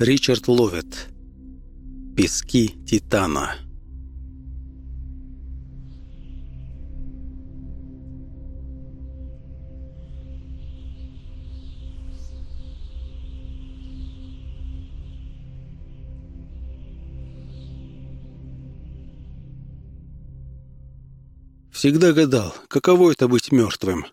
Ричард Ловет. Пески Титана. Всегда гадал, каково это быть мертвым.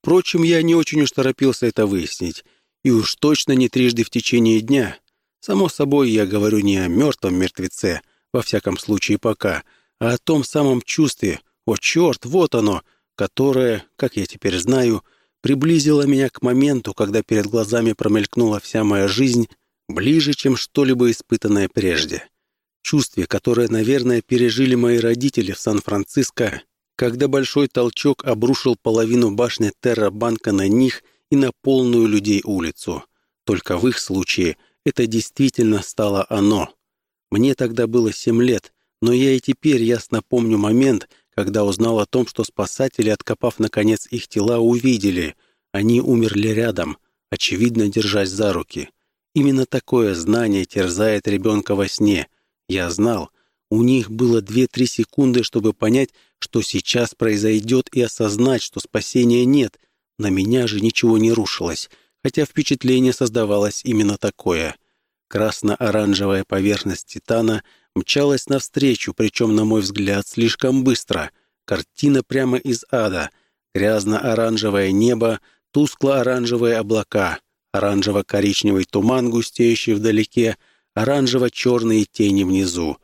Впрочем, я не очень уж торопился это выяснить, и уж точно не трижды в течение дня. Само собой, я говорю не о мертвом мертвеце, во всяком случае пока, а о том самом чувстве, о черт, вот оно, которое, как я теперь знаю, приблизило меня к моменту, когда перед глазами промелькнула вся моя жизнь ближе, чем что-либо испытанное прежде. Чувстве, которое, наверное, пережили мои родители в Сан-Франциско когда большой толчок обрушил половину башни Терра-банка на них и на полную людей улицу. Только в их случае это действительно стало оно. Мне тогда было семь лет, но я и теперь ясно помню момент, когда узнал о том, что спасатели, откопав наконец их тела, увидели. Они умерли рядом, очевидно, держась за руки. Именно такое знание терзает ребенка во сне. Я знал, у них было две-три секунды, чтобы понять, что сейчас произойдет, и осознать, что спасения нет. На меня же ничего не рушилось, хотя впечатление создавалось именно такое. Красно-оранжевая поверхность Титана мчалась навстречу, причем, на мой взгляд, слишком быстро. Картина прямо из ада. Грязно-оранжевое небо, тускло-оранжевые облака, оранжево-коричневый туман, густеющий вдалеке, оранжево-черные тени внизу.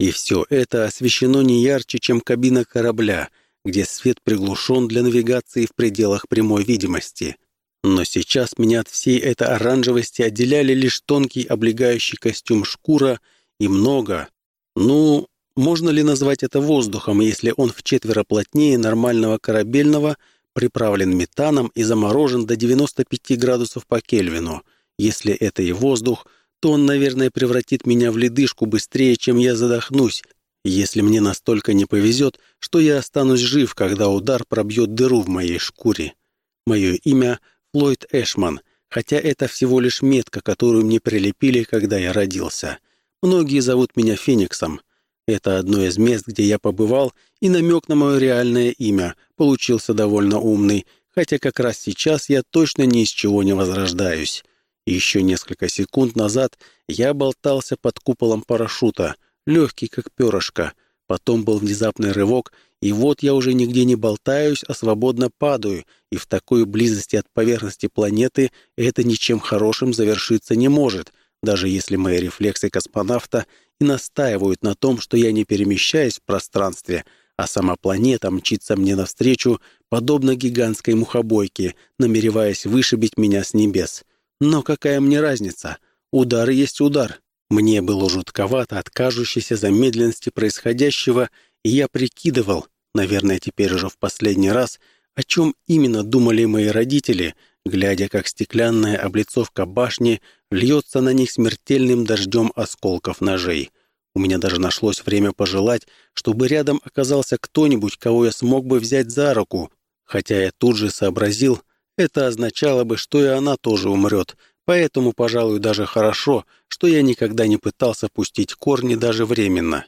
И все это освещено не ярче, чем кабина корабля, где свет приглушен для навигации в пределах прямой видимости. Но сейчас меня от всей этой оранжевости отделяли лишь тонкий облегающий костюм шкура и много. Ну, можно ли назвать это воздухом, если он в четверо плотнее нормального корабельного, приправлен метаном и заморожен до 95 градусов по Кельвину? Если это и воздух – то он, наверное, превратит меня в ледышку быстрее, чем я задохнусь, если мне настолько не повезет, что я останусь жив, когда удар пробьет дыру в моей шкуре. Мое имя — Флойд Эшман, хотя это всего лишь метка, которую мне прилепили, когда я родился. Многие зовут меня Фениксом. Это одно из мест, где я побывал, и намек на мое реальное имя получился довольно умный, хотя как раз сейчас я точно ни из чего не возрождаюсь. Еще несколько секунд назад я болтался под куполом парашюта, легкий как перышко. Потом был внезапный рывок, и вот я уже нигде не болтаюсь, а свободно падаю, и в такой близости от поверхности планеты это ничем хорошим завершиться не может, даже если мои рефлексы космонавта и настаивают на том, что я не перемещаюсь в пространстве, а сама планета мчится мне навстречу, подобно гигантской мухобойке, намереваясь вышибить меня с небес. Но какая мне разница? Удар есть удар. Мне было жутковато от кажущейся замедленности происходящего, и я прикидывал, наверное, теперь уже в последний раз, о чем именно думали мои родители, глядя, как стеклянная облицовка башни льется на них смертельным дождем осколков ножей. У меня даже нашлось время пожелать, чтобы рядом оказался кто-нибудь, кого я смог бы взять за руку, хотя я тут же сообразил, это означало бы, что и она тоже умрет, поэтому, пожалуй, даже хорошо, что я никогда не пытался пустить корни даже временно.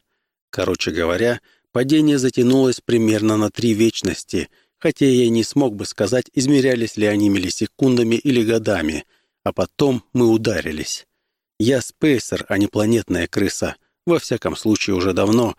Короче говоря, падение затянулось примерно на три вечности, хотя я не смог бы сказать, измерялись ли они миллисекундами или годами, а потом мы ударились. Я спейсер, а не планетная крыса, во всяком случае уже давно,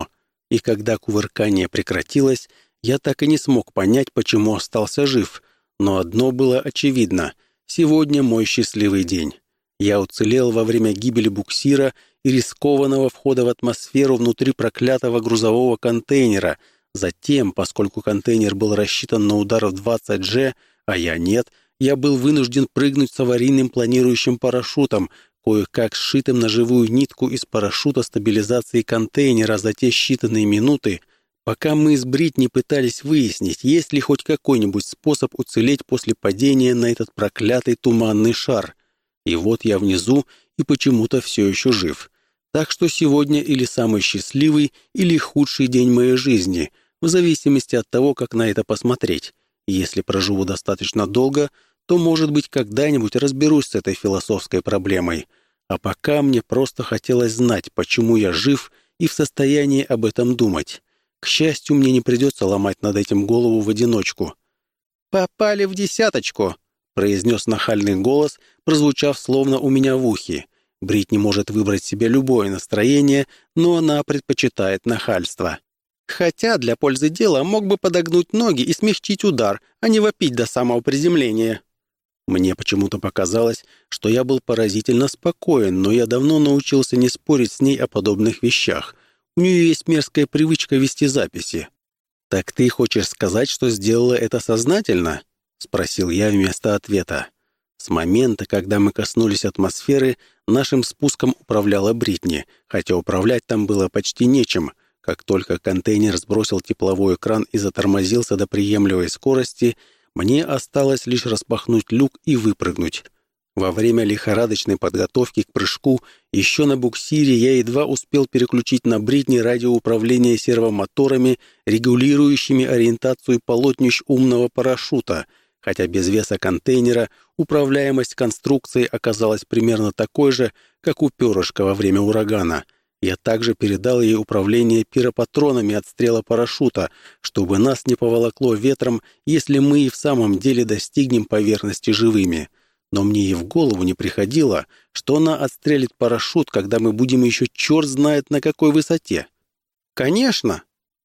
и когда кувыркание прекратилось, я так и не смог понять, почему остался жив — но одно было очевидно. Сегодня мой счастливый день. Я уцелел во время гибели буксира и рискованного входа в атмосферу внутри проклятого грузового контейнера. Затем, поскольку контейнер был рассчитан на удар в 20G, а я нет, я был вынужден прыгнуть с аварийным планирующим парашютом, кое-как сшитым на живую нитку из парашюта стабилизации контейнера за те считанные минуты, пока мы с Бритни пытались выяснить, есть ли хоть какой-нибудь способ уцелеть после падения на этот проклятый туманный шар. И вот я внизу и почему-то все еще жив. Так что сегодня или самый счастливый, или худший день моей жизни, в зависимости от того, как на это посмотреть. Если проживу достаточно долго, то, может быть, когда-нибудь разберусь с этой философской проблемой. А пока мне просто хотелось знать, почему я жив и в состоянии об этом думать. К счастью, мне не придется ломать над этим голову в одиночку. «Попали в десяточку», — произнес нахальный голос, прозвучав словно у меня в ухе. Бритни может выбрать себе любое настроение, но она предпочитает нахальство. Хотя для пользы дела мог бы подогнуть ноги и смягчить удар, а не вопить до самого приземления. Мне почему-то показалось, что я был поразительно спокоен, но я давно научился не спорить с ней о подобных вещах. У нее есть мерзкая привычка вести записи. «Так ты хочешь сказать, что сделала это сознательно?» — спросил я вместо ответа. С момента, когда мы коснулись атмосферы, нашим спуском управляла Бритни, хотя управлять там было почти нечем. Как только контейнер сбросил тепловой экран и затормозился до приемлемой скорости, мне осталось лишь распахнуть люк и выпрыгнуть. Во время лихорадочной подготовки к прыжку еще на буксире я едва успел переключить на Бритни радиоуправление сервомоторами, регулирующими ориентацию полотнищ умного парашюта — хотя без веса контейнера управляемость конструкции оказалась примерно такой же, как у перышка во время урагана. Я также передал ей управление пиропатронами от стрела парашюта, чтобы нас не поволокло ветром, если мы и в самом деле достигнем поверхности живыми. Но мне и в голову не приходило, что она отстрелит парашют, когда мы будем еще черт знает на какой высоте. «Конечно!»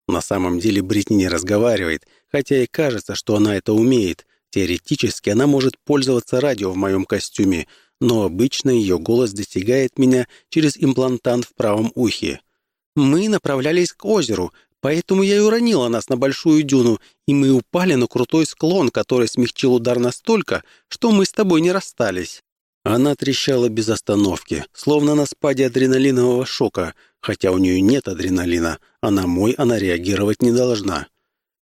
На самом деле Бритни не разговаривает, хотя и кажется, что она это умеет — Теоретически она может пользоваться радио в моем костюме, но обычно ее голос достигает меня через имплантант в правом ухе. «Мы направлялись к озеру, поэтому я и уронила нас на большую дюну, и мы упали на крутой склон, который смягчил удар настолько, что мы с тобой не расстались». Она трещала без остановки, словно на спаде адреналинового шока, хотя у нее нет адреналина, а на мой она реагировать не должна.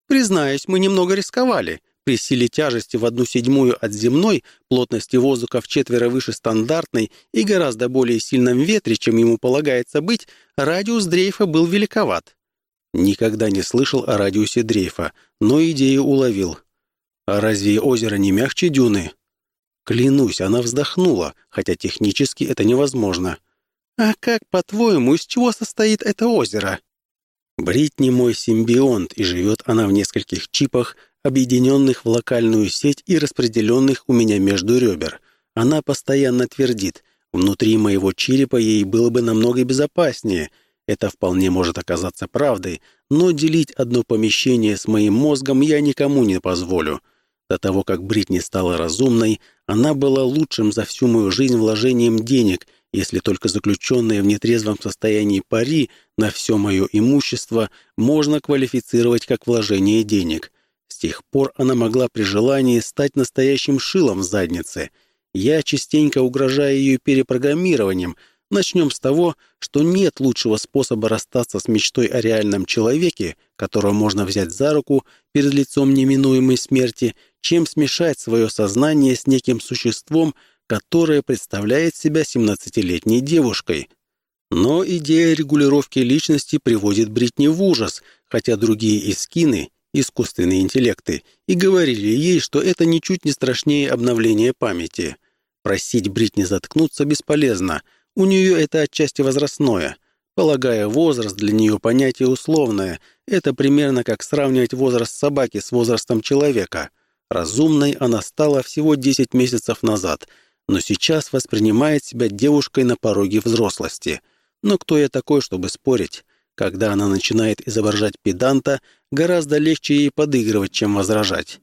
«Признаюсь, мы немного рисковали. При силе тяжести в одну седьмую от земной, плотности воздуха в четверо выше стандартной и гораздо более сильном ветре, чем ему полагается быть, радиус дрейфа был великоват. Никогда не слышал о радиусе дрейфа, но идею уловил. А разве озеро не мягче дюны? Клянусь, она вздохнула, хотя технически это невозможно. «А как, по-твоему, из чего состоит это озеро?» Бритни мой симбионт, и живет она в нескольких чипах, объединенных в локальную сеть и распределенных у меня между ребер. Она постоянно твердит, внутри моего черепа ей было бы намного безопаснее. Это вполне может оказаться правдой, но делить одно помещение с моим мозгом я никому не позволю. До того, как Бритни стала разумной, она была лучшим за всю мою жизнь вложением денег, если только заключенные в нетрезвом состоянии пари на все мое имущество можно квалифицировать как вложение денег. С тех пор она могла при желании стать настоящим шилом в заднице. Я частенько угрожаю ее перепрограммированием. Начнем с того, что нет лучшего способа расстаться с мечтой о реальном человеке, которого можно взять за руку перед лицом неминуемой смерти, чем смешать свое сознание с неким существом, которое представляет себя 17-летней девушкой. Но идея регулировки личности приводит Бритни в ужас, хотя другие эскины искусственные интеллекты, и говорили ей, что это ничуть не страшнее обновления памяти. Просить Бритни заткнуться бесполезно, у нее это отчасти возрастное. Полагая возраст для нее понятие условное, это примерно как сравнивать возраст собаки с возрастом человека. Разумной она стала всего 10 месяцев назад, но сейчас воспринимает себя девушкой на пороге взрослости. Но кто я такой, чтобы спорить? Когда она начинает изображать педанта, гораздо легче ей подыгрывать, чем возражать.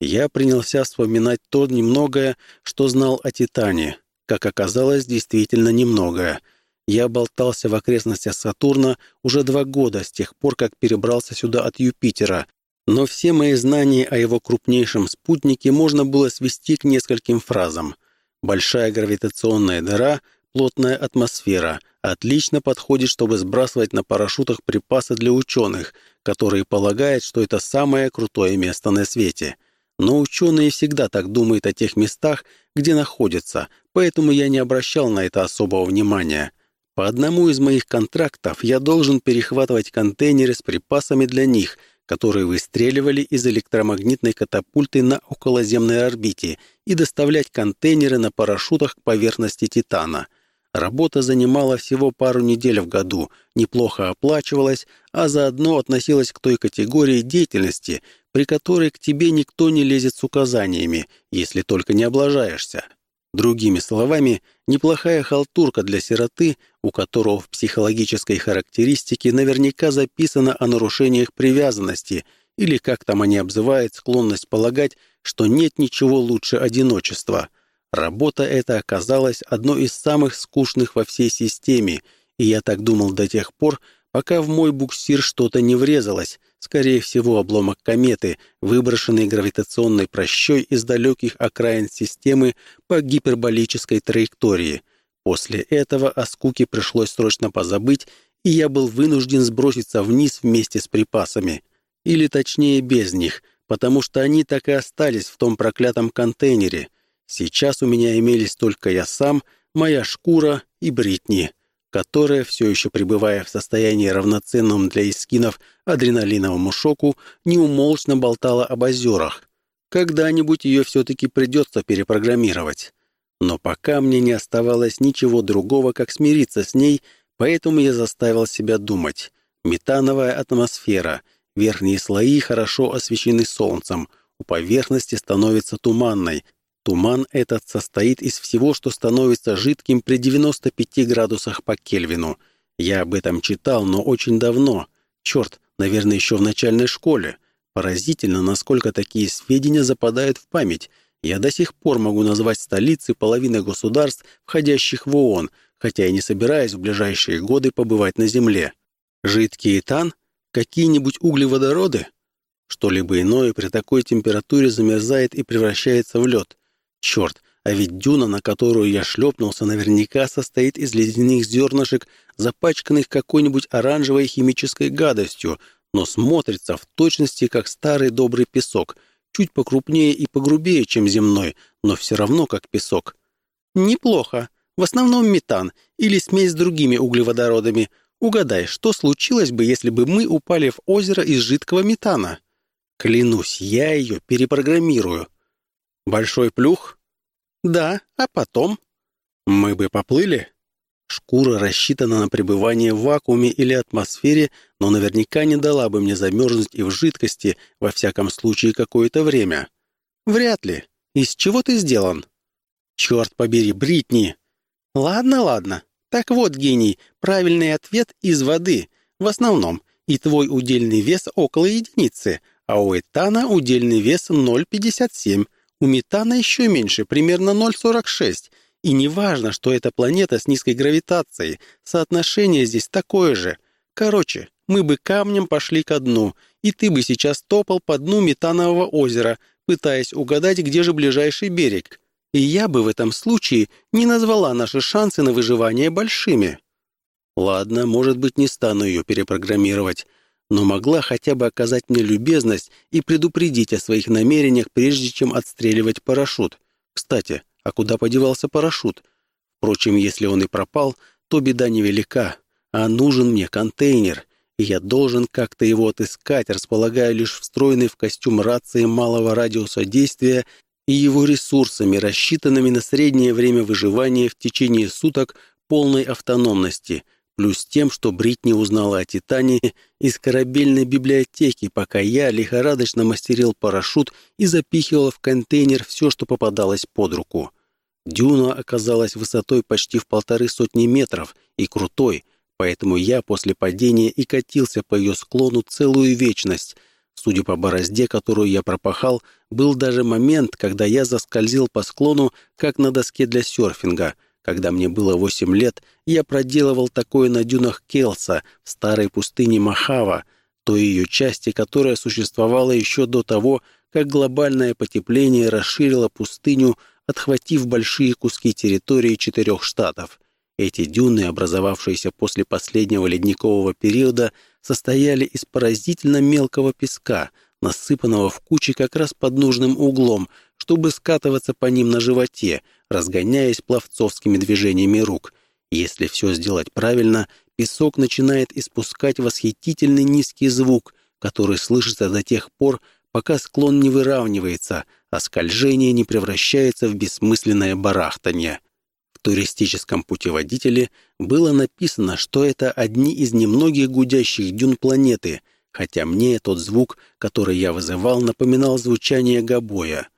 Я принялся вспоминать то немногое, что знал о Титане. Как оказалось, действительно немногое. Я болтался в окрестностях Сатурна уже два года с тех пор, как перебрался сюда от Юпитера, но все мои знания о его крупнейшем спутнике можно было свести к нескольким фразам. Большая гравитационная дыра, плотная атмосфера, отлично подходит, чтобы сбрасывать на парашютах припасы для ученых, которые полагают, что это самое крутое место на свете. Но ученые всегда так думают о тех местах, где находятся, поэтому я не обращал на это особого внимания. По одному из моих контрактов я должен перехватывать контейнеры с припасами для них, которые выстреливали из электромагнитной катапульты на околоземной орбите, и доставлять контейнеры на парашютах к поверхности Титана — Работа занимала всего пару недель в году, неплохо оплачивалась, а заодно относилась к той категории деятельности, при которой к тебе никто не лезет с указаниями, если только не облажаешься. Другими словами, неплохая халтурка для сироты, у которого в психологической характеристике наверняка записано о нарушениях привязанности или, как там они обзывают, склонность полагать, что нет ничего лучше одиночества. Работа эта оказалась одной из самых скучных во всей системе, и я так думал до тех пор, пока в мой буксир что-то не врезалось, скорее всего, обломок кометы, выброшенный гравитационной прощой из далеких окраин системы по гиперболической траектории. После этого о скуке пришлось срочно позабыть, и я был вынужден сброситься вниз вместе с припасами. Или точнее без них, потому что они так и остались в том проклятом контейнере. Сейчас у меня имелись только я сам, моя шкура и Бритни которая, все еще пребывая в состоянии равноценном для искинов адреналиновому шоку, неумолчно болтала об озерах. Когда-нибудь ее все-таки придется перепрограммировать. Но пока мне не оставалось ничего другого, как смириться с ней, поэтому я заставил себя думать. Метановая атмосфера, верхние слои хорошо освещены солнцем, у поверхности становится туманной, Туман этот состоит из всего, что становится жидким при 95 градусах по Кельвину. Я об этом читал, но очень давно. Черт, наверное, еще в начальной школе. Поразительно, насколько такие сведения западают в память. Я до сих пор могу назвать столицы половины государств, входящих в ООН, хотя и не собираюсь в ближайшие годы побывать на Земле. Жидкий этан? Какие-нибудь углеводороды? Что-либо иное при такой температуре замерзает и превращается в лед. Черт, а ведь дюна, на которую я шлепнулся, наверняка состоит из ледяных зернышек, запачканных какой-нибудь оранжевой химической гадостью, но смотрится в точности как старый добрый песок, чуть покрупнее и погрубее, чем земной, но все равно как песок. Неплохо. В основном метан или смесь с другими углеводородами. Угадай, что случилось бы, если бы мы упали в озеро из жидкого метана? Клянусь, я ее перепрограммирую. Большой плюх? «Да, а потом?» «Мы бы поплыли?» Шкура рассчитана на пребывание в вакууме или атмосфере, но наверняка не дала бы мне замерзнуть и в жидкости, во всяком случае, какое-то время. Вряд ли. Из чего ты сделан? Черт побери, Бритни! Ладно, ладно. Так вот, гений, правильный ответ из воды. В основном. И твой удельный вес около единицы, а у Этана удельный вес 0,57. У метана еще меньше, примерно 0,46. И не важно, что это планета с низкой гравитацией, соотношение здесь такое же. Короче, мы бы камнем пошли ко дну, и ты бы сейчас топал по дну метанового озера, пытаясь угадать, где же ближайший берег. И я бы в этом случае не назвала наши шансы на выживание большими. Ладно, может быть, не стану ее перепрограммировать но могла хотя бы оказать мне любезность и предупредить о своих намерениях, прежде чем отстреливать парашют. Кстати, а куда подевался парашют? Впрочем, если он и пропал, то беда невелика, а нужен мне контейнер, и я должен как-то его отыскать, располагая лишь встроенной в костюм рации малого радиуса действия и его ресурсами, рассчитанными на среднее время выживания в течение суток полной автономности — плюс тем, что Бритни узнала о «Титане» из корабельной библиотеки, пока я лихорадочно мастерил парашют и запихивал в контейнер все, что попадалось под руку. Дюна оказалась высотой почти в полторы сотни метров и крутой, поэтому я после падения и катился по ее склону целую вечность. Судя по борозде, которую я пропахал, был даже момент, когда я заскользил по склону, как на доске для серфинга — когда мне было восемь лет, я проделывал такое на дюнах Келса в старой пустыне Махава, той ее части, которая существовала еще до того, как глобальное потепление расширило пустыню, отхватив большие куски территории четырех штатов. Эти дюны, образовавшиеся после последнего ледникового периода, состояли из поразительно мелкого песка, насыпанного в кучи как раз под нужным углом, чтобы скатываться по ним на животе — разгоняясь пловцовскими движениями рук. Если все сделать правильно, песок начинает испускать восхитительный низкий звук, который слышится до тех пор, пока склон не выравнивается, а скольжение не превращается в бессмысленное барахтание. В туристическом путеводителе было написано, что это одни из немногих гудящих дюн планеты, хотя мне тот звук, который я вызывал, напоминал звучание гобоя.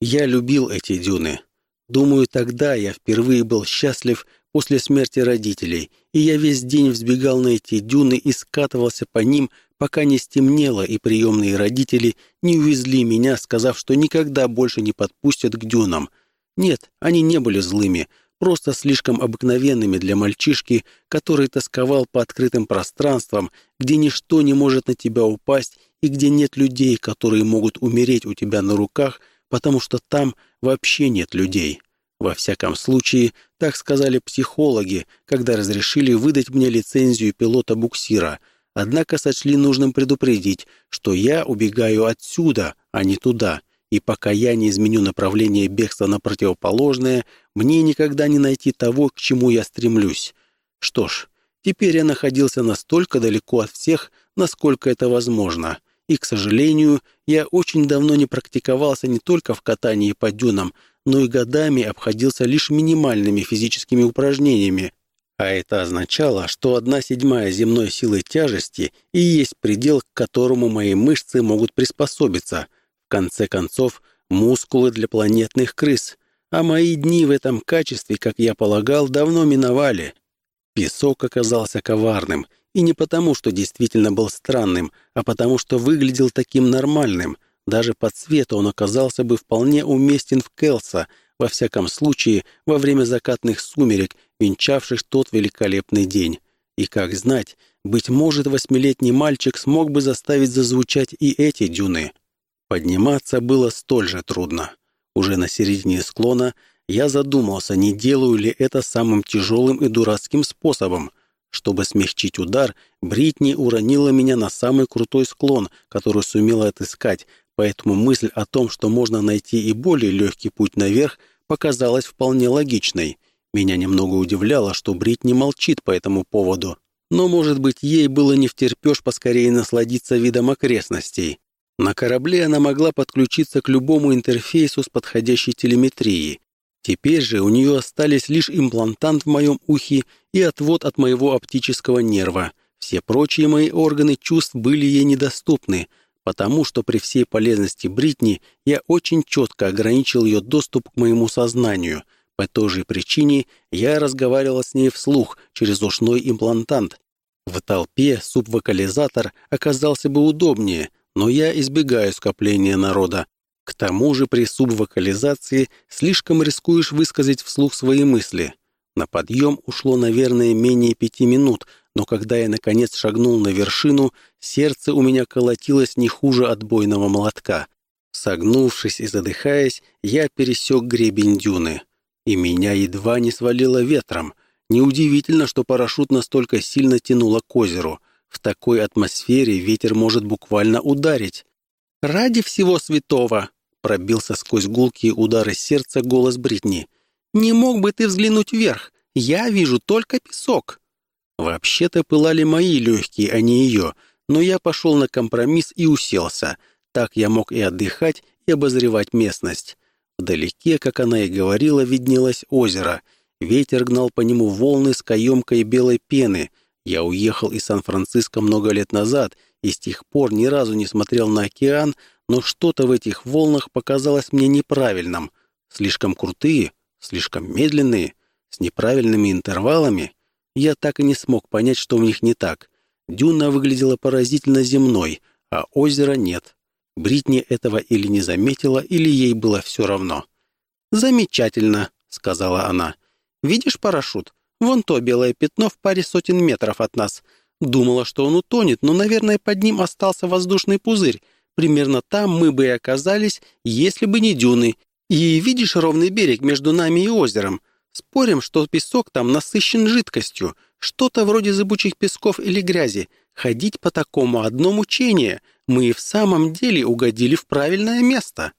Я любил эти дюны. Думаю, тогда я впервые был счастлив после смерти родителей, и я весь день взбегал на эти дюны и скатывался по ним, пока не стемнело, и приемные родители не увезли меня, сказав, что никогда больше не подпустят к дюнам. Нет, они не были злыми, просто слишком обыкновенными для мальчишки, который тосковал по открытым пространствам, где ничто не может на тебя упасть и где нет людей, которые могут умереть у тебя на руках, потому что там вообще нет людей. Во всяком случае, так сказали психологи, когда разрешили выдать мне лицензию пилота буксира, однако сочли нужным предупредить, что я убегаю отсюда, а не туда, и пока я не изменю направление бегства на противоположное, мне никогда не найти того, к чему я стремлюсь. Что ж, теперь я находился настолько далеко от всех, насколько это возможно. И, к сожалению, я очень давно не практиковался не только в катании по дюнам, но и годами обходился лишь минимальными физическими упражнениями, а это означало, что одна седьмая земной силы тяжести и есть предел, к которому мои мышцы могут приспособиться. В конце концов, мускулы для планетных крыс. А мои дни в этом качестве, как я полагал, давно миновали. Песок оказался коварным, и не потому, что действительно был странным, а потому, что выглядел таким нормальным. Даже по цвету он оказался бы вполне уместен в Келса, во всяком случае, во время закатных сумерек, венчавших тот великолепный день. И как знать, быть может, восьмилетний мальчик смог бы заставить зазвучать и эти дюны. Подниматься было столь же трудно. Уже на середине склона я задумался, не делаю ли это самым тяжелым и дурацким способом. Чтобы смягчить удар, Бритни уронила меня на самый крутой склон, который сумела отыскать, поэтому мысль о том, что можно найти и более легкий путь наверх, показалась вполне логичной. Меня немного удивляло, что Бритни молчит по этому поводу. Но, может быть, ей было не втерпешь поскорее насладиться видом окрестностей. На корабле она могла подключиться к любому интерфейсу с подходящей телеметрией. Теперь же у нее остались лишь имплантант в моем ухе и отвод от моего оптического нерва. Все прочие мои органы чувств были ей недоступны, потому что при всей полезности Бритни я очень четко ограничил ее доступ к моему сознанию. По той же причине я разговаривал с ней вслух через ушной имплантант. В толпе субвокализатор оказался бы удобнее, но я избегаю скопления народа. Тому же при субвокализации слишком рискуешь высказать вслух свои мысли. На подъем ушло, наверное, менее пяти минут, но когда я, наконец, шагнул на вершину, сердце у меня колотилось не хуже отбойного молотка. Согнувшись и задыхаясь, я пересек гребень дюны. И меня едва не свалило ветром. Неудивительно, что парашют настолько сильно тянуло к озеру. В такой атмосфере ветер может буквально ударить. «Ради всего святого!» — пробился сквозь гулкие удары сердца голос Бритни. «Не мог бы ты взглянуть вверх? Я вижу только песок!» Вообще-то пылали мои легкие, а не ее, но я пошел на компромисс и уселся. Так я мог и отдыхать, и обозревать местность. Вдалеке, как она и говорила, виднелось озеро. Ветер гнал по нему волны с каемкой белой пены — я уехал из Сан-Франциско много лет назад и с тех пор ни разу не смотрел на океан, но что-то в этих волнах показалось мне неправильным. Слишком крутые, слишком медленные, с неправильными интервалами. Я так и не смог понять, что в них не так. Дюна выглядела поразительно земной, а озера нет. Бритни этого или не заметила, или ей было все равно. «Замечательно», — сказала она. «Видишь парашют? Вон то белое пятно в паре сотен метров от нас. Думала, что он утонет, но, наверное, под ним остался воздушный пузырь. Примерно там мы бы и оказались, если бы не дюны. И видишь ровный берег между нами и озером? Спорим, что песок там насыщен жидкостью, что-то вроде зыбучих песков или грязи. Ходить по такому одно мучение. Мы и в самом деле угодили в правильное место.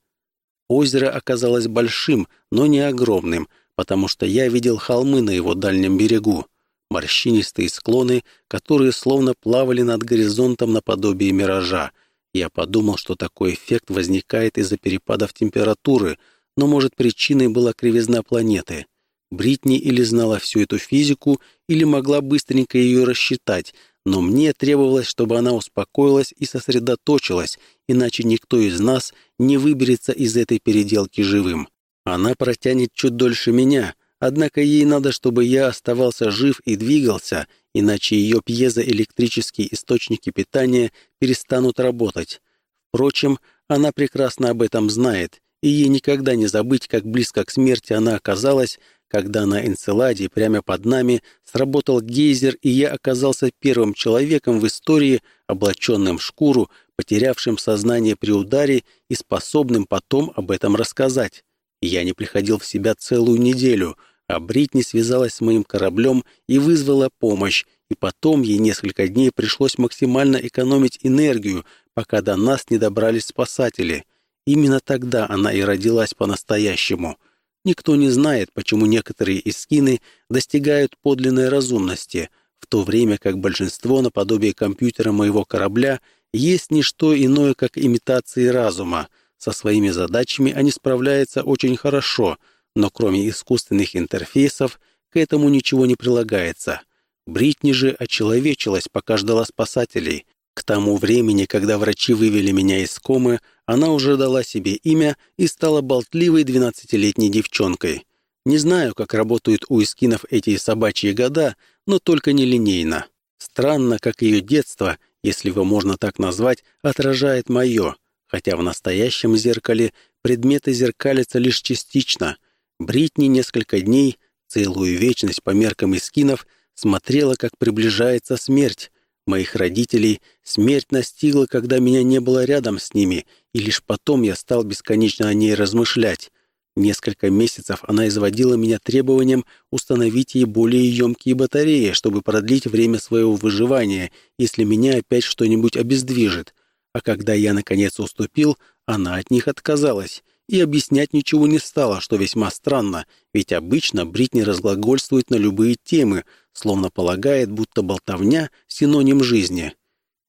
Озеро оказалось большим, но не огромным — потому что я видел холмы на его дальнем берегу, морщинистые склоны, которые словно плавали над горизонтом наподобие миража. Я подумал, что такой эффект возникает из-за перепадов температуры, но, может, причиной была кривизна планеты. Бритни или знала всю эту физику, или могла быстренько ее рассчитать, но мне требовалось, чтобы она успокоилась и сосредоточилась, иначе никто из нас не выберется из этой переделки живым. Она протянет чуть дольше меня, однако ей надо, чтобы я оставался жив и двигался, иначе ее пьезоэлектрические источники питания перестанут работать. Впрочем, она прекрасно об этом знает, и ей никогда не забыть, как близко к смерти она оказалась, когда на Энцеладе прямо под нами сработал гейзер, и я оказался первым человеком в истории, облаченным в шкуру, потерявшим сознание при ударе и способным потом об этом рассказать. Я не приходил в себя целую неделю, а Бритни связалась с моим кораблем и вызвала помощь, и потом ей несколько дней пришлось максимально экономить энергию, пока до нас не добрались спасатели. Именно тогда она и родилась по-настоящему — Никто не знает, почему некоторые эскины достигают подлинной разумности, в то время как большинство наподобие компьютера моего корабля есть не что иное, как имитации разума. Со своими задачами они справляются очень хорошо, но кроме искусственных интерфейсов к этому ничего не прилагается. Бритни же очеловечилась, пока ждала спасателей. К тому времени, когда врачи вывели меня из комы, она уже дала себе имя и стала болтливой двенадцатилетней девчонкой. Не знаю, как работают у эскинов эти собачьи года, но только нелинейно. Странно, как ее детство, если его можно так назвать, отражает мое, хотя в настоящем зеркале предметы зеркалятся лишь частично. Бритни несколько дней, целую вечность по меркам эскинов, смотрела, как приближается смерть, моих родителей, смерть настигла, когда меня не было рядом с ними, и лишь потом я стал бесконечно о ней размышлять. Несколько месяцев она изводила меня требованием установить ей более емкие батареи, чтобы продлить время своего выживания, если меня опять что-нибудь обездвижит. А когда я, наконец, уступил, она от них отказалась и объяснять ничего не стала, что весьма странно, ведь обычно Бритни разглагольствует на любые темы, словно полагает, будто болтовня — синоним жизни.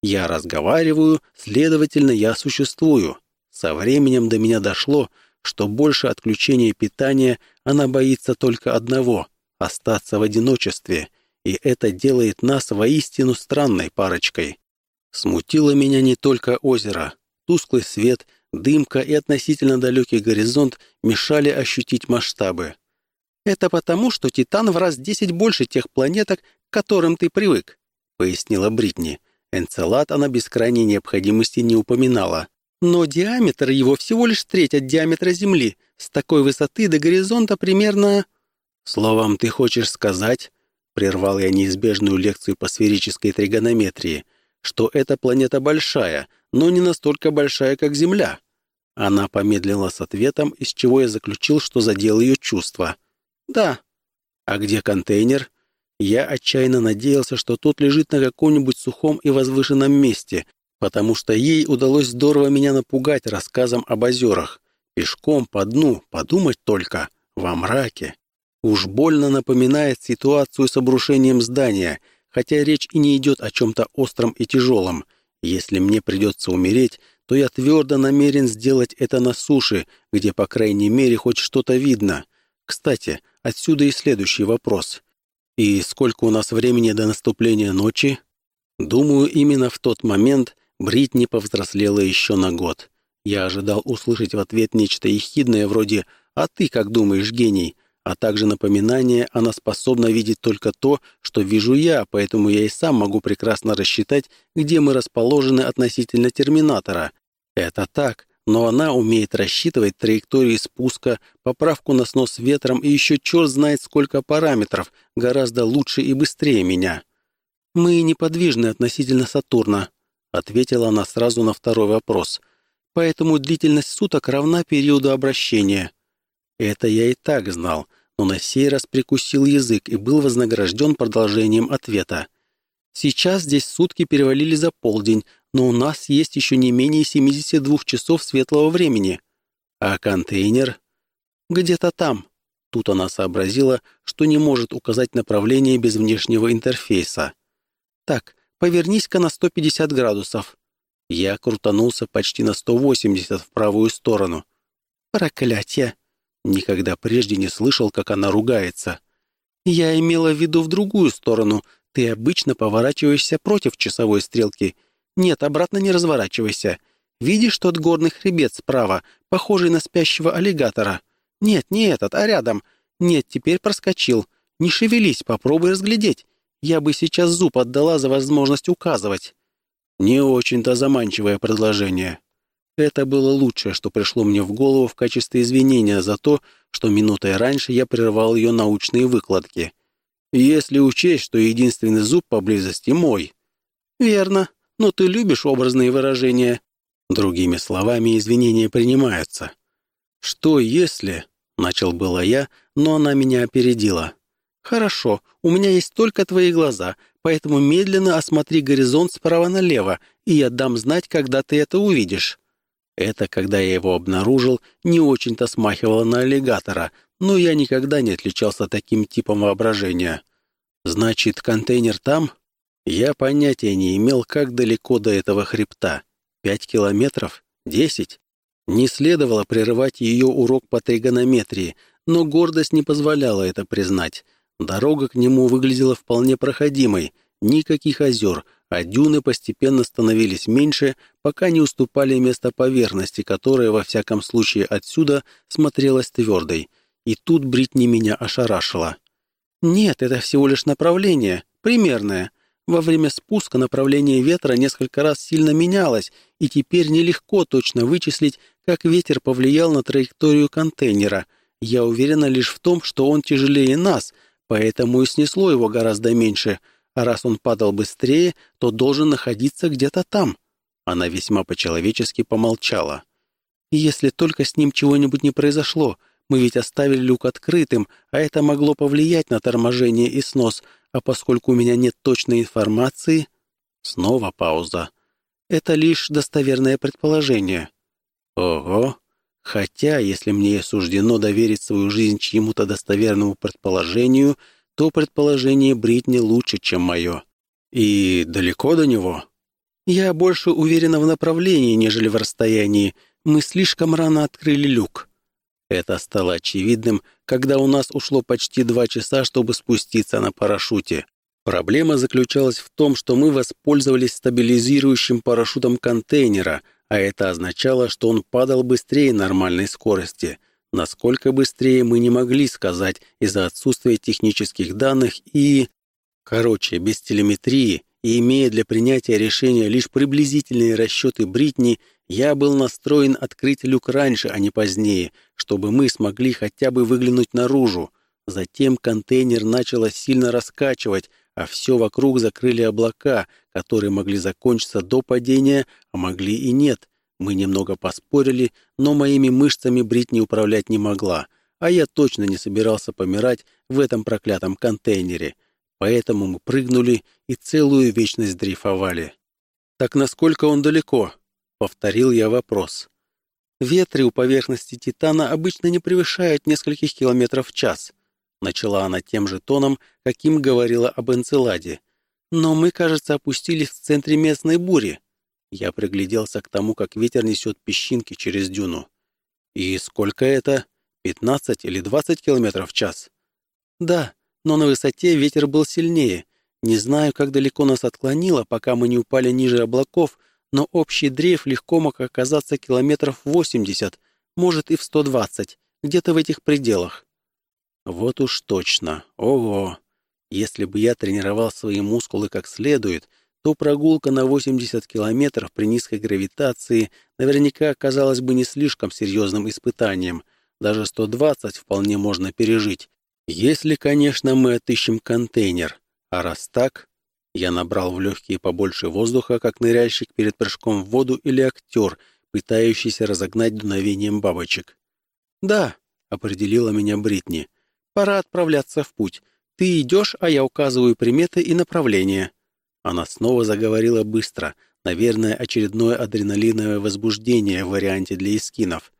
Я разговариваю, следовательно, я существую. Со временем до меня дошло, что больше отключения питания она боится только одного — остаться в одиночестве, и это делает нас воистину странной парочкой. Смутило меня не только озеро. Тусклый свет, дымка и относительно далекий горизонт мешали ощутить масштабы. «Это потому, что Титан в раз десять больше тех планеток, к которым ты привык», — пояснила Бритни. Энцелад она без крайней необходимости не упоминала. «Но диаметр его всего лишь треть от диаметра Земли. С такой высоты до горизонта примерно...» «Словом, ты хочешь сказать...» — прервал я неизбежную лекцию по сферической тригонометрии, что эта планета большая, но не настолько большая, как Земля. Она помедлила с ответом, из чего я заключил, что задел ее чувства — «Да». «А где контейнер?» Я отчаянно надеялся, что тот лежит на каком-нибудь сухом и возвышенном месте, потому что ей удалось здорово меня напугать рассказом об озерах. Пешком по дну, подумать только, во мраке. Уж больно напоминает ситуацию с обрушением здания, хотя речь и не идет о чем-то остром и тяжелом. Если мне придется умереть, то я твердо намерен сделать это на суше, где, по крайней мере, хоть что-то видно. Кстати, Отсюда и следующий вопрос. И сколько у нас времени до наступления ночи? Думаю, именно в тот момент Бритни повзрослела еще на год. Я ожидал услышать в ответ нечто ехидное вроде «А ты как думаешь, гений?» А также напоминание, она способна видеть только то, что вижу я, поэтому я и сам могу прекрасно рассчитать, где мы расположены относительно терминатора. Это так, но она умеет рассчитывать траектории спуска, поправку на снос ветром и еще черт знает сколько параметров, гораздо лучше и быстрее меня. «Мы неподвижны относительно Сатурна», — ответила она сразу на второй вопрос. «Поэтому длительность суток равна периоду обращения». Это я и так знал, но на сей раз прикусил язык и был вознагражден продолжением ответа. Сейчас здесь сутки перевалили за полдень, но у нас есть еще не менее 72 часов светлого времени. А контейнер? Где-то там. Тут она сообразила, что не может указать направление без внешнего интерфейса. Так, повернись-ка на 150 градусов. Я крутанулся почти на 180 в правую сторону. Проклятие! Никогда прежде не слышал, как она ругается. «Я имела в виду в другую сторону. Ты обычно поворачиваешься против часовой стрелки. Нет, обратно не разворачивайся. Видишь тот горный хребет справа, похожий на спящего аллигатора? Нет, не этот, а рядом. Нет, теперь проскочил. Не шевелись, попробуй разглядеть. Я бы сейчас зуб отдала за возможность указывать». Не очень-то заманчивое предложение. Это было лучшее, что пришло мне в голову в качестве извинения за то, что минутой раньше я прервал ее научные выкладки. Если учесть, что единственный зуб поблизости мой. Верно, но ты любишь образные выражения. Другими словами, извинения принимаются. Что если... Начал было я, но она меня опередила. «Хорошо, у меня есть только твои глаза, поэтому медленно осмотри горизонт справа налево, и я дам знать, когда ты это увидишь». Это, когда я его обнаружил, не очень-то смахивало на аллигатора, но я никогда не отличался таким типом воображения. Значит, контейнер там? Я понятия не имел, как далеко до этого хребта. Пять километров? Десять? Не следовало прерывать ее урок по тригонометрии, но гордость не позволяла это признать. Дорога к нему выглядела вполне проходимой. Никаких озер — а дюны постепенно становились меньше, пока не уступали место поверхности, которая, во всяком случае, отсюда смотрелась твердой. И тут Бритни меня ошарашила. «Нет, это всего лишь направление, примерное. Во время спуска направление ветра несколько раз сильно менялось, и теперь нелегко точно вычислить, как ветер повлиял на траекторию контейнера. Я уверена лишь в том, что он тяжелее нас, поэтому и снесло его гораздо меньше». А раз он падал быстрее, то должен находиться где-то там. Она весьма по-человечески помолчала. если только с ним чего-нибудь не произошло, мы ведь оставили люк открытым, а это могло повлиять на торможение и снос, а поскольку у меня нет точной информации... Снова пауза. Это лишь достоверное предположение. Ого! Хотя, если мне суждено доверить свою жизнь чьему-то достоверному предположению — то предположение Бритни лучше, чем мое. И далеко до него? Я больше уверена в направлении, нежели в расстоянии. Мы слишком рано открыли люк. Это стало очевидным, когда у нас ушло почти два часа, чтобы спуститься на парашюте. Проблема заключалась в том, что мы воспользовались стабилизирующим парашютом контейнера, а это означало, что он падал быстрее нормальной скорости. Насколько быстрее мы не могли сказать из-за отсутствия технических данных и... Короче, без телеметрии и имея для принятия решения лишь приблизительные расчеты Бритни, я был настроен открыть люк раньше, а не позднее, чтобы мы смогли хотя бы выглянуть наружу. Затем контейнер начало сильно раскачивать, а все вокруг закрыли облака, которые могли закончиться до падения, а могли и нет. Мы немного поспорили, но моими мышцами Бритни управлять не могла, а я точно не собирался помирать в этом проклятом контейнере. Поэтому мы прыгнули и целую вечность дрейфовали. «Так насколько он далеко?» — повторил я вопрос. «Ветры у поверхности Титана обычно не превышают нескольких километров в час», — начала она тем же тоном, каким говорила об Энцеладе. «Но мы, кажется, опустились в центре местной бури. Я пригляделся к тому, как ветер несет песчинки через дюну. «И сколько это? Пятнадцать или двадцать километров в час?» «Да, но на высоте ветер был сильнее. Не знаю, как далеко нас отклонило, пока мы не упали ниже облаков, но общий дрейф легко мог оказаться километров восемьдесят, может и в сто двадцать, где-то в этих пределах». «Вот уж точно. Ого! Если бы я тренировал свои мускулы как следует, то прогулка на 80 километров при низкой гравитации наверняка оказалась бы не слишком серьезным испытанием. Даже 120 вполне можно пережить. Если, конечно, мы отыщем контейнер. А раз так, я набрал в легкие побольше воздуха, как ныряльщик перед прыжком в воду или актер, пытающийся разогнать дуновением бабочек. «Да», — определила меня Бритни, — «пора отправляться в путь. Ты идешь, а я указываю приметы и направление». Она снова заговорила быстро, наверное, очередное адреналиновое возбуждение в варианте для эскинов.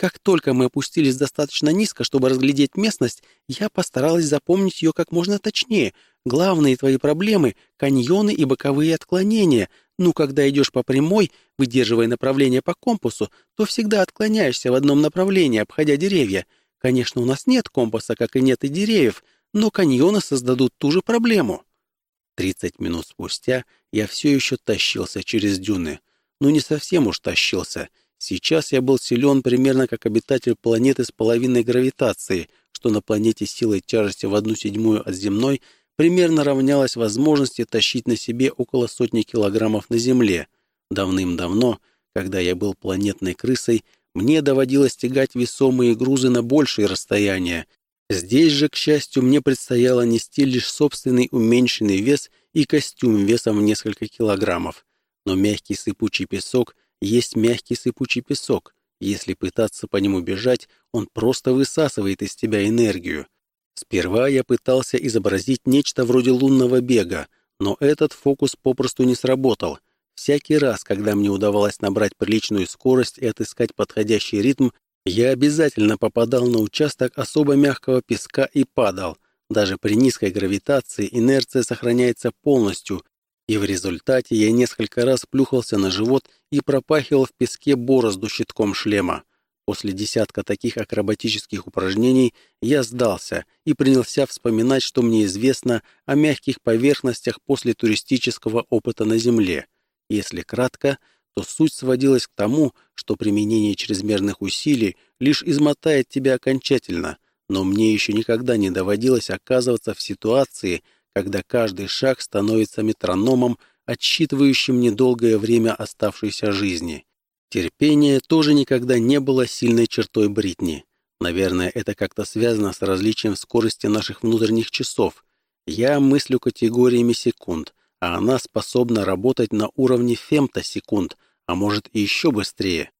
Как только мы опустились достаточно низко, чтобы разглядеть местность, я постаралась запомнить ее как можно точнее. Главные твои проблемы — каньоны и боковые отклонения. Ну, когда идешь по прямой, выдерживая направление по компасу, то всегда отклоняешься в одном направлении, обходя деревья. Конечно, у нас нет компаса, как и нет и деревьев, но каньоны создадут ту же проблему. Тридцать минут спустя я все еще тащился через дюны. Ну, не совсем уж тащился. Сейчас я был силен примерно как обитатель планеты с половиной гравитации, что на планете силой тяжести в одну седьмую от земной примерно равнялась возможности тащить на себе около сотни килограммов на Земле. Давным-давно, когда я был планетной крысой, мне доводилось тягать весомые грузы на большие расстояния. Здесь же, к счастью, мне предстояло нести лишь собственный уменьшенный вес и костюм весом в несколько килограммов. Но мягкий сыпучий песок есть мягкий сыпучий песок. Если пытаться по нему бежать, он просто высасывает из тебя энергию. Сперва я пытался изобразить нечто вроде лунного бега, но этот фокус попросту не сработал — Всякий раз, когда мне удавалось набрать приличную скорость и отыскать подходящий ритм, я обязательно попадал на участок особо мягкого песка и падал. Даже при низкой гравитации инерция сохраняется полностью, и в результате я несколько раз плюхался на живот и пропахивал в песке борозду щитком шлема. После десятка таких акробатических упражнений я сдался и принялся вспоминать, что мне известно о мягких поверхностях после туристического опыта на Земле. Если кратко, то суть сводилась к тому, что применение чрезмерных усилий лишь измотает тебя окончательно, но мне еще никогда не доводилось оказываться в ситуации, когда каждый шаг становится метрономом, отсчитывающим недолгое время оставшейся жизни. Терпение тоже никогда не было сильной чертой Бритни. Наверное, это как-то связано с различием скорости наших внутренних часов. Я мыслю категориями секунд, а она способна работать на уровне фемтосекунд, а может и еще быстрее.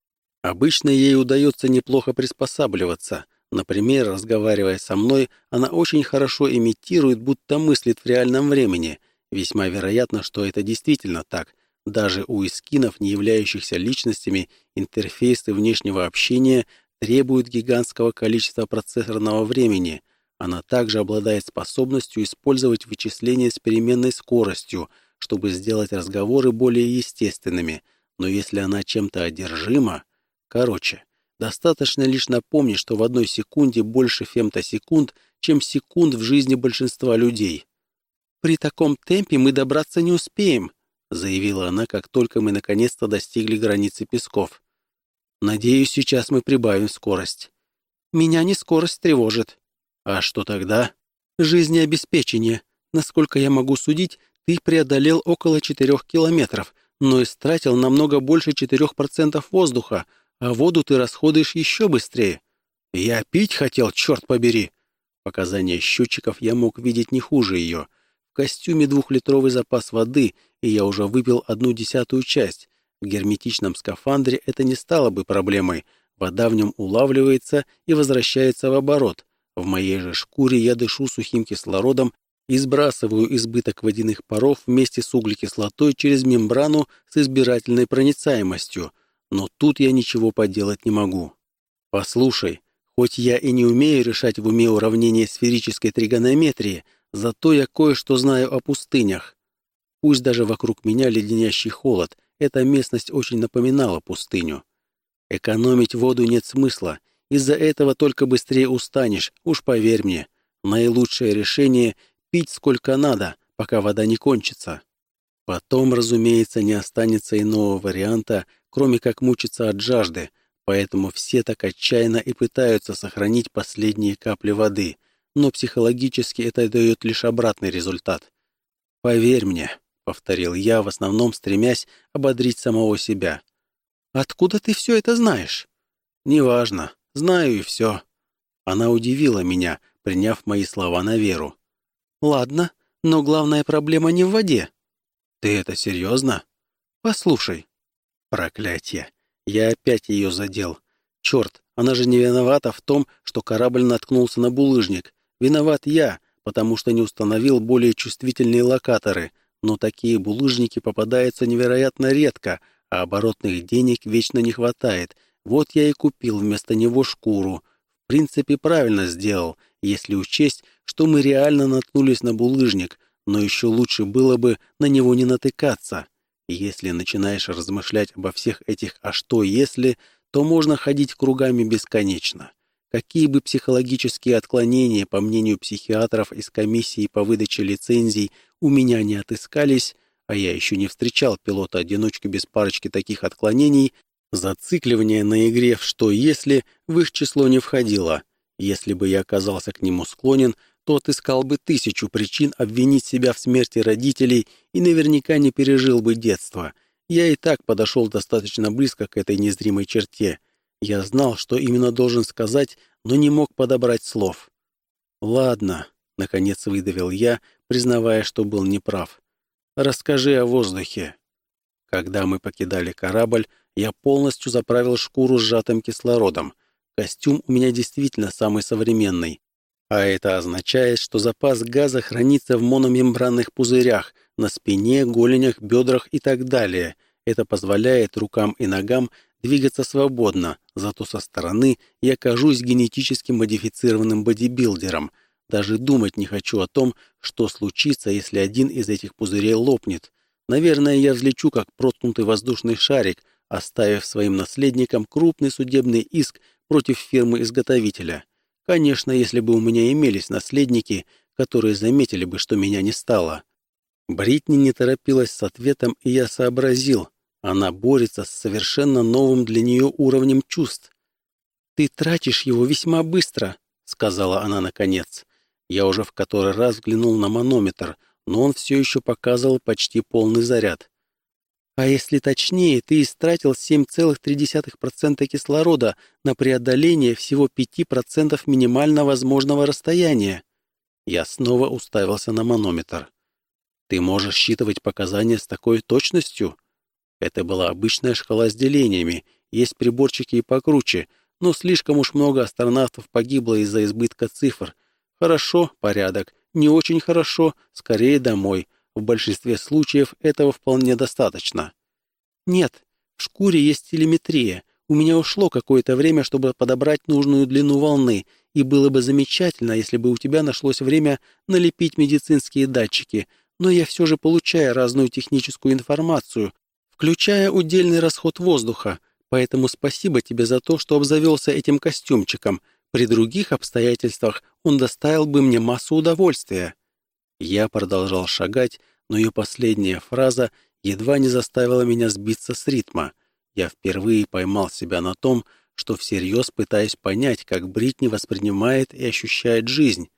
Обычно ей удается неплохо приспосабливаться. Например, разговаривая со мной, она очень хорошо имитирует, будто мыслит в реальном времени. Весьма вероятно, что это действительно так. Даже у эскинов, не являющихся личностями, интерфейсы внешнего общения требуют гигантского количества процессорного времени, она также обладает способностью использовать вычисления с переменной скоростью, чтобы сделать разговоры более естественными, но если она чем-то одержима... Короче, достаточно лишь напомнить, что в одной секунде больше фемтосекунд, чем секунд в жизни большинства людей. «При таком темпе мы добраться не успеем», заявила она, как только мы наконец-то достигли границы песков. «Надеюсь, сейчас мы прибавим скорость». «Меня не скорость тревожит», а что тогда? Жизнеобеспечение. Насколько я могу судить, ты преодолел около четырех километров, но истратил намного больше четырех процентов воздуха, а воду ты расходуешь еще быстрее. Я пить хотел, черт побери. Показания счетчиков я мог видеть не хуже ее. В костюме двухлитровый запас воды, и я уже выпил одну десятую часть. В герметичном скафандре это не стало бы проблемой. Вода в нем улавливается и возвращается в оборот. В моей же шкуре я дышу сухим кислородом и сбрасываю избыток водяных паров вместе с углекислотой через мембрану с избирательной проницаемостью, но тут я ничего поделать не могу. Послушай, хоть я и не умею решать в уме уравнения сферической тригонометрии, зато я кое-что знаю о пустынях. Пусть даже вокруг меня леденящий холод, эта местность очень напоминала пустыню. Экономить воду нет смысла, из-за этого только быстрее устанешь, уж поверь мне. Наилучшее решение — пить сколько надо, пока вода не кончится. Потом, разумеется, не останется иного варианта, кроме как мучиться от жажды, поэтому все так отчаянно и пытаются сохранить последние капли воды, но психологически это дает лишь обратный результат. «Поверь мне», — повторил я, в основном стремясь ободрить самого себя. «Откуда ты все это знаешь?» «Неважно. Знаю и все». Она удивила меня, приняв мои слова на веру. «Ладно, но главная проблема не в воде». «Ты это серьезно?» «Послушай». «Проклятье! Я опять ее задел. Черт, она же не виновата в том, что корабль наткнулся на булыжник. Виноват я, потому что не установил более чувствительные локаторы, но такие булыжники попадаются невероятно редко, а оборотных денег вечно не хватает, вот я и купил вместо него шкуру. В принципе, правильно сделал, если учесть, что мы реально наткнулись на булыжник, но еще лучше было бы на него не натыкаться. Если начинаешь размышлять обо всех этих «а что если», то можно ходить кругами бесконечно. какие бы психологические отклонения, по мнению психиатров из комиссии по выдаче лицензий, у меня не отыскались, а я еще не встречал пилота-одиночки без парочки таких отклонений, зацикливание на игре в «что если» в их число не входило. Если бы я оказался к нему склонен, то отыскал бы тысячу причин обвинить себя в смерти родителей и наверняка не пережил бы детство. Я и так подошел достаточно близко к этой незримой черте. Я знал, что именно должен сказать, но не мог подобрать слов. «Ладно», — наконец выдавил я, признавая, что был неправ. «Расскажи о воздухе». Когда мы покидали корабль, я полностью заправил шкуру сжатым кислородом. Костюм у меня действительно самый современный. А это означает, что запас газа хранится в мономембранных пузырях, на спине, голенях, бедрах и так далее. Это позволяет рукам и ногам двигаться свободно, зато со стороны я кажусь генетически модифицированным бодибилдером. Даже думать не хочу о том, что случится, если один из этих пузырей лопнет. Наверное, я взлечу как проткнутый воздушный шарик, оставив своим наследникам крупный судебный иск против фирмы-изготовителя. Конечно, если бы у меня имелись наследники, которые заметили бы, что меня не стало. Бритни не торопилась с ответом, и я сообразил. Она борется с совершенно новым для нее уровнем чувств. «Ты тратишь его весьма быстро», — сказала она наконец. Я уже в который раз взглянул на манометр, но он все еще показывал почти полный заряд. А если точнее, ты истратил 7,3% кислорода на преодоление всего 5% минимально возможного расстояния. Я снова уставился на манометр. Ты можешь считывать показания с такой точностью? Это была обычная шкала с делениями, есть приборчики и покруче, но слишком уж много астронавтов погибло из-за избытка цифр. Хорошо, порядок. Не очень хорошо, скорее домой. В большинстве случаев этого вполне достаточно. Нет, в шкуре есть телеметрия. У меня ушло какое-то время, чтобы подобрать нужную длину волны, и было бы замечательно, если бы у тебя нашлось время налепить медицинские датчики, но я все же получаю разную техническую информацию, включая удельный расход воздуха, поэтому спасибо тебе за то, что обзавелся этим костюмчиком. При других обстоятельствах он доставил бы мне массу удовольствия. Я продолжал шагать, но ее последняя фраза едва не заставила меня сбиться с ритма. Я впервые поймал себя на том, что всерьез пытаюсь понять, как Бритни воспринимает и ощущает жизнь.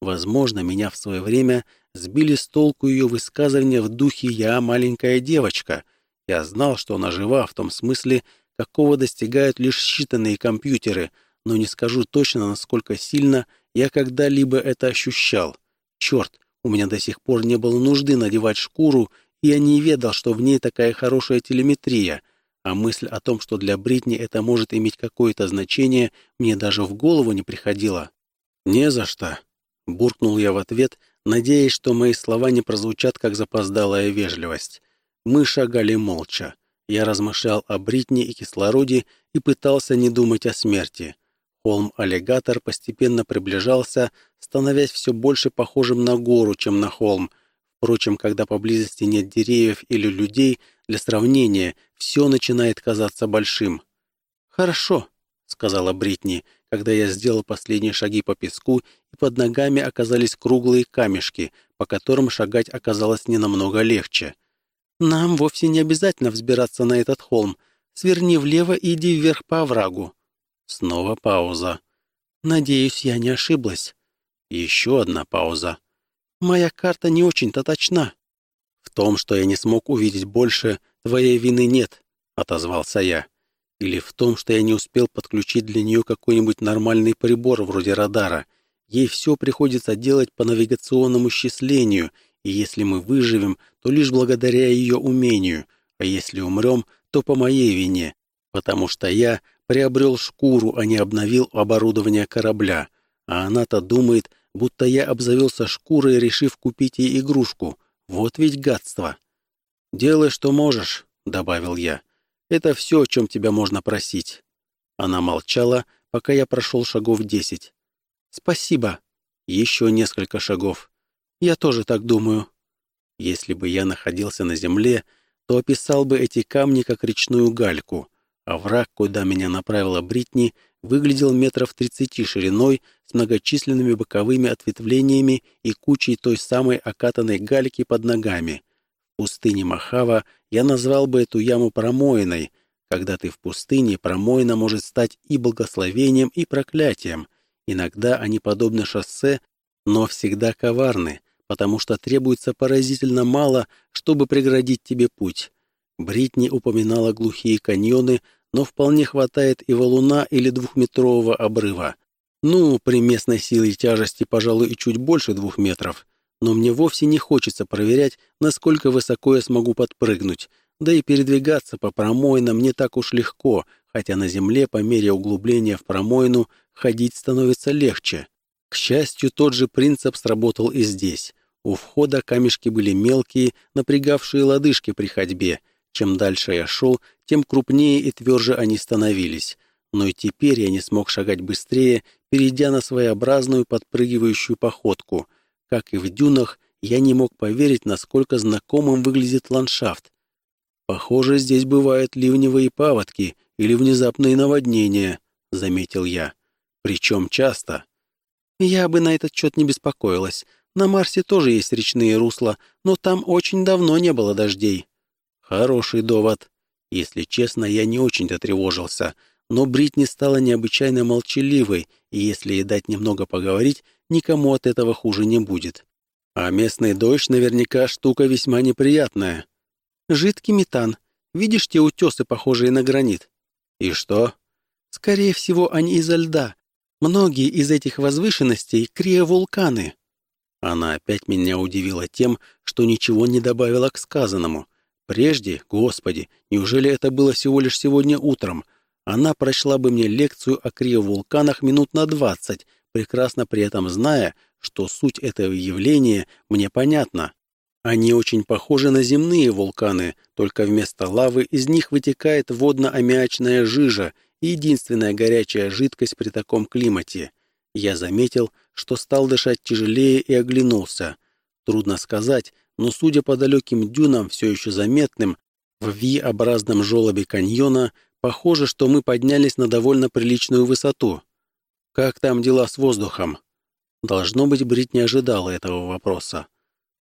Возможно, меня в свое время сбили с толку ее высказывания в духе «я маленькая девочка». Я знал, что она жива в том смысле, какого достигают лишь считанные компьютеры, но не скажу точно, насколько сильно я когда-либо это ощущал. Черт, у меня до сих пор не было нужды надевать шкуру, и я не ведал, что в ней такая хорошая телеметрия, а мысль о том, что для Бритни это может иметь какое-то значение, мне даже в голову не приходила. «Не за что», — буркнул я в ответ, надеясь, что мои слова не прозвучат как запоздалая вежливость. Мы шагали молча. Я размышлял о Бритни и кислороде и пытался не думать о смерти. Холм-аллигатор постепенно приближался, становясь все больше похожим на гору, чем на холм. Впрочем, когда поблизости нет деревьев или людей, для сравнения все начинает казаться большим. «Хорошо», — сказала Бритни, когда я сделал последние шаги по песку, и под ногами оказались круглые камешки, по которым шагать оказалось не намного легче. «Нам вовсе не обязательно взбираться на этот холм. Сверни влево и иди вверх по оврагу». Снова пауза. «Надеюсь, я не ошиблась». Еще одна пауза. «Моя карта не очень-то точна». «В том, что я не смог увидеть больше, твоей вины нет», — отозвался я. «Или в том, что я не успел подключить для нее какой-нибудь нормальный прибор вроде радара. Ей все приходится делать по навигационному счислению, и если мы выживем, то лишь благодаря ее умению, а если умрем, то по моей вине, потому что я приобрел шкуру, а не обновил оборудование корабля. А она-то думает, будто я обзавелся шкурой, решив купить ей игрушку. Вот ведь гадство. «Делай, что можешь», — добавил я. «Это все, о чем тебя можно просить». Она молчала, пока я прошел шагов десять. «Спасибо». Еще несколько шагов. «Я тоже так думаю». Если бы я находился на земле, то описал бы эти камни как речную гальку — а враг, куда меня направила Бритни, выглядел метров тридцати шириной с многочисленными боковыми ответвлениями и кучей той самой окатанной гальки под ногами. В пустыне Махава я назвал бы эту яму промоиной. Когда ты в пустыне, промоина может стать и благословением, и проклятием. Иногда они подобны шоссе, но всегда коварны, потому что требуется поразительно мало, чтобы преградить тебе путь. Бритни упоминала глухие каньоны, но вполне хватает и валуна или двухметрового обрыва. Ну, при местной силе тяжести, пожалуй, и чуть больше двух метров. Но мне вовсе не хочется проверять, насколько высоко я смогу подпрыгнуть. Да и передвигаться по промойнам не так уж легко, хотя на земле по мере углубления в промойну ходить становится легче. К счастью, тот же принцип сработал и здесь. У входа камешки были мелкие, напрягавшие лодыжки при ходьбе, чем дальше я шел, тем крупнее и тверже они становились. Но и теперь я не смог шагать быстрее, перейдя на своеобразную подпрыгивающую походку. Как и в дюнах, я не мог поверить, насколько знакомым выглядит ландшафт. «Похоже, здесь бывают ливневые паводки или внезапные наводнения», — заметил я. «Причем часто». «Я бы на этот счет не беспокоилась. На Марсе тоже есть речные русла, но там очень давно не было дождей. Хороший довод. Если честно, я не очень-то тревожился, но Бритни стала необычайно молчаливой, и если ей дать немного поговорить, никому от этого хуже не будет. А местный дождь наверняка штука весьма неприятная. Жидкий метан. Видишь те утесы, похожие на гранит? И что? Скорее всего, они изо льда. Многие из этих возвышенностей — криовулканы. Она опять меня удивила тем, что ничего не добавила к сказанному. Прежде, господи, неужели это было всего лишь сегодня утром? Она прочла бы мне лекцию о криовулканах минут на двадцать, прекрасно при этом зная, что суть этого явления мне понятна. Они очень похожи на земные вулканы, только вместо лавы из них вытекает водно-аммиачная жижа, единственная горячая жидкость при таком климате. Я заметил, что стал дышать тяжелее и оглянулся. Трудно сказать, но, судя по далеким дюнам, все еще заметным, в V-образном желобе каньона, похоже, что мы поднялись на довольно приличную высоту. Как там дела с воздухом? Должно быть, Брит не ожидала этого вопроса.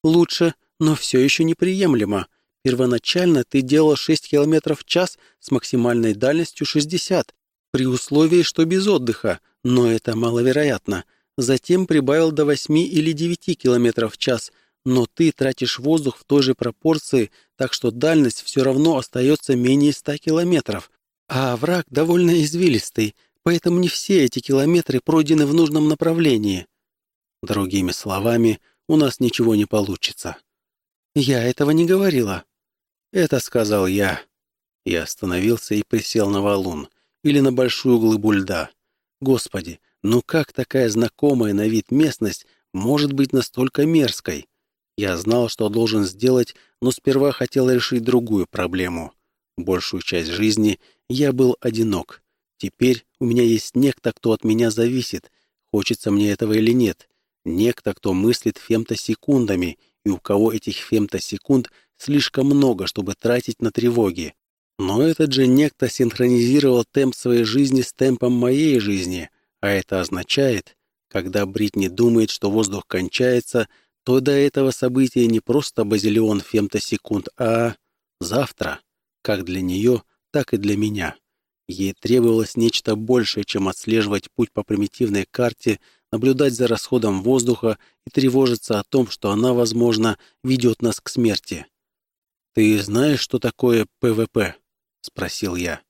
Лучше, но все еще неприемлемо. Первоначально ты делал 6 км в час с максимальной дальностью 60, при условии, что без отдыха, но это маловероятно. Затем прибавил до 8 или 9 км в час – но ты тратишь воздух в той же пропорции, так что дальность все равно остается менее 100 километров. А враг довольно извилистый, поэтому не все эти километры пройдены в нужном направлении. Другими словами, у нас ничего не получится. Я этого не говорила. Это сказал я. Я остановился и присел на валун или на большую глыбу льда. Господи, ну как такая знакомая на вид местность может быть настолько мерзкой? Я знал, что должен сделать, но сперва хотел решить другую проблему. Большую часть жизни я был одинок. Теперь у меня есть некто, кто от меня зависит, хочется мне этого или нет. Некто, кто мыслит фемтосекундами, и у кого этих фемтосекунд слишком много, чтобы тратить на тревоги. Но этот же некто синхронизировал темп своей жизни с темпом моей жизни, а это означает, когда Бритни думает, что воздух кончается — то до этого события не просто базилион фемтосекунд, а завтра, как для нее, так и для меня. Ей требовалось нечто большее, чем отслеживать путь по примитивной карте, наблюдать за расходом воздуха и тревожиться о том, что она, возможно, ведет нас к смерти. «Ты знаешь, что такое ПВП?» — спросил я.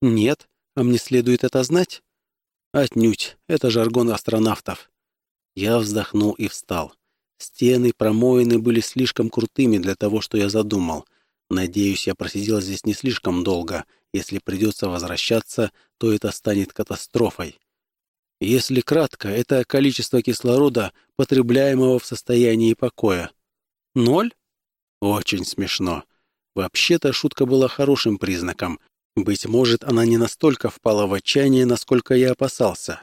«Нет, а мне следует это знать?» «Отнюдь, это жаргон астронавтов». Я вздохнул и встал. Стены, промоины были слишком крутыми для того, что я задумал. Надеюсь, я просидел здесь не слишком долго. Если придется возвращаться, то это станет катастрофой. Если кратко, это количество кислорода, потребляемого в состоянии покоя. Ноль? Очень смешно. Вообще-то шутка была хорошим признаком. Быть может, она не настолько впала в отчаяние, насколько я опасался.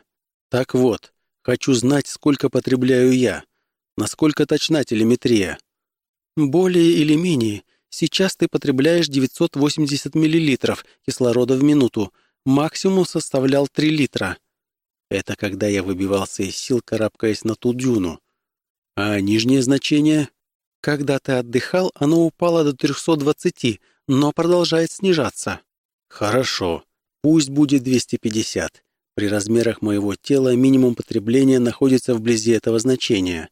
Так вот, хочу знать, сколько потребляю я. Насколько точна телеметрия? Более или менее. Сейчас ты потребляешь 980 мл кислорода в минуту. максимум составлял 3 литра. Это когда я выбивался из сил, карабкаясь на ту дюну. А нижнее значение? Когда ты отдыхал, оно упало до 320, но продолжает снижаться. Хорошо, пусть будет 250. При размерах моего тела минимум потребления находится вблизи этого значения.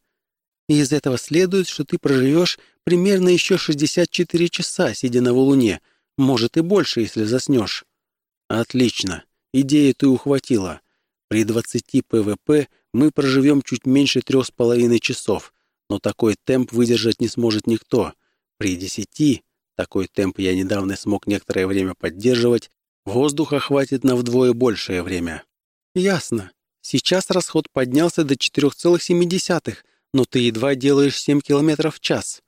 И из этого следует, что ты проживешь примерно еще 64 часа, сидя на валуне, может и больше, если заснешь. Отлично, идею ты ухватила. При 20 ПВП мы проживем чуть меньше трех с половиной часов, но такой темп выдержать не сможет никто. При 10, такой темп я недавно смог некоторое время поддерживать, воздуха хватит на вдвое большее время. Ясно. Сейчас расход поднялся до 4,7, но ты едва делаешь 7 км в час.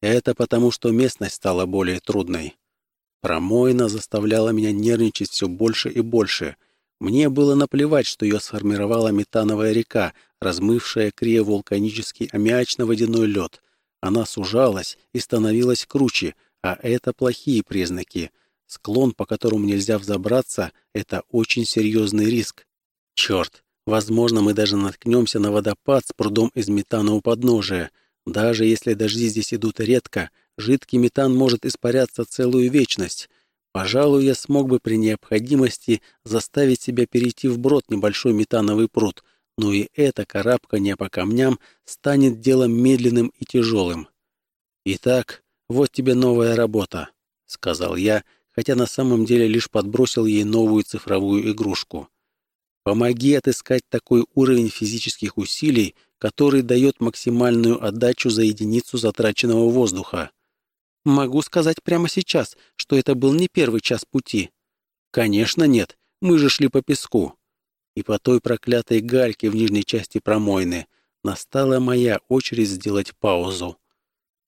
Это потому, что местность стала более трудной. Промоина заставляла меня нервничать все больше и больше. Мне было наплевать, что ее сформировала метановая река, размывшая криовулканический аммиачно-водяной лед. Она сужалась и становилась круче, а это плохие признаки. Склон, по которому нельзя взобраться, это очень серьезный риск. Черт, возможно, мы даже наткнемся на водопад с прудом из метана у подножия. Даже если дожди здесь идут редко, жидкий метан может испаряться целую вечность. Пожалуй, я смог бы при необходимости заставить себя перейти вброд небольшой метановый пруд, но и это карабкание по камням станет делом медленным и тяжелым. «Итак, вот тебе новая работа», — сказал я, хотя на самом деле лишь подбросил ей новую цифровую игрушку. «Помоги отыскать такой уровень физических усилий, который дает максимальную отдачу за единицу затраченного воздуха. Могу сказать прямо сейчас, что это был не первый час пути. Конечно, нет, мы же шли по песку. И по той проклятой гальке в нижней части промойны настала моя очередь сделать паузу.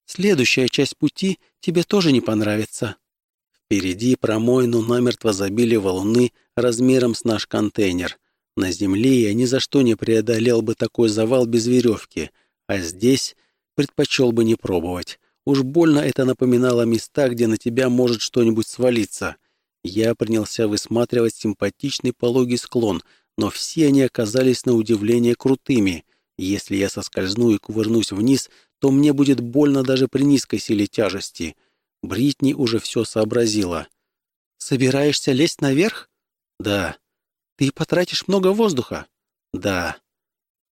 Следующая часть пути тебе тоже не понравится. Впереди промойну намертво забили валуны размером с наш контейнер. На земле я ни за что не преодолел бы такой завал без веревки, а здесь предпочел бы не пробовать. Уж больно это напоминало места, где на тебя может что-нибудь свалиться. Я принялся высматривать симпатичный пологий склон, но все они оказались на удивление крутыми. Если я соскользну и кувырнусь вниз, то мне будет больно даже при низкой силе тяжести. Бритни уже все сообразила. «Собираешься лезть наверх?» «Да». «Ты потратишь много воздуха?» «Да».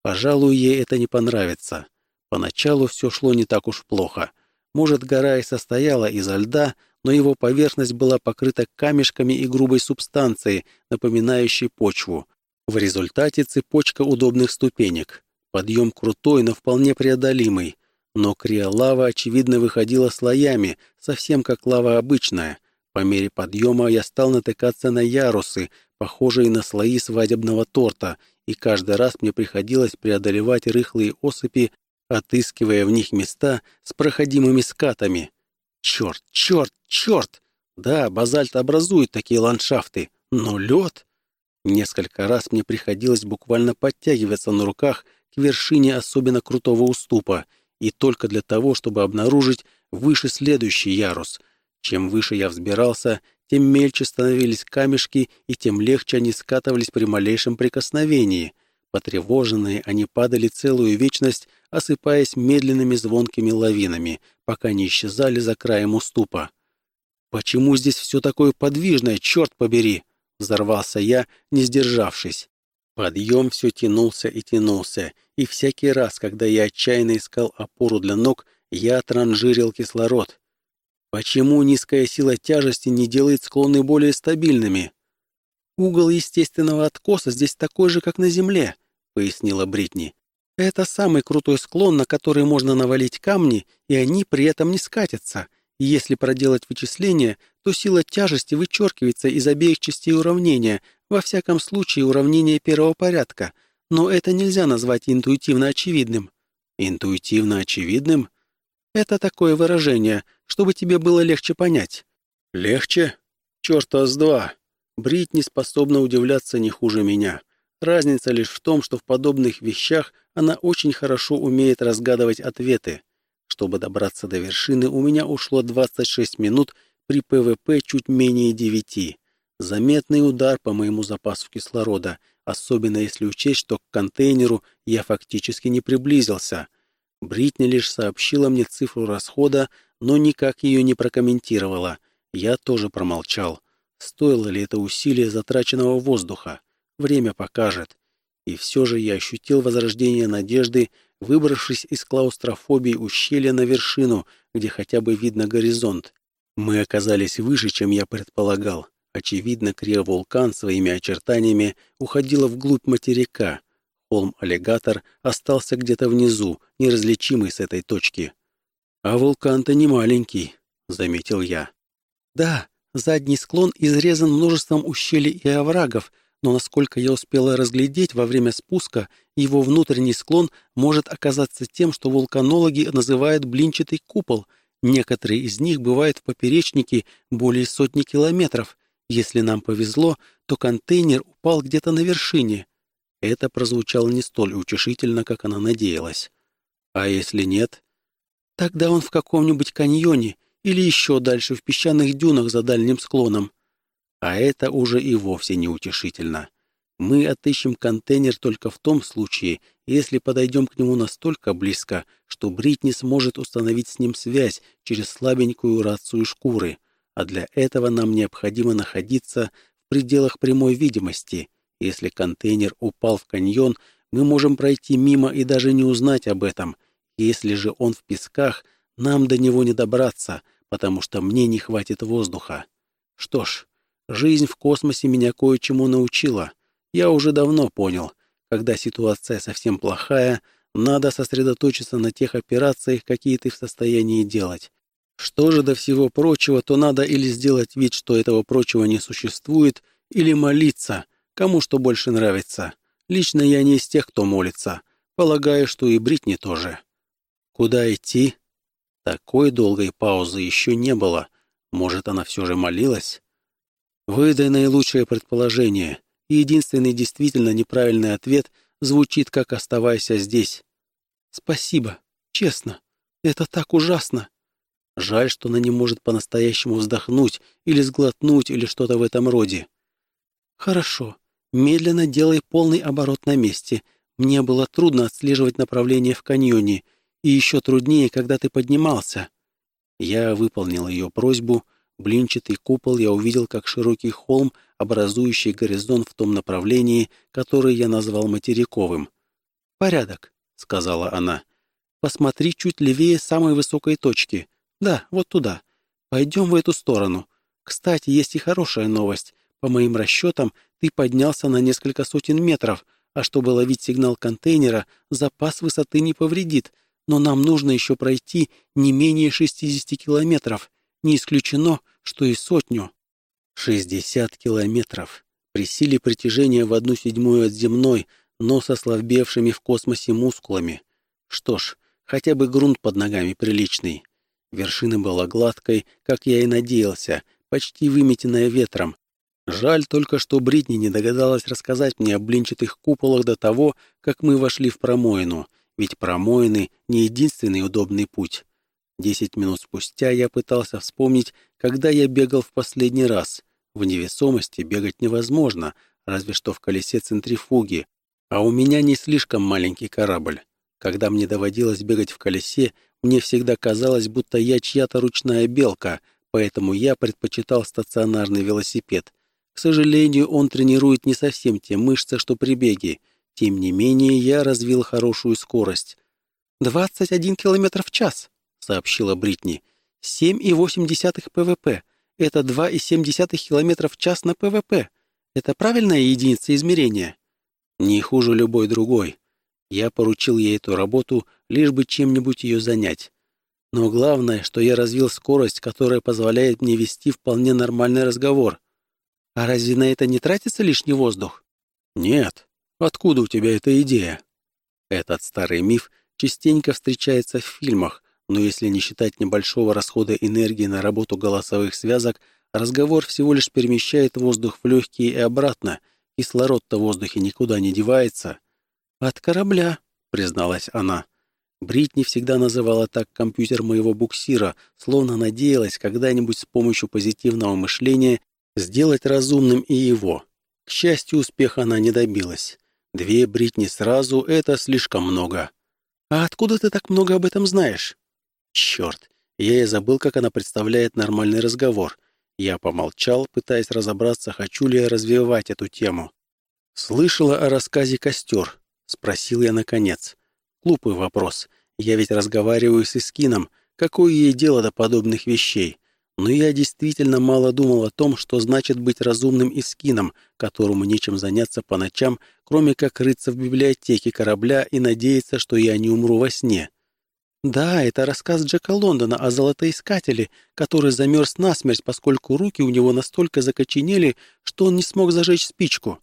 Пожалуй, ей это не понравится. Поначалу все шло не так уж плохо. Может, гора и состояла изо льда, но его поверхность была покрыта камешками и грубой субстанцией, напоминающей почву. В результате цепочка удобных ступенек. Подъем крутой, но вполне преодолимый. Но криолава, очевидно, выходила слоями, совсем как лава обычная. По мере подъема я стал натыкаться на ярусы, похожие на слои свадебного торта, и каждый раз мне приходилось преодолевать рыхлые осыпи отыскивая в них места с проходимыми скатами. Черт, черт, черт! Да, базальт образует такие ландшафты, но лед... Несколько раз мне приходилось буквально подтягиваться на руках к вершине особенно крутого уступа, и только для того, чтобы обнаружить выше следующий ярус. Чем выше я взбирался, тем мельче становились камешки, и тем легче они скатывались при малейшем прикосновении. Потревоженные, они падали целую вечность, осыпаясь медленными звонкими лавинами, пока не исчезали за краем уступа. «Почему здесь все такое подвижное, черт побери?» — взорвался я, не сдержавшись. Подъем все тянулся и тянулся, и всякий раз, когда я отчаянно искал опору для ног, я транжирил кислород. Почему низкая сила тяжести не делает склоны более стабильными? Угол естественного откоса здесь такой же, как на Земле. — пояснила Бритни. «Это самый крутой склон, на который можно навалить камни, и они при этом не скатятся. Если проделать вычисления, то сила тяжести вычеркивается из обеих частей уравнения, во всяком случае уравнение первого порядка. Но это нельзя назвать интуитивно очевидным». «Интуитивно очевидным?» «Это такое выражение, чтобы тебе было легче понять». «Легче? Чёрта с два!» Бритни способна удивляться не хуже меня. Разница лишь в том, что в подобных вещах она очень хорошо умеет разгадывать ответы. Чтобы добраться до вершины, у меня ушло 26 минут при ПВП чуть менее 9. Заметный удар по моему запасу кислорода, особенно если учесть, что к контейнеру я фактически не приблизился. Бритни лишь сообщила мне цифру расхода, но никак ее не прокомментировала. Я тоже промолчал. Стоило ли это усилие затраченного воздуха? Время покажет. И все же я ощутил возрождение надежды, выбравшись из клаустрофобии ущелья на вершину, где хотя бы видно горизонт. Мы оказались выше, чем я предполагал. Очевидно, криовулкан своими очертаниями уходила вглубь материка. Холм-аллигатор остался где-то внизу, неразличимый с этой точки. «А вулкан-то не маленький», — заметил я. «Да, задний склон изрезан множеством ущелий и оврагов, но, насколько я успела разглядеть во время спуска, его внутренний склон может оказаться тем, что вулканологи называют блинчатый купол. Некоторые из них бывают в поперечнике более сотни километров, если нам повезло, то контейнер упал где-то на вершине. Это прозвучало не столь утешительно, как она надеялась. А если нет? Тогда он в каком-нибудь каньоне или еще дальше в песчаных дюнах за дальним склоном. А это уже и вовсе не утешительно. Мы отыщем контейнер только в том случае, если подойдем к нему настолько близко, что Бритни сможет установить с ним связь через слабенькую рацию шкуры — а для этого нам необходимо находиться в пределах прямой видимости. Если контейнер упал в каньон, мы можем пройти мимо и даже не узнать об этом. Если же он в песках, нам до него не добраться, потому что мне не хватит воздуха. Что ж, жизнь в космосе меня кое-чему научила. Я уже давно понял, когда ситуация совсем плохая, надо сосредоточиться на тех операциях, какие ты в состоянии делать. Что же до всего прочего, то надо или сделать вид, что этого прочего не существует, или молиться, кому что больше нравится. Лично я не из тех, кто молится. Полагаю, что и Бритни тоже. Куда идти? Такой долгой паузы еще не было. Может, она все же молилась? Выдай наилучшее предположение. единственный действительно неправильный ответ звучит как «оставайся здесь». Спасибо. Честно. Это так ужасно. Жаль, что она не может по-настоящему вздохнуть или сглотнуть или что-то в этом роде. Хорошо. Медленно делай полный оборот на месте. Мне было трудно отслеживать направление в каньоне, и еще труднее, когда ты поднимался. Я выполнил ее просьбу. Блинчатый купол я увидел как широкий холм, образующий горизонт в том направлении, которое я назвал материковым. «Порядок», — сказала она. «Посмотри чуть левее самой высокой точки. «Да, вот туда. Пойдем в эту сторону. Кстати, есть и хорошая новость. По моим расчетам, ты поднялся на несколько сотен метров, а чтобы ловить сигнал контейнера, запас высоты не повредит, но нам нужно еще пройти не менее 60 километров. Не исключено, что и сотню». «60 километров. При силе притяжения в одну седьмую от земной, но со слабевшими в космосе мускулами. Что ж, хотя бы грунт под ногами приличный. Вершина была гладкой, как я и надеялся, почти выметенная ветром. Жаль только, что Бритни не догадалась рассказать мне о блинчатых куполах до того, как мы вошли в промоину, ведь промоины — не единственный удобный путь. Десять минут спустя я пытался вспомнить, когда я бегал в последний раз. В невесомости бегать невозможно, разве что в колесе центрифуги, а у меня не слишком маленький корабль. Когда мне доводилось бегать в колесе, мне всегда казалось, будто я чья-то ручная белка, поэтому я предпочитал стационарный велосипед. К сожалению, он тренирует не совсем те мышцы, что при беге. Тем не менее, я развил хорошую скорость. «Двадцать один километр в час», — сообщила Бритни. «Семь и восемь десятых ПВП. Это два и семь десятых километров в час на ПВП. Это правильная единица измерения?» «Не хуже любой другой. Я поручил ей эту работу, лишь бы чем-нибудь ее занять. Но главное, что я развил скорость, которая позволяет мне вести вполне нормальный разговор. А разве на это не тратится лишний воздух? Нет. Откуда у тебя эта идея? Этот старый миф частенько встречается в фильмах, но если не считать небольшого расхода энергии на работу голосовых связок, разговор всего лишь перемещает воздух в легкие и обратно. Кислород-то в воздухе никуда не девается. «От корабля», — призналась она. Бритни всегда называла так компьютер моего буксира, словно надеялась когда-нибудь с помощью позитивного мышления Сделать разумным и его. К счастью, успеха она не добилась. Две Бритни сразу — это слишком много. «А откуда ты так много об этом знаешь?» «Черт, я и забыл, как она представляет нормальный разговор. Я помолчал, пытаясь разобраться, хочу ли я развивать эту тему. «Слышала о рассказе «Костер»?» — спросил я наконец. Глупый вопрос. Я ведь разговариваю с Искином. Какое ей дело до подобных вещей? Но я действительно мало думал о том, что значит быть разумным Искином, которому нечем заняться по ночам, кроме как рыться в библиотеке корабля и надеяться, что я не умру во сне. Да, это рассказ Джека Лондона о золотоискателе, который замерз насмерть, поскольку руки у него настолько закоченели, что он не смог зажечь спичку.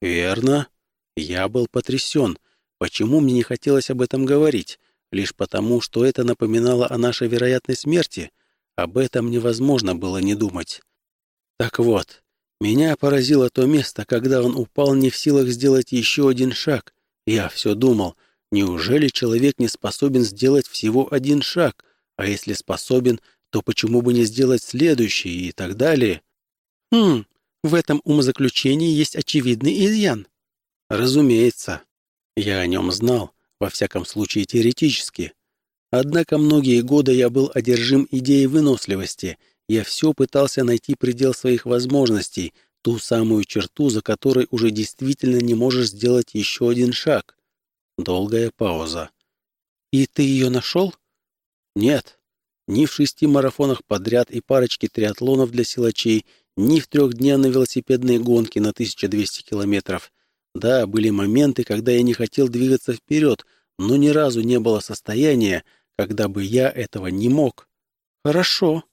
Верно. Я был потрясен. Почему мне не хотелось об этом говорить? Лишь потому, что это напоминало о нашей вероятной смерти. Об этом невозможно было не думать. Так вот, меня поразило то место, когда он упал не в силах сделать еще один шаг. Я все думал — Неужели человек не способен сделать всего один шаг? А если способен, то почему бы не сделать следующий и так далее? Хм, в этом умозаключении есть очевидный изъян. Разумеется. Я о нем знал, во всяком случае теоретически. Однако многие годы я был одержим идеей выносливости. Я все пытался найти предел своих возможностей, ту самую черту, за которой уже действительно не можешь сделать еще один шаг. Долгая пауза. «И ты ее нашел?» «Нет. Ни в шести марафонах подряд и парочке триатлонов для силачей, ни в трехдневной велосипедной гонке на 1200 километров. Да, были моменты, когда я не хотел двигаться вперед, но ни разу не было состояния, когда бы я этого не мог. Хорошо.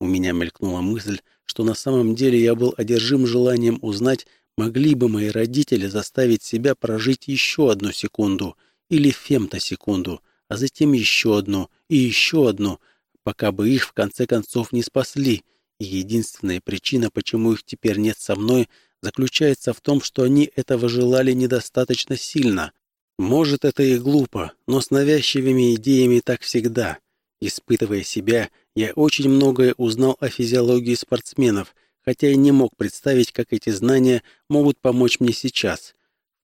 У меня мелькнула мысль, что на самом деле я был одержим желанием узнать, Могли бы мои родители заставить себя прожить еще одну секунду или фемтосекунду, а затем еще одну и еще одну, пока бы их в конце концов не спасли. И единственная причина, почему их теперь нет со мной, заключается в том, что они этого желали недостаточно сильно. Может, это и глупо, но с навязчивыми идеями так всегда. Испытывая себя, я очень многое узнал о физиологии спортсменов — хотя и не мог представить, как эти знания могут помочь мне сейчас.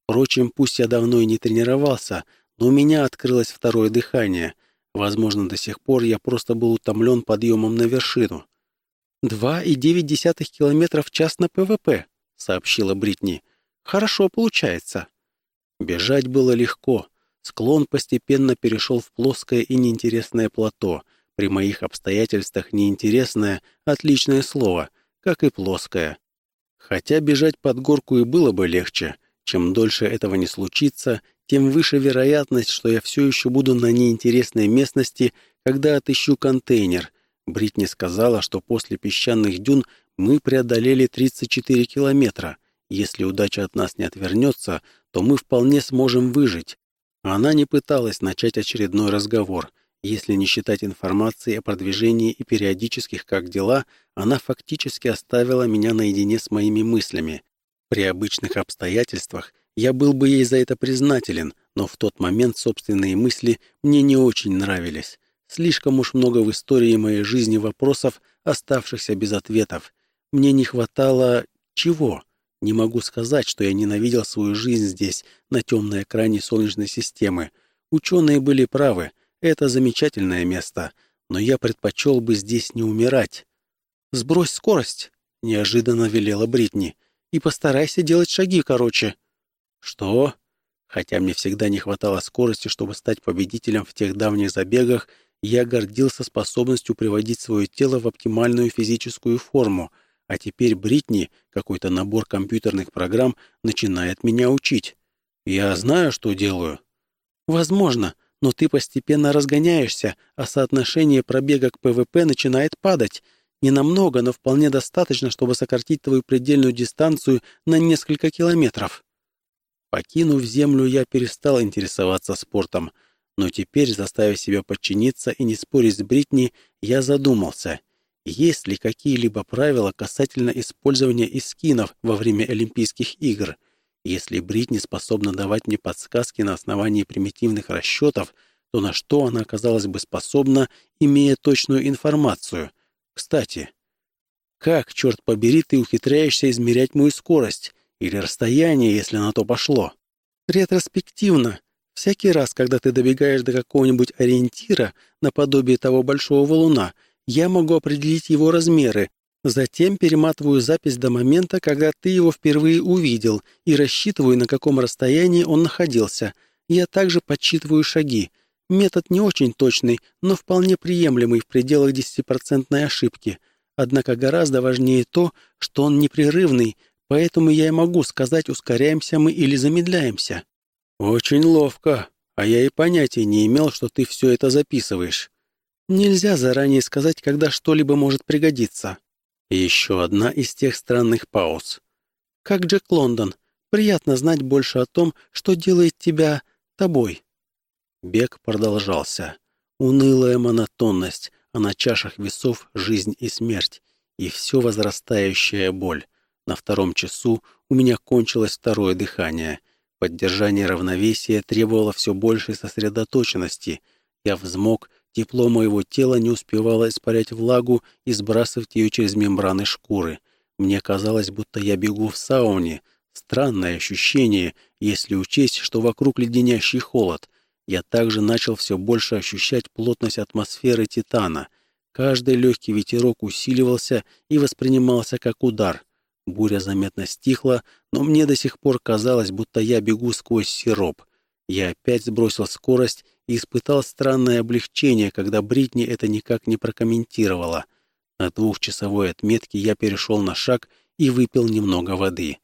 Впрочем, пусть я давно и не тренировался, но у меня открылось второе дыхание. Возможно, до сих пор я просто был утомлен подъемом на вершину. «Два и девять десятых километров в час на ПВП», — сообщила Бритни. «Хорошо получается». Бежать было легко. Склон постепенно перешел в плоское и неинтересное плато. При моих обстоятельствах неинтересное — отличное слово — как и плоская. Хотя бежать под горку и было бы легче. Чем дольше этого не случится, тем выше вероятность, что я все еще буду на неинтересной местности, когда отыщу контейнер. Бритни сказала, что после песчаных дюн мы преодолели 34 километра. Если удача от нас не отвернется, то мы вполне сможем выжить. Она не пыталась начать очередной разговор — если не считать информации о продвижении и периодических «как дела», она фактически оставила меня наедине с моими мыслями. При обычных обстоятельствах я был бы ей за это признателен, но в тот момент собственные мысли мне не очень нравились. Слишком уж много в истории моей жизни вопросов, оставшихся без ответов. Мне не хватало... чего? Не могу сказать, что я ненавидел свою жизнь здесь, на темной экране Солнечной системы. Ученые были правы — это замечательное место, но я предпочел бы здесь не умирать. «Сбрось скорость», — неожиданно велела Бритни, «и постарайся делать шаги короче». «Что?» Хотя мне всегда не хватало скорости, чтобы стать победителем в тех давних забегах, я гордился способностью приводить свое тело в оптимальную физическую форму, а теперь Бритни, какой-то набор компьютерных программ, начинает меня учить. Я знаю, что делаю. Возможно, но ты постепенно разгоняешься, а соотношение пробега к ПВП начинает падать. Не намного, но вполне достаточно, чтобы сократить твою предельную дистанцию на несколько километров. Покинув землю, я перестал интересоваться спортом, но теперь, заставив себя подчиниться и не спорить с Бритни, я задумался, есть ли какие-либо правила касательно использования эскинов во время Олимпийских игр — если Бритни способна давать мне подсказки на основании примитивных расчетов, то на что она оказалась бы способна, имея точную информацию? Кстати, Как, черт побери, ты ухитряешься измерять мою скорость? Или расстояние, если на то пошло? Ретроспективно. Всякий раз, когда ты добегаешь до какого-нибудь ориентира, наподобие того большого валуна, я могу определить его размеры, затем перематываю запись до момента, когда ты его впервые увидел, и рассчитываю, на каком расстоянии он находился. Я также подсчитываю шаги. Метод не очень точный, но вполне приемлемый в пределах 10% ошибки. Однако гораздо важнее то, что он непрерывный, поэтому я и могу сказать, ускоряемся мы или замедляемся. «Очень ловко, а я и понятия не имел, что ты все это записываешь. Нельзя заранее сказать, когда что-либо может пригодиться». Еще одна из тех странных пауз. «Как Джек Лондон, приятно знать больше о том, что делает тебя тобой». Бег продолжался. Унылая монотонность, а на чашах весов жизнь и смерть, и все возрастающая боль. На втором часу у меня кончилось второе дыхание. Поддержание равновесия требовало все большей сосредоточенности. Я взмок, тепло моего тела не успевало испарять влагу и сбрасывать ее через мембраны шкуры. Мне казалось, будто я бегу в сауне. Странное ощущение, если учесть, что вокруг леденящий холод. Я также начал все больше ощущать плотность атмосферы Титана. Каждый легкий ветерок усиливался и воспринимался как удар — Буря заметно стихла, но мне до сих пор казалось, будто я бегу сквозь сироп. Я опять сбросил скорость и испытал странное облегчение, когда Бритни это никак не прокомментировала. На двухчасовой отметке я перешел на шаг и выпил немного воды.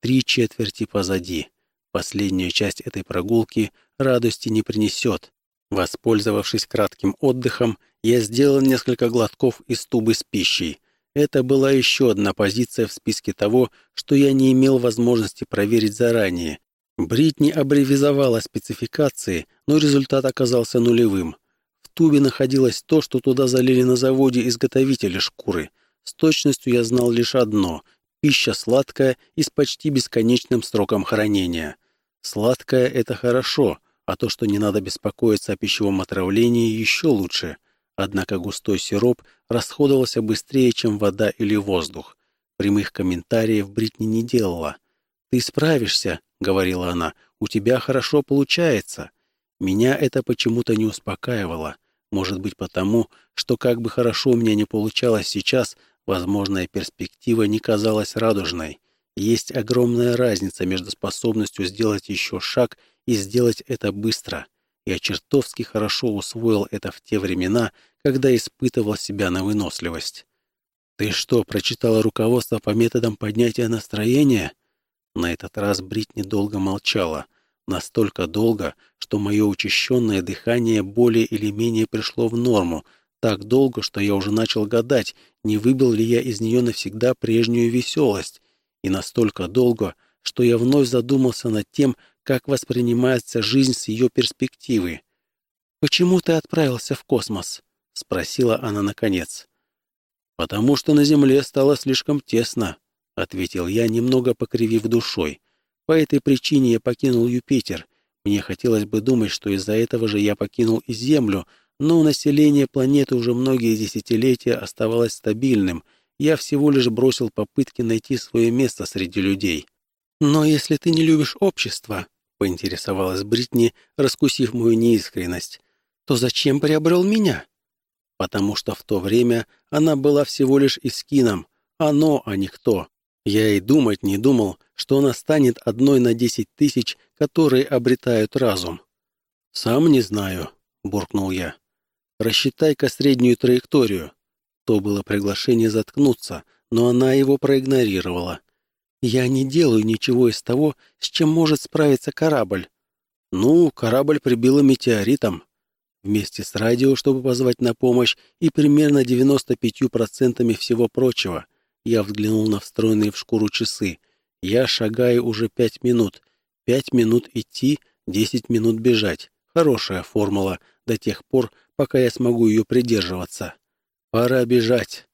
Три четверти позади. Последняя часть этой прогулки радости не принесет. Воспользовавшись кратким отдыхом, я сделал несколько глотков из тубы с пищей. Это была еще одна позиция в списке того, что я не имел возможности проверить заранее. Бритни аббревизовала спецификации, но результат оказался нулевым. В тубе находилось то, что туда залили на заводе изготовители шкуры. С точностью я знал лишь одно – пища сладкая и с почти бесконечным сроком хранения. Сладкое – это хорошо, а то, что не надо беспокоиться о пищевом отравлении, еще лучше. Однако густой сироп расходовался быстрее, чем вода или воздух. Прямых комментариев Бритни не делала. «Ты справишься», — говорила она, — «у тебя хорошо получается». Меня это почему-то не успокаивало. Может быть потому, что как бы хорошо у меня не получалось сейчас, возможная перспектива не казалась радужной. Есть огромная разница между способностью сделать еще шаг и сделать это быстро. Я чертовски хорошо усвоил это в те времена, когда испытывал себя на выносливость. «Ты что, прочитала руководство по методам поднятия настроения?» На этот раз Бритни долго молчала. Настолько долго, что мое учащенное дыхание более или менее пришло в норму, так долго, что я уже начал гадать, не выбил ли я из нее навсегда прежнюю веселость, и настолько долго, что я вновь задумался над тем, как воспринимается жизнь с ее перспективы. «Почему ты отправился в космос?» — спросила она наконец. «Потому что на Земле стало слишком тесно», — ответил я, немного покривив душой. «По этой причине я покинул Юпитер. Мне хотелось бы думать, что из-за этого же я покинул и Землю, но население планеты уже многие десятилетия оставалось стабильным. Я всего лишь бросил попытки найти свое место среди людей. Но если ты не любишь общество, — поинтересовалась Бритни, раскусив мою неискренность, — то зачем приобрел меня? Потому что в то время она была всего лишь искином, оно, а не кто. Я и думать не думал, что она станет одной на десять тысяч, которые обретают разум. «Сам не знаю», — буркнул я. «Рассчитай-ка среднюю траекторию». То было приглашение заткнуться, но она его проигнорировала. Я не делаю ничего из того, с чем может справиться корабль. Ну, корабль прибило метеоритом. Вместе с радио, чтобы позвать на помощь, и примерно 95% всего прочего. Я взглянул на встроенные в шкуру часы. Я шагаю уже пять минут. Пять минут идти, десять минут бежать. Хорошая формула до тех пор, пока я смогу ее придерживаться. Пора бежать.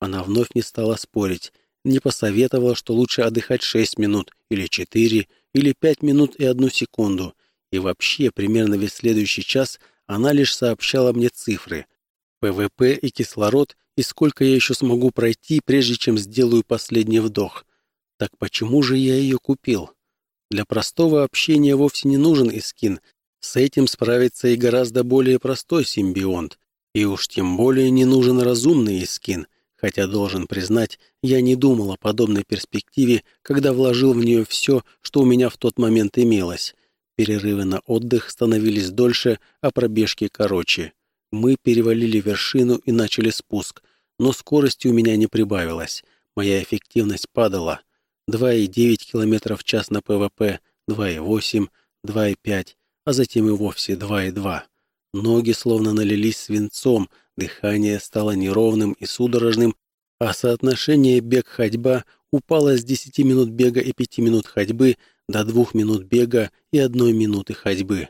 Она вновь не стала спорить не посоветовала, что лучше отдыхать 6 минут, или 4, или 5 минут и одну секунду. И вообще, примерно весь следующий час она лишь сообщала мне цифры. ПВП и кислород, и сколько я еще смогу пройти, прежде чем сделаю последний вдох. Так почему же я ее купил? Для простого общения вовсе не нужен Искин. С этим справится и гораздо более простой симбионт. И уж тем более не нужен разумный Искин, хотя, должен признать, я не думал о подобной перспективе, когда вложил в нее все, что у меня в тот момент имелось. Перерывы на отдых становились дольше, а пробежки короче. Мы перевалили вершину и начали спуск, но скорости у меня не прибавилось. Моя эффективность падала. 2,9 км в час на ПВП, 2,8, 2,5, а затем и вовсе 2,2. Ноги словно налились свинцом, дыхание стало неровным и судорожным, а соотношение бег-ходьба упало с 10 минут бега и 5 минут ходьбы до 2 минут бега и 1 минуты ходьбы.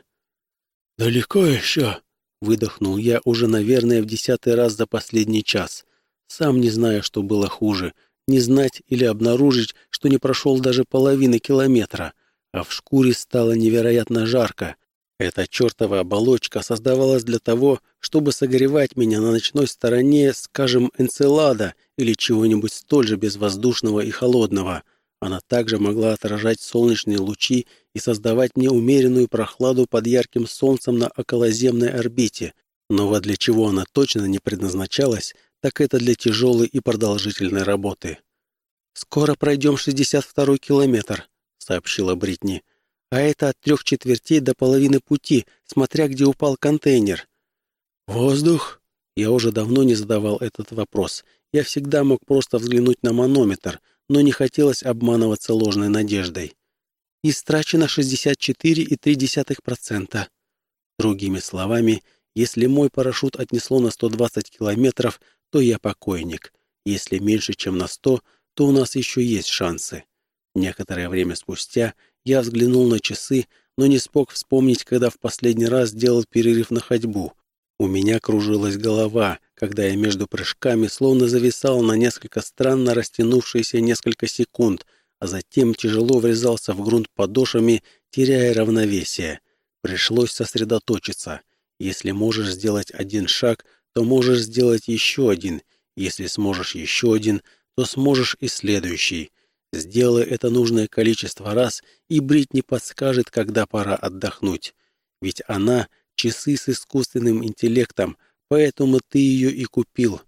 «Далеко еще?» Выдохнул я уже, наверное, в десятый раз за последний час. Сам не знаю, что было хуже. Не знать или обнаружить, что не прошел даже половины километра. А в шкуре стало невероятно жарко. Эта чертова оболочка создавалась для того, чтобы согревать меня на ночной стороне, скажем, энцелада или чего-нибудь столь же безвоздушного и холодного — она также могла отражать солнечные лучи и создавать мне умеренную прохладу под ярким солнцем на околоземной орбите. Но вот для чего она точно не предназначалась, так это для тяжелой и продолжительной работы. «Скоро пройдем 62-й километр», — сообщила Бритни. «А это от трех четвертей до половины пути, смотря где упал контейнер». «Воздух?» Я уже давно не задавал этот вопрос. Я всегда мог просто взглянуть на манометр — но не хотелось обманываться ложной надеждой. Истрачено 64,3%. Другими словами, если мой парашют отнесло на 120 километров, то я покойник. Если меньше, чем на 100, то у нас еще есть шансы. Некоторое время спустя я взглянул на часы, но не смог вспомнить, когда в последний раз делал перерыв на ходьбу. У меня кружилась голова, когда я между прыжками словно зависал на несколько странно растянувшиеся несколько секунд, а затем тяжело врезался в грунт подошвами, теряя равновесие. Пришлось сосредоточиться. Если можешь сделать один шаг, то можешь сделать еще один. Если сможешь еще один, то сможешь и следующий. Сделай это нужное количество раз, и Брит не подскажет, когда пора отдохнуть. Ведь она часы с искусственным интеллектом, поэтому ты ее и купил.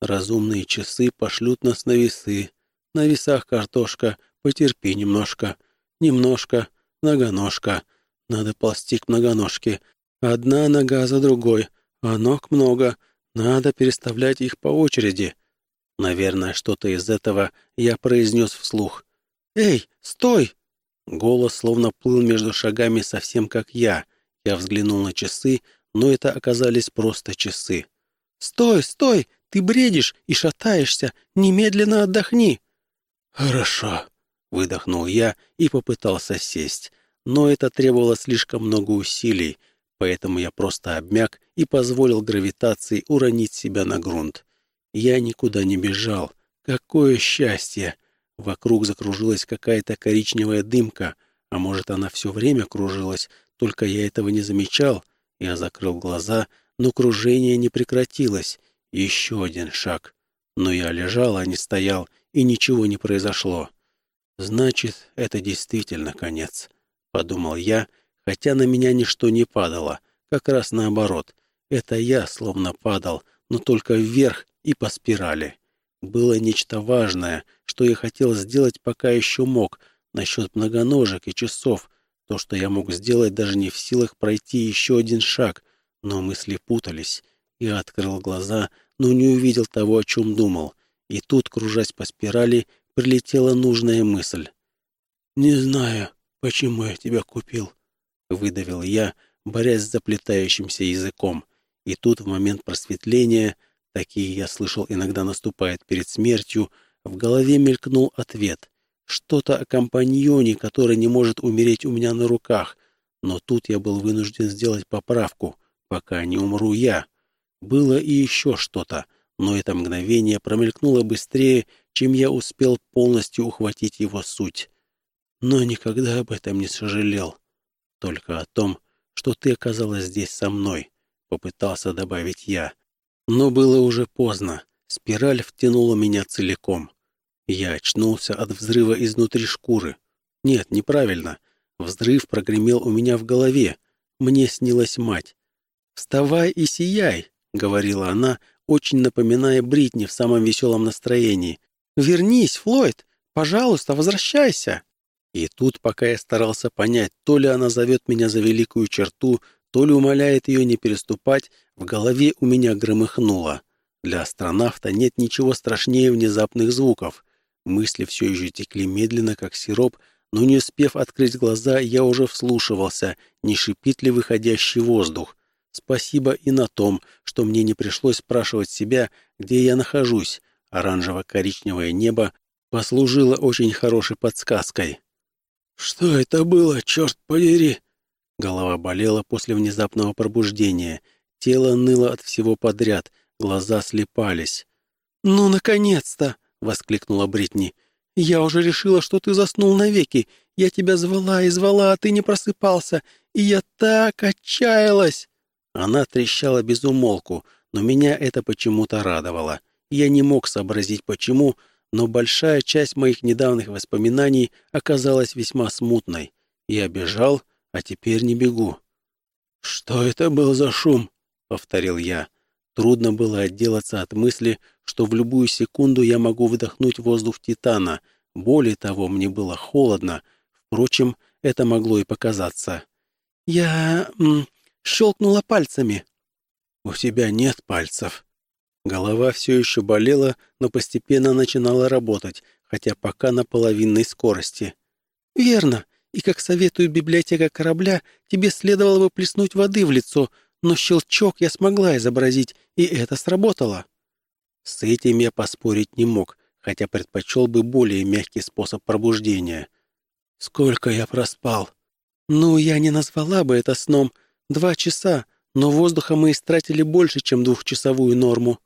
Разумные часы пошлют нас на весы. На весах картошка, потерпи немножко. Немножко, многоножка. Надо ползти к многоножке. Одна нога за другой, а ног много. Надо переставлять их по очереди. Наверное, что-то из этого я произнес вслух. «Эй, стой!» Голос словно плыл между шагами совсем как я. Я взглянул на часы, но это оказались просто часы. «Стой, стой! Ты бредишь и шатаешься! Немедленно отдохни!» «Хорошо», — выдохнул я и попытался сесть. Но это требовало слишком много усилий, поэтому я просто обмяк и позволил гравитации уронить себя на грунт. Я никуда не бежал. Какое счастье! Вокруг закружилась какая-то коричневая дымка, а может, она все время кружилась, только я этого не замечал. Я закрыл глаза, но кружение не прекратилось. Еще один шаг. Но я лежал, а не стоял, и ничего не произошло. Значит, это действительно конец, подумал я, хотя на меня ничто не падало, как раз наоборот. Это я словно падал, но только вверх и по спирали. Было нечто важное, что я хотел сделать, пока еще мог, насчет многоножек и часов, то, что я мог сделать, даже не в силах пройти еще один шаг, но мысли путались. Я открыл глаза, но не увидел того, о чем думал. И тут, кружась по спирали, прилетела нужная мысль. «Не знаю, почему я тебя купил», — выдавил я, борясь с заплетающимся языком. И тут, в момент просветления, такие я слышал иногда наступает перед смертью, в голове мелькнул ответ. Что-то о компаньоне, который не может умереть у меня на руках. Но тут я был вынужден сделать поправку, пока не умру я. Было и еще что-то, но это мгновение промелькнуло быстрее, чем я успел полностью ухватить его суть. Но никогда об этом не сожалел. Только о том, что ты оказалась здесь со мной, попытался добавить я. Но было уже поздно. Спираль втянула меня целиком. Я очнулся от взрыва изнутри шкуры. Нет, неправильно. Взрыв прогремел у меня в голове. Мне снилась мать. «Вставай и сияй», — говорила она, очень напоминая Бритни в самом веселом настроении. «Вернись, Флойд! Пожалуйста, возвращайся!» И тут, пока я старался понять, то ли она зовет меня за великую черту, то ли умоляет ее не переступать, в голове у меня громыхнуло. Для астронавта нет ничего страшнее внезапных звуков. Мысли все еще текли медленно, как сироп, но не успев открыть глаза, я уже вслушивался, не шипит ли выходящий воздух. Спасибо и на том, что мне не пришлось спрашивать себя, где я нахожусь. Оранжево-коричневое небо послужило очень хорошей подсказкой. «Что это было, черт подери?» Голова болела после внезапного пробуждения. Тело ныло от всего подряд, глаза слепались. «Ну, наконец-то!» — воскликнула Бритни. «Я уже решила, что ты заснул навеки. Я тебя звала и звала, а ты не просыпался. И я так отчаялась!» Она трещала без умолку, но меня это почему-то радовало. Я не мог сообразить, почему, но большая часть моих недавних воспоминаний оказалась весьма смутной. Я бежал, а теперь не бегу. «Что это был за шум?» — повторил я. Трудно было отделаться от мысли, что в любую секунду я могу вдохнуть воздух Титана. Более того, мне было холодно. Впрочем, это могло и показаться. «Я... М, щелкнула пальцами». «У тебя нет пальцев». Голова все еще болела, но постепенно начинала работать, хотя пока на половинной скорости. «Верно. И, как советует библиотека корабля, тебе следовало бы плеснуть воды в лицо, но щелчок я смогла изобразить, и это сработало». С этим я поспорить не мог, хотя предпочел бы более мягкий способ пробуждения. «Сколько я проспал?» «Ну, я не назвала бы это сном. Два часа, но воздуха мы истратили больше, чем двухчасовую норму».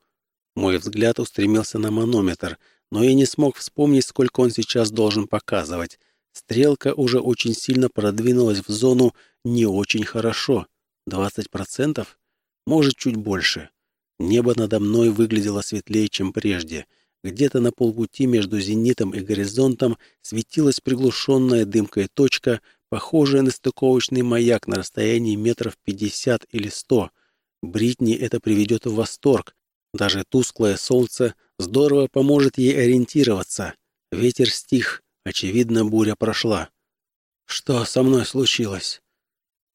Мой взгляд устремился на манометр, но я не смог вспомнить, сколько он сейчас должен показывать. Стрелка уже очень сильно продвинулась в зону «не очень хорошо». 20%? Может, чуть больше. Небо надо мной выглядело светлее, чем прежде. Где-то на полпути между зенитом и горизонтом светилась приглушенная дымкой точка, похожая на стыковочный маяк на расстоянии метров пятьдесят или сто. Бритни это приведет в восторг. Даже тусклое солнце здорово поможет ей ориентироваться. Ветер стих, очевидно, буря прошла. Что со мной случилось?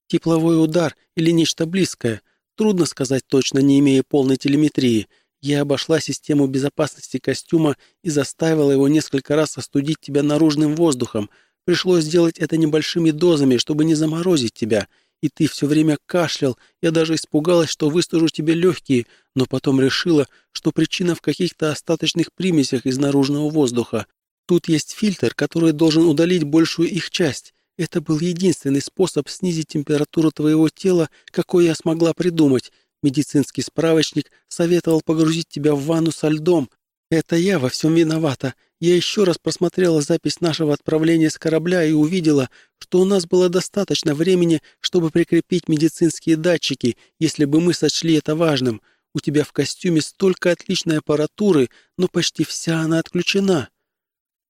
Тепловой удар или нечто близкое. Трудно сказать точно, не имея полной телеметрии. Я обошла систему безопасности костюма и заставила его несколько раз остудить тебя наружным воздухом, Пришлось сделать это небольшими дозами, чтобы не заморозить тебя. И ты все время кашлял. Я даже испугалась, что выстужу тебе легкие, но потом решила, что причина в каких-то остаточных примесях из наружного воздуха. Тут есть фильтр, который должен удалить большую их часть. Это был единственный способ снизить температуру твоего тела, какой я смогла придумать. Медицинский справочник советовал погрузить тебя в ванну со льдом. Это я во всем виновата. Я еще раз просмотрела запись нашего отправления с корабля и увидела, что у нас было достаточно времени, чтобы прикрепить медицинские датчики, если бы мы сочли это важным. У тебя в костюме столько отличной аппаратуры, но почти вся она отключена».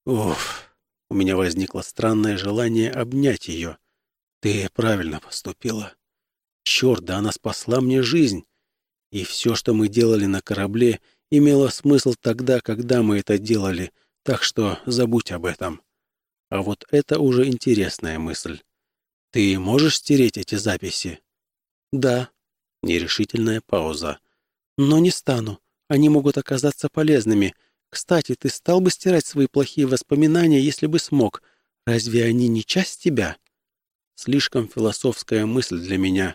«Уф!» У меня возникло странное желание обнять ее. «Ты правильно поступила. Черт, да она спасла мне жизнь. И все, что мы делали на корабле, имело смысл тогда, когда мы это делали — так что забудь об этом. А вот это уже интересная мысль. Ты можешь стереть эти записи? Да. Нерешительная пауза. Но не стану. Они могут оказаться полезными. Кстати, ты стал бы стирать свои плохие воспоминания, если бы смог. Разве они не часть тебя? Слишком философская мысль для меня.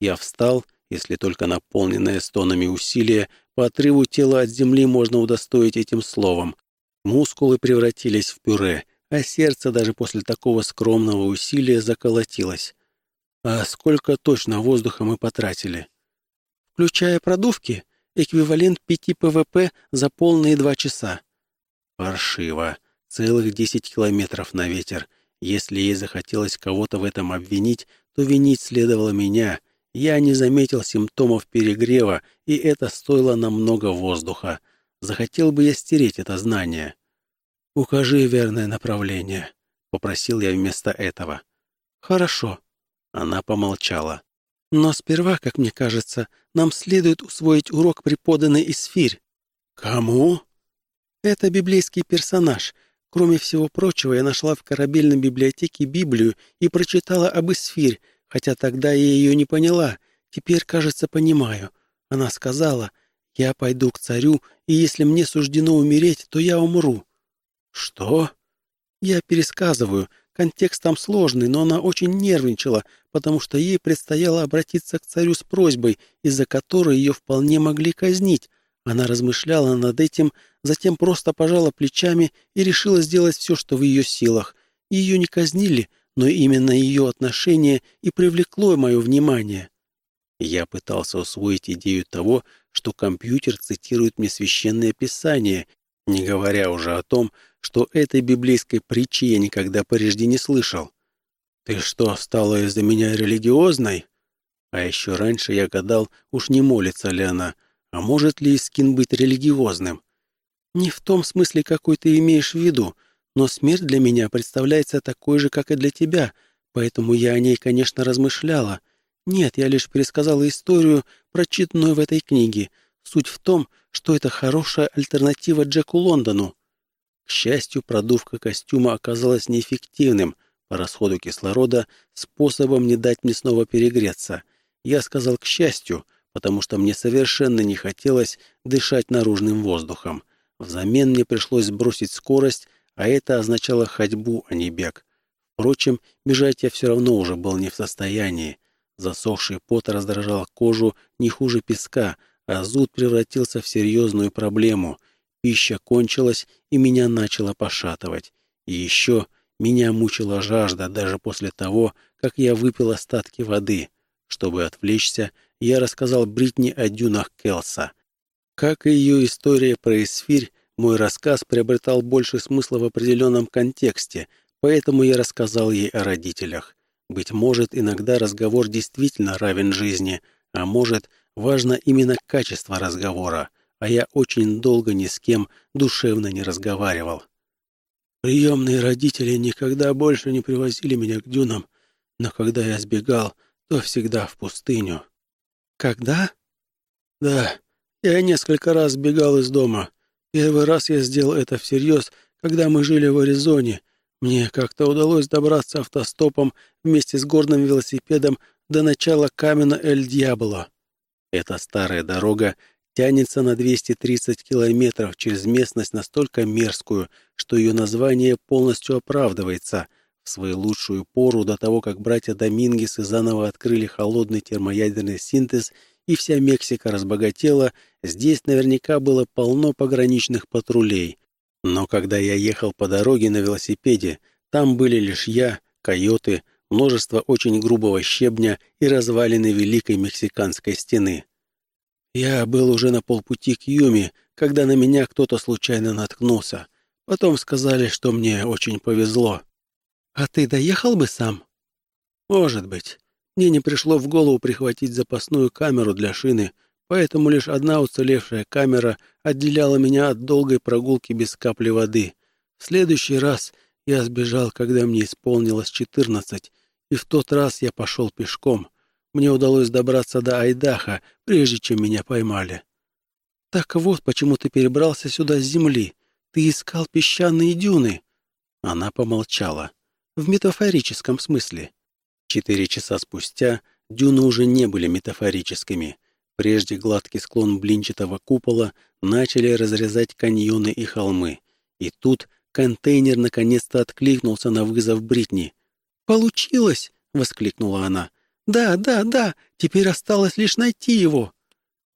Я встал, если только наполненное стонами усилие, по отрыву тела от земли можно удостоить этим словом. Мускулы превратились в пюре, а сердце даже после такого скромного усилия заколотилось. А сколько точно воздуха мы потратили? Включая продувки, эквивалент 5 ПВП за полные два часа. Паршиво. Целых 10 километров на ветер. Если ей захотелось кого-то в этом обвинить, то винить следовало меня. Я не заметил симптомов перегрева, и это стоило намного воздуха. Захотел бы я стереть это знание. «Укажи верное направление», — попросил я вместо этого. «Хорошо». Она помолчала. «Но сперва, как мне кажется, нам следует усвоить урок, преподанный Исфирь». «Кому?» «Это библейский персонаж. Кроме всего прочего, я нашла в корабельной библиотеке Библию и прочитала об Исфирь, хотя тогда я ее не поняла. Теперь, кажется, понимаю. Она сказала, «Я пойду к царю, и если мне суждено умереть, то я умру». «Что?» «Я пересказываю. Контекст там сложный, но она очень нервничала, потому что ей предстояло обратиться к царю с просьбой, из-за которой ее вполне могли казнить. Она размышляла над этим, затем просто пожала плечами и решила сделать все, что в ее силах. Ее не казнили, но именно ее отношение и привлекло мое внимание. Я пытался усвоить идею того, что компьютер цитирует мне священное писание, не говоря уже о том, что этой библейской притчи я никогда прежде не слышал. «Ты что, стала из-за меня религиозной?» А еще раньше я гадал, уж не молится ли она, а может ли Искин быть религиозным. Не в том смысле, какой ты имеешь в виду, но смерть для меня представляется такой же, как и для тебя, поэтому я о ней, конечно, размышляла. Нет, я лишь пересказала историю, прочитанную в этой книге. Суть в том, что это хорошая альтернатива Джеку Лондону. К счастью, продувка костюма оказалась неэффективным по расходу кислорода способом не дать мне снова перегреться. Я сказал «к счастью», потому что мне совершенно не хотелось дышать наружным воздухом. Взамен мне пришлось сбросить скорость, а это означало ходьбу, а не бег. Впрочем, бежать я все равно уже был не в состоянии. Засохший пот раздражал кожу не хуже песка, а зуд превратился в серьезную проблему. Пища кончилась, и меня начало пошатывать. И еще меня мучила жажда даже после того, как я выпил остатки воды. Чтобы отвлечься, я рассказал Бритни о дюнах Келса. Как и ее история про Эсфирь, мой рассказ приобретал больше смысла в определенном контексте, поэтому я рассказал ей о родителях. Быть может, иногда разговор действительно равен жизни, а может, важно именно качество разговора, а я очень долго ни с кем душевно не разговаривал. Приемные родители никогда больше не привозили меня к дюнам, но когда я сбегал, то всегда в пустыню. Когда? Да, я несколько раз сбегал из дома. Первый раз я сделал это всерьез, когда мы жили в Аризоне. Мне как-то удалось добраться автостопом вместе с горным велосипедом до начала камена Эль-Дьябло. Эта старая дорога тянется на 230 километров через местность настолько мерзкую, что ее название полностью оправдывается. В свою лучшую пору до того, как братья Домингесы заново открыли холодный термоядерный синтез – и вся Мексика разбогатела, здесь наверняка было полно пограничных патрулей. Но когда я ехал по дороге на велосипеде, там были лишь я, койоты, множество очень грубого щебня и развалины Великой Мексиканской стены. Я был уже на полпути к Юми, когда на меня кто-то случайно наткнулся. Потом сказали, что мне очень повезло. «А ты доехал бы сам?» «Может быть. Мне не пришло в голову прихватить запасную камеру для шины, поэтому лишь одна уцелевшая камера отделяла меня от долгой прогулки без капли воды. В следующий раз я сбежал, когда мне исполнилось четырнадцать, и в тот раз я пошел пешком. Мне удалось добраться до Айдаха, прежде чем меня поймали. Так вот, почему ты перебрался сюда с земли. Ты искал песчаные дюны. Она помолчала. В метафорическом смысле. Четыре часа спустя дюны уже не были метафорическими. Прежде гладкий склон блинчатого купола начали разрезать каньоны и холмы. И тут контейнер наконец-то откликнулся на вызов Бритни. «Получилось!» — воскликнула она. «Да, да, да, теперь осталось лишь найти его!»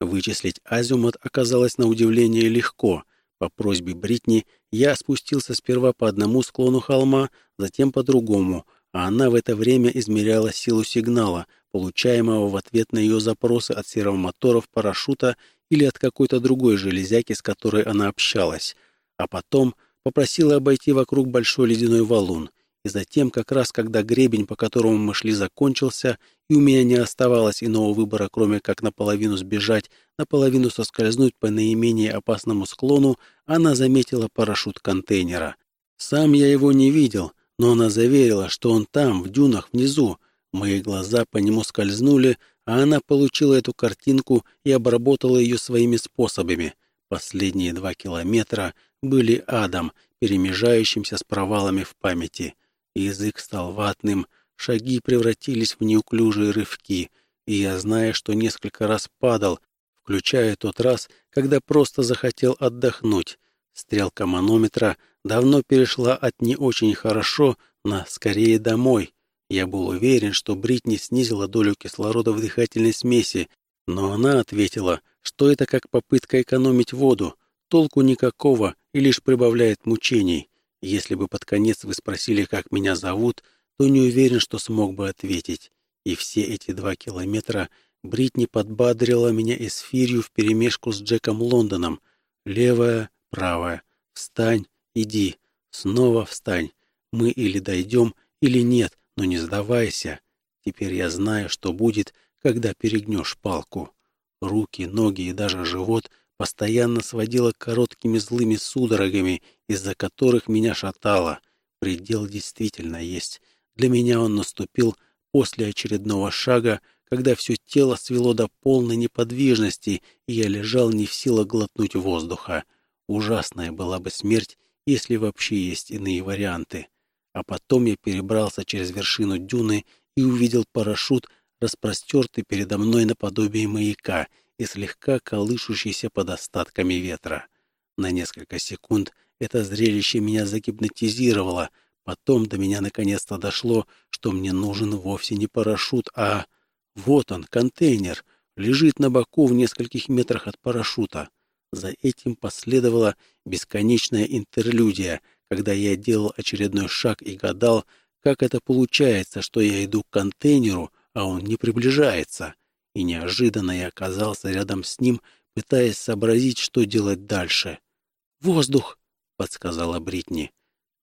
Вычислить азимут оказалось на удивление легко. По просьбе Бритни я спустился сперва по одному склону холма, затем по другому — а она в это время измеряла силу сигнала, получаемого в ответ на ее запросы от сервомоторов парашюта или от какой-то другой железяки, с которой она общалась, а потом попросила обойти вокруг большой ледяной валун. Затем, как раз когда гребень, по которому мы шли, закончился, и у меня не оставалось иного выбора, кроме как наполовину сбежать, наполовину соскользнуть по наименее опасному склону, она заметила парашют контейнера. Сам я его не видел, но она заверила, что он там, в дюнах внизу. Мои глаза по нему скользнули, а она получила эту картинку и обработала ее своими способами. Последние два километра были адом, перемежающимся с провалами в памяти. Язык стал ватным, шаги превратились в неуклюжие рывки, и я, зная, что несколько раз падал, включая тот раз, когда просто захотел отдохнуть. Стрелка манометра давно перешла от «не очень хорошо» на «скорее домой». Я был уверен, что Бритни снизила долю кислорода в дыхательной смеси, но она ответила, что это как попытка экономить воду, толку никакого и лишь прибавляет мучений. Если бы под конец вы спросили, как меня зовут, то не уверен, что смог бы ответить. И все эти два километра Бритни подбадрила меня эсфирью вперемешку с Джеком Лондоном. Левая, правая. Встань, иди. Снова встань. Мы или дойдем, или нет, но не сдавайся. Теперь я знаю, что будет, когда перегнешь палку. Руки, ноги и даже живот постоянно сводило короткими злыми судорогами, из-за которых меня шатало. Предел действительно есть. Для меня он наступил после очередного шага, когда все тело свело до полной неподвижности, и я лежал не в силах глотнуть воздуха. Ужасная была бы смерть, если вообще есть иные варианты. А потом я перебрался через вершину дюны и увидел парашют, распростертый передо мной наподобие маяка и слегка колышущийся под остатками ветра. На несколько секунд это зрелище меня загипнотизировало, потом до меня наконец-то дошло, что мне нужен вовсе не парашют, а... Вот он, контейнер, лежит на боку в нескольких метрах от парашюта. За этим последовала бесконечная интерлюдия, когда я делал очередной шаг и гадал, как это получается, что я иду к контейнеру, а он не приближается. И неожиданно я оказался рядом с ним, пытаясь сообразить, что делать дальше. «Воздух!» — подсказала Бритни.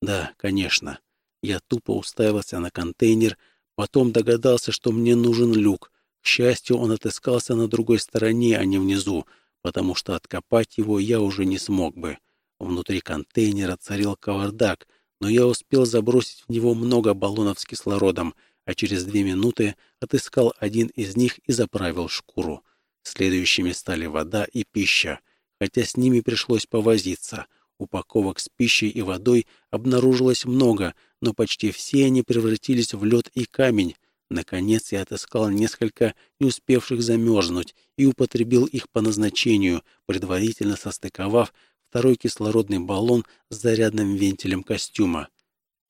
«Да, конечно». Я тупо уставился на контейнер, потом догадался, что мне нужен люк. К счастью, он отыскался на другой стороне, а не внизу, потому что откопать его я уже не смог бы. Внутри контейнера царил кавардак, но я успел забросить в него много баллонов с кислородом, а через две минуты отыскал один из них и заправил шкуру. Следующими стали вода и пища, хотя с ними пришлось повозиться. Упаковок с пищей и водой обнаружилось много, но почти все они превратились в лед и камень. Наконец я отыскал несколько не успевших замерзнуть и употребил их по назначению, предварительно состыковав второй кислородный баллон с зарядным вентилем костюма.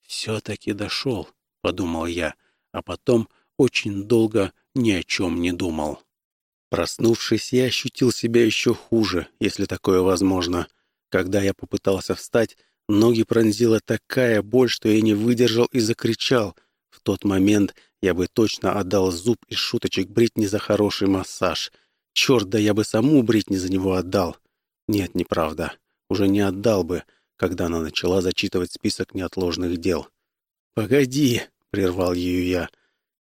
«Все-таки дошел», — подумал я а потом очень долго ни о чем не думал. Проснувшись, я ощутил себя еще хуже, если такое возможно. Когда я попытался встать, ноги пронзила такая боль, что я не выдержал и закричал. В тот момент я бы точно отдал зуб из шуточек Бритни за хороший массаж. Черт, да я бы саму Бритни за него отдал. Нет, неправда. Уже не отдал бы, когда она начала зачитывать список неотложных дел. «Погоди!» Прервал ее я.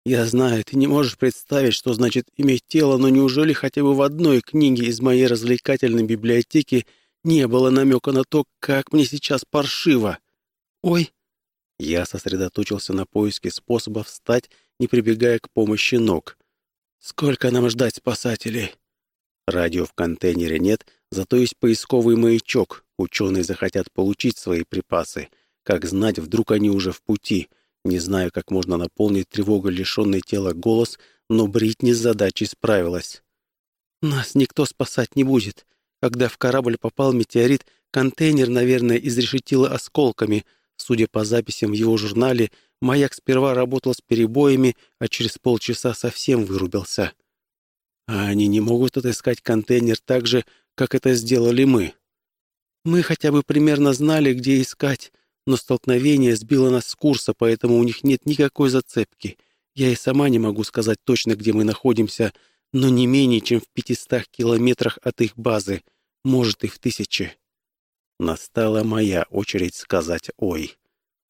«Я знаю, ты не можешь представить, что значит иметь тело, но неужели хотя бы в одной книге из моей развлекательной библиотеки не было намека на то, как мне сейчас паршиво? Ой!» Я сосредоточился на поиске способа встать, не прибегая к помощи ног. «Сколько нам ждать спасателей?» Радио в контейнере нет, зато есть поисковый маячок. Ученые захотят получить свои припасы. Как знать, вдруг они уже в пути — не знаю, как можно наполнить тревогой лишенный тела голос, но Бритни с задачей справилась. «Нас никто спасать не будет. Когда в корабль попал метеорит, контейнер, наверное, изрешетило осколками. Судя по записям в его журнале, маяк сперва работал с перебоями, а через полчаса совсем вырубился. А они не могут отыскать контейнер так же, как это сделали мы. Мы хотя бы примерно знали, где искать но столкновение сбило нас с курса, поэтому у них нет никакой зацепки. Я и сама не могу сказать точно, где мы находимся, но не менее чем в пятистах километрах от их базы, может и в тысячи. Настала моя очередь сказать «Ой».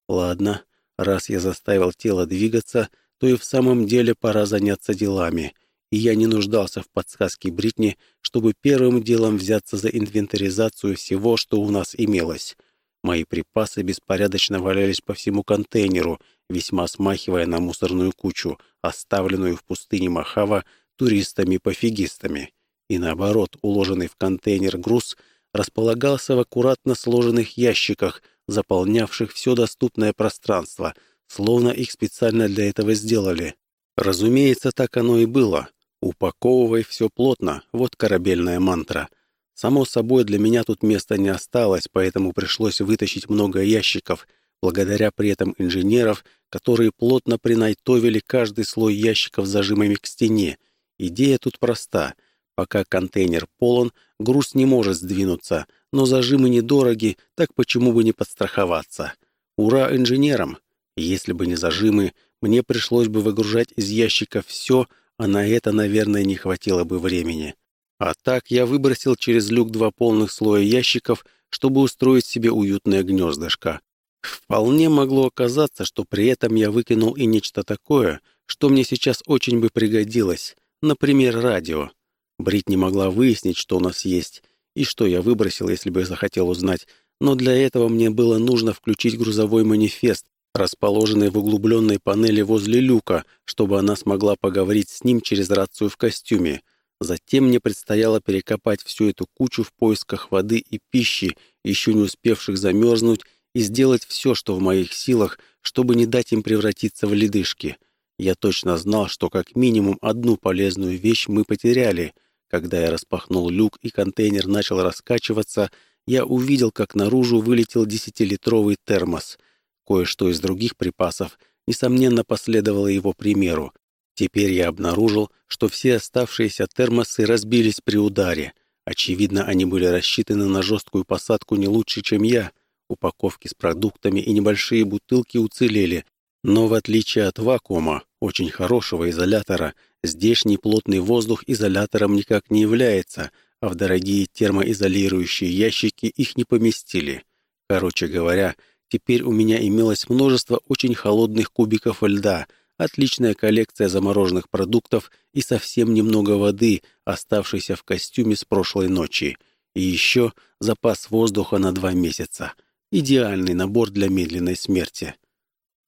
Ладно, Раз я заставил тело двигаться, то и в самом деле пора заняться делами. И я не нуждался в подсказке Бритни, чтобы первым делом взяться за инвентаризацию всего, что у нас имелось. Мои припасы беспорядочно валялись по всему контейнеру, весьма смахивая на мусорную кучу, оставленную в пустыне Махава туристами-пофигистами. И наоборот, уложенный в контейнер груз располагался в аккуратно сложенных ящиках, заполнявших все доступное пространство, словно их специально для этого сделали. Разумеется, так оно и было. Упаковывай все плотно, вот корабельная мантра — Само собой, для меня тут места не осталось, поэтому пришлось вытащить много ящиков, благодаря при этом инженеров, которые плотно принайтовили каждый слой ящиков зажимами к стене. Идея тут проста. Пока контейнер полон, груз не может сдвинуться, но зажимы недороги, так почему бы не подстраховаться? Ура инженерам! Если бы не зажимы, мне пришлось бы выгружать из ящиков все, а на это, наверное, не хватило бы времени. А так я выбросил через люк два полных слоя ящиков, чтобы устроить себе уютное гнездышко. Вполне могло оказаться, что при этом я выкинул и нечто такое, что мне сейчас очень бы пригодилось, например, радио. Брит не могла выяснить, что у нас есть, и что я выбросил, если бы захотел узнать, но для этого мне было нужно включить грузовой манифест, расположенный в углубленной панели возле люка, чтобы она смогла поговорить с ним через рацию в костюме — Затем мне предстояло перекопать всю эту кучу в поисках воды и пищи, еще не успевших замерзнуть, и сделать все, что в моих силах, чтобы не дать им превратиться в ледышки. Я точно знал, что как минимум одну полезную вещь мы потеряли. Когда я распахнул люк и контейнер начал раскачиваться, я увидел, как наружу вылетел десятилитровый термос. Кое-что из других припасов, несомненно, последовало его примеру. Теперь я обнаружил, что все оставшиеся термосы разбились при ударе. Очевидно, они были рассчитаны на жесткую посадку не лучше, чем я. Упаковки с продуктами и небольшие бутылки уцелели, но в отличие от вакуума, очень хорошего изолятора, здешний плотный воздух изолятором никак не является, а в дорогие термоизолирующие ящики их не поместили. Короче говоря, теперь у меня имелось множество очень холодных кубиков льда — отличная коллекция замороженных продуктов и совсем немного воды, оставшейся в костюме с прошлой ночи. И еще запас воздуха на два месяца. Идеальный набор для медленной смерти.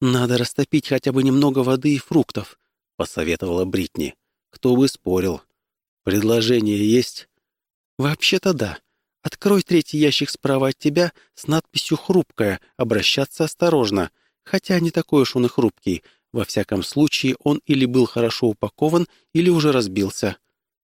«Надо растопить хотя бы немного воды и фруктов», — посоветовала Бритни. «Кто бы спорил. Предложение есть?» «Вообще-то да. Открой третий ящик справа от тебя с надписью «Хрупкая», обращаться осторожно. Хотя не такой уж он и хрупкий. Во всяком случае, он или был хорошо упакован, или уже разбился.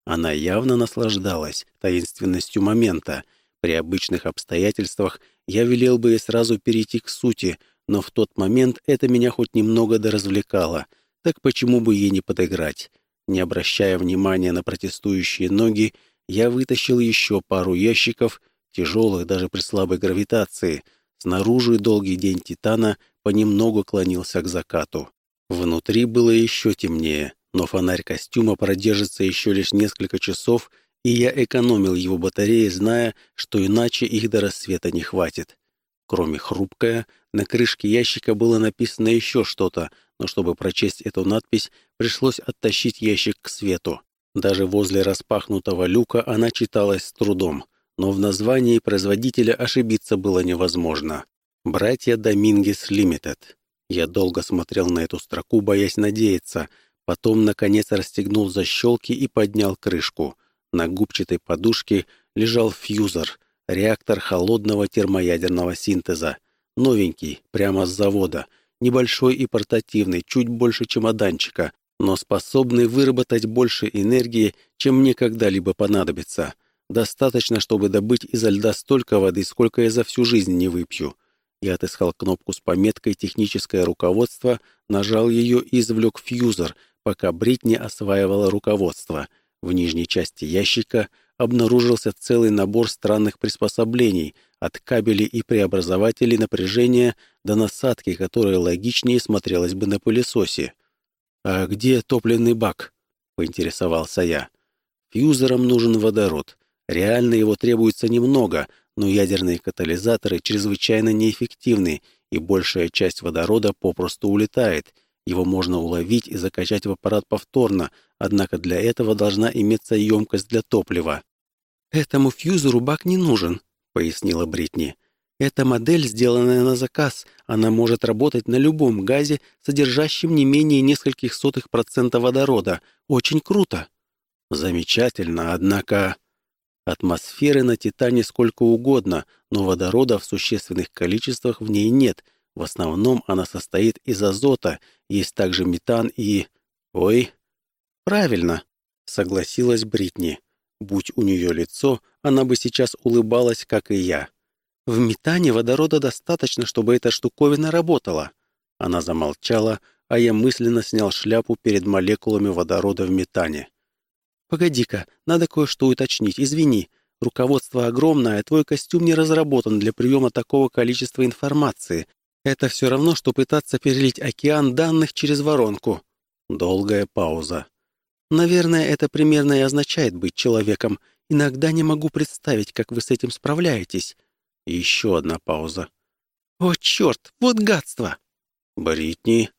Она явно наслаждалась таинственностью момента. При обычных обстоятельствах я велел бы ей сразу перейти к сути, но в тот момент это меня хоть немного доразвлекало. Так почему бы ей не подыграть? Не обращая внимания на протестующие ноги, я вытащил еще пару ящиков, тяжелых даже при слабой гравитации. Снаружи долгий день Титана понемногу клонился к закату. Внутри было еще темнее, но фонарь костюма продержится еще лишь несколько часов, и я экономил его батареи, зная, что иначе их до рассвета не хватит. Кроме хрупкая, на крышке ящика было написано еще что-то, но чтобы прочесть эту надпись, пришлось оттащить ящик к свету. Даже возле распахнутого люка она читалась с трудом, но в названии производителя ошибиться было невозможно. «Братья Домингес Лимитед». Я долго смотрел на эту строку, боясь надеяться. Потом, наконец, расстегнул защелки и поднял крышку. На губчатой подушке лежал фьюзер, реактор холодного термоядерного синтеза. Новенький, прямо с завода. Небольшой и портативный, чуть больше чемоданчика, но способный выработать больше энергии, чем мне когда-либо понадобится. Достаточно, чтобы добыть изо льда столько воды, сколько я за всю жизнь не выпью. Я отыскал кнопку с пометкой «Техническое руководство», нажал ее и извлек фьюзер, пока Бритни осваивала руководство. В нижней части ящика обнаружился целый набор странных приспособлений, от кабелей и преобразователей напряжения до насадки, которая логичнее смотрелась бы на пылесосе. «А где топливный бак?» — поинтересовался я. «Фьюзерам нужен водород. Реально его требуется немного, но ядерные катализаторы чрезвычайно неэффективны, и большая часть водорода попросту улетает. Его можно уловить и закачать в аппарат повторно, однако для этого должна иметься емкость для топлива. «Этому фьюзеру бак не нужен», — пояснила Бритни. «Эта модель, сделанная на заказ, она может работать на любом газе, содержащем не менее нескольких сотых процента водорода. Очень круто». «Замечательно, однако...» Атмосферы на Титане сколько угодно, но водорода в существенных количествах в ней нет. В основном она состоит из азота, есть также метан и... Ой... Правильно, согласилась Бритни. Будь у нее лицо, она бы сейчас улыбалась, как и я. В метане водорода достаточно, чтобы эта штуковина работала. Она замолчала, а я мысленно снял шляпу перед молекулами водорода в метане. «Погоди-ка, надо кое-что уточнить, извини. Руководство огромное, а твой костюм не разработан для приема такого количества информации. Это все равно, что пытаться перелить океан данных через воронку». Долгая пауза. «Наверное, это примерно и означает быть человеком. Иногда не могу представить, как вы с этим справляетесь». Еще одна пауза. «О, черт, вот гадство!» «Бритни!»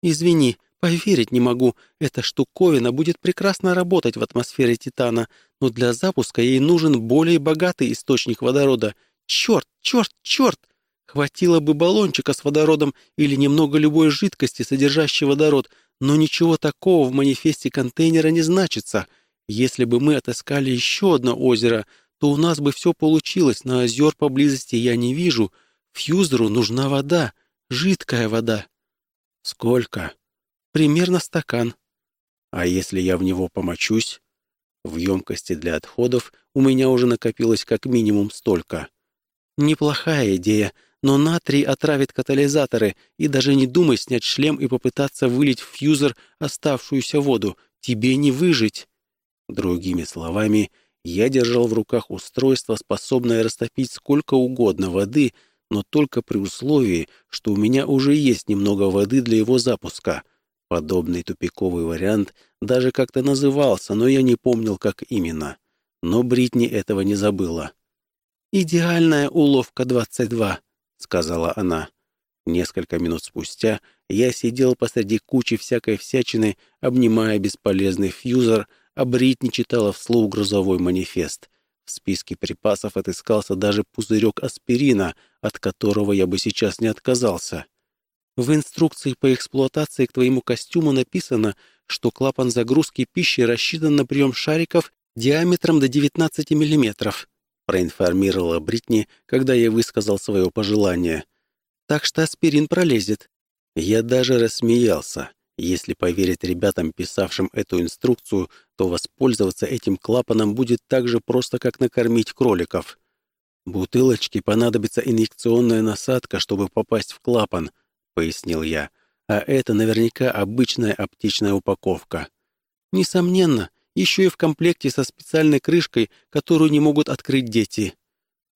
«Извини, Поверить не могу, эта штуковина будет прекрасно работать в атмосфере Титана, но для запуска ей нужен более богатый источник водорода. Черт, черт, черт! Хватило бы баллончика с водородом или немного любой жидкости, содержащей водород, но ничего такого в манифесте контейнера не значится. Если бы мы отыскали еще одно озеро, то у нас бы все получилось, но озер поблизости я не вижу. Фьюзеру нужна вода, жидкая вода. Сколько? Примерно стакан. А если я в него помочусь? В емкости для отходов у меня уже накопилось как минимум столько. Неплохая идея, но натрий отравит катализаторы, и даже не думай снять шлем и попытаться вылить в фьюзер оставшуюся воду. Тебе не выжить. Другими словами, я держал в руках устройство, способное растопить сколько угодно воды, но только при условии, что у меня уже есть немного воды для его запуска — Подобный тупиковый вариант даже как-то назывался, но я не помнил, как именно. Но Бритни этого не забыла. «Идеальная уловка 22», — сказала она. Несколько минут спустя я сидел посреди кучи всякой всячины, обнимая бесполезный фьюзер, а Бритни читала вслух грузовой манифест. В списке припасов отыскался даже пузырек аспирина, от которого я бы сейчас не отказался. В инструкции по эксплуатации к твоему костюму написано, что клапан загрузки пищи рассчитан на прием шариков диаметром до 19 миллиметров», проинформировала Бритни, когда я высказал свое пожелание. «Так что аспирин пролезет». Я даже рассмеялся. Если поверить ребятам, писавшим эту инструкцию, то воспользоваться этим клапаном будет так же просто, как накормить кроликов. Бутылочке понадобится инъекционная насадка, чтобы попасть в клапан — пояснил я. «А это наверняка обычная аптечная упаковка». «Несомненно, еще и в комплекте со специальной крышкой, которую не могут открыть дети».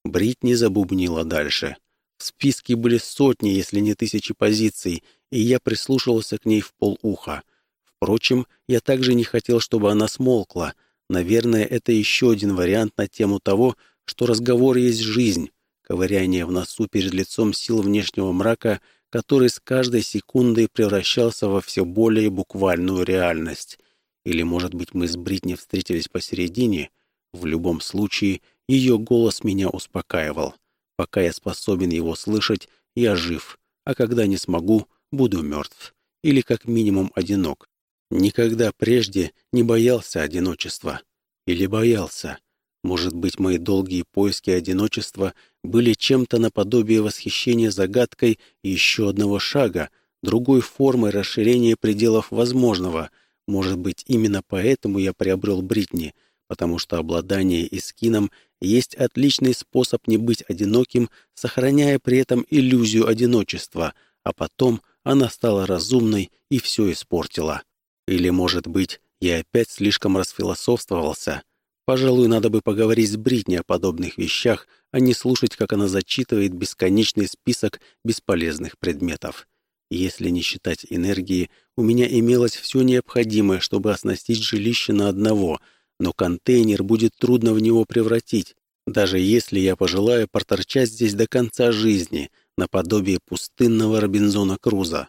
Бритни забубнила дальше. В списке были сотни, если не тысячи позиций, и я прислушивался к ней в полуха. Впрочем, я также не хотел, чтобы она смолкла. Наверное, это еще один вариант на тему того, что разговор есть жизнь. Ковыряние в носу перед лицом сил внешнего мрака который с каждой секундой превращался во все более буквальную реальность. Или, может быть, мы с Бритни встретились посередине? В любом случае, ее голос меня успокаивал. Пока я способен его слышать, я жив, а когда не смогу, буду мертв. Или как минимум одинок. Никогда прежде не боялся одиночества. Или боялся. Может быть, мои долгие поиски одиночества были чем-то наподобие восхищения загадкой еще одного шага, другой формы расширения пределов возможного. Может быть, именно поэтому я приобрел Бритни, потому что обладание Искином есть отличный способ не быть одиноким, сохраняя при этом иллюзию одиночества, а потом она стала разумной и все испортила. Или, может быть, я опять слишком расфилософствовался — Пожалуй, надо бы поговорить с Бритни о подобных вещах, а не слушать, как она зачитывает бесконечный список бесполезных предметов. Если не считать энергии, у меня имелось все необходимое, чтобы оснастить жилище на одного, но контейнер будет трудно в него превратить, даже если я пожелаю проторчать здесь до конца жизни, наподобие пустынного Робинзона Круза.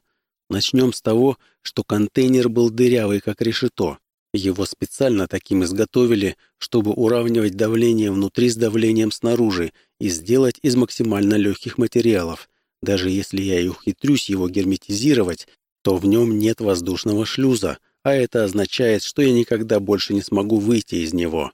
Начнем с того, что контейнер был дырявый, как решето. Его специально таким изготовили, чтобы уравнивать давление внутри с давлением снаружи и сделать из максимально легких материалов. Даже если я и ухитрюсь его герметизировать, то в нем нет воздушного шлюза, а это означает, что я никогда больше не смогу выйти из него.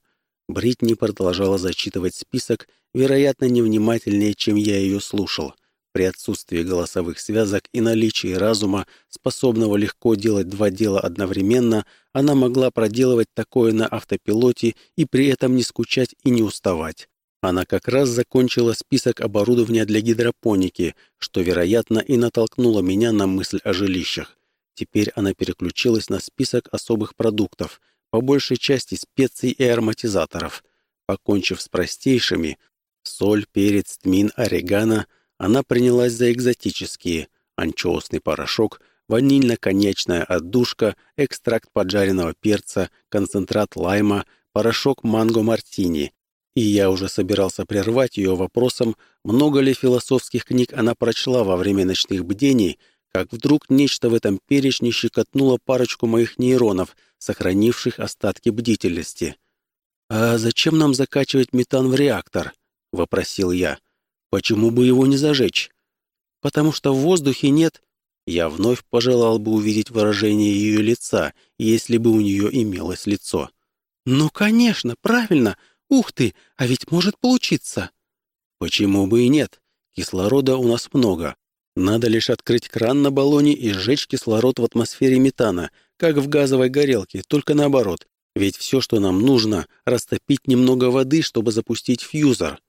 Бритни продолжала зачитывать список, вероятно, невнимательнее, чем я ее слушал. При отсутствии голосовых связок и наличии разума, способного легко делать два дела одновременно, она могла проделывать такое на автопилоте и при этом не скучать и не уставать. Она как раз закончила список оборудования для гидропоники, что, вероятно, и натолкнуло меня на мысль о жилищах. Теперь она переключилась на список особых продуктов, по большей части специй и ароматизаторов. Покончив с простейшими — соль, перец, тмин, орегано — она принялась за экзотические — анчоусный порошок, ванильно-коньячная отдушка, экстракт поджаренного перца, концентрат лайма, порошок манго-мартини. И я уже собирался прервать ее вопросом, много ли философских книг она прочла во время ночных бдений, как вдруг нечто в этом перечне щекотнуло парочку моих нейронов, сохранивших остатки бдительности. «А зачем нам закачивать метан в реактор?» — вопросил я. Почему бы его не зажечь? Потому что в воздухе нет... Я вновь пожелал бы увидеть выражение ее лица, если бы у нее имелось лицо. «Ну, конечно, правильно! Ух ты, а ведь может получиться!» «Почему бы и нет? Кислорода у нас много. Надо лишь открыть кран на баллоне и сжечь кислород в атмосфере метана, как в газовой горелке, только наоборот. Ведь все, что нам нужно, растопить немного воды, чтобы запустить фьюзер.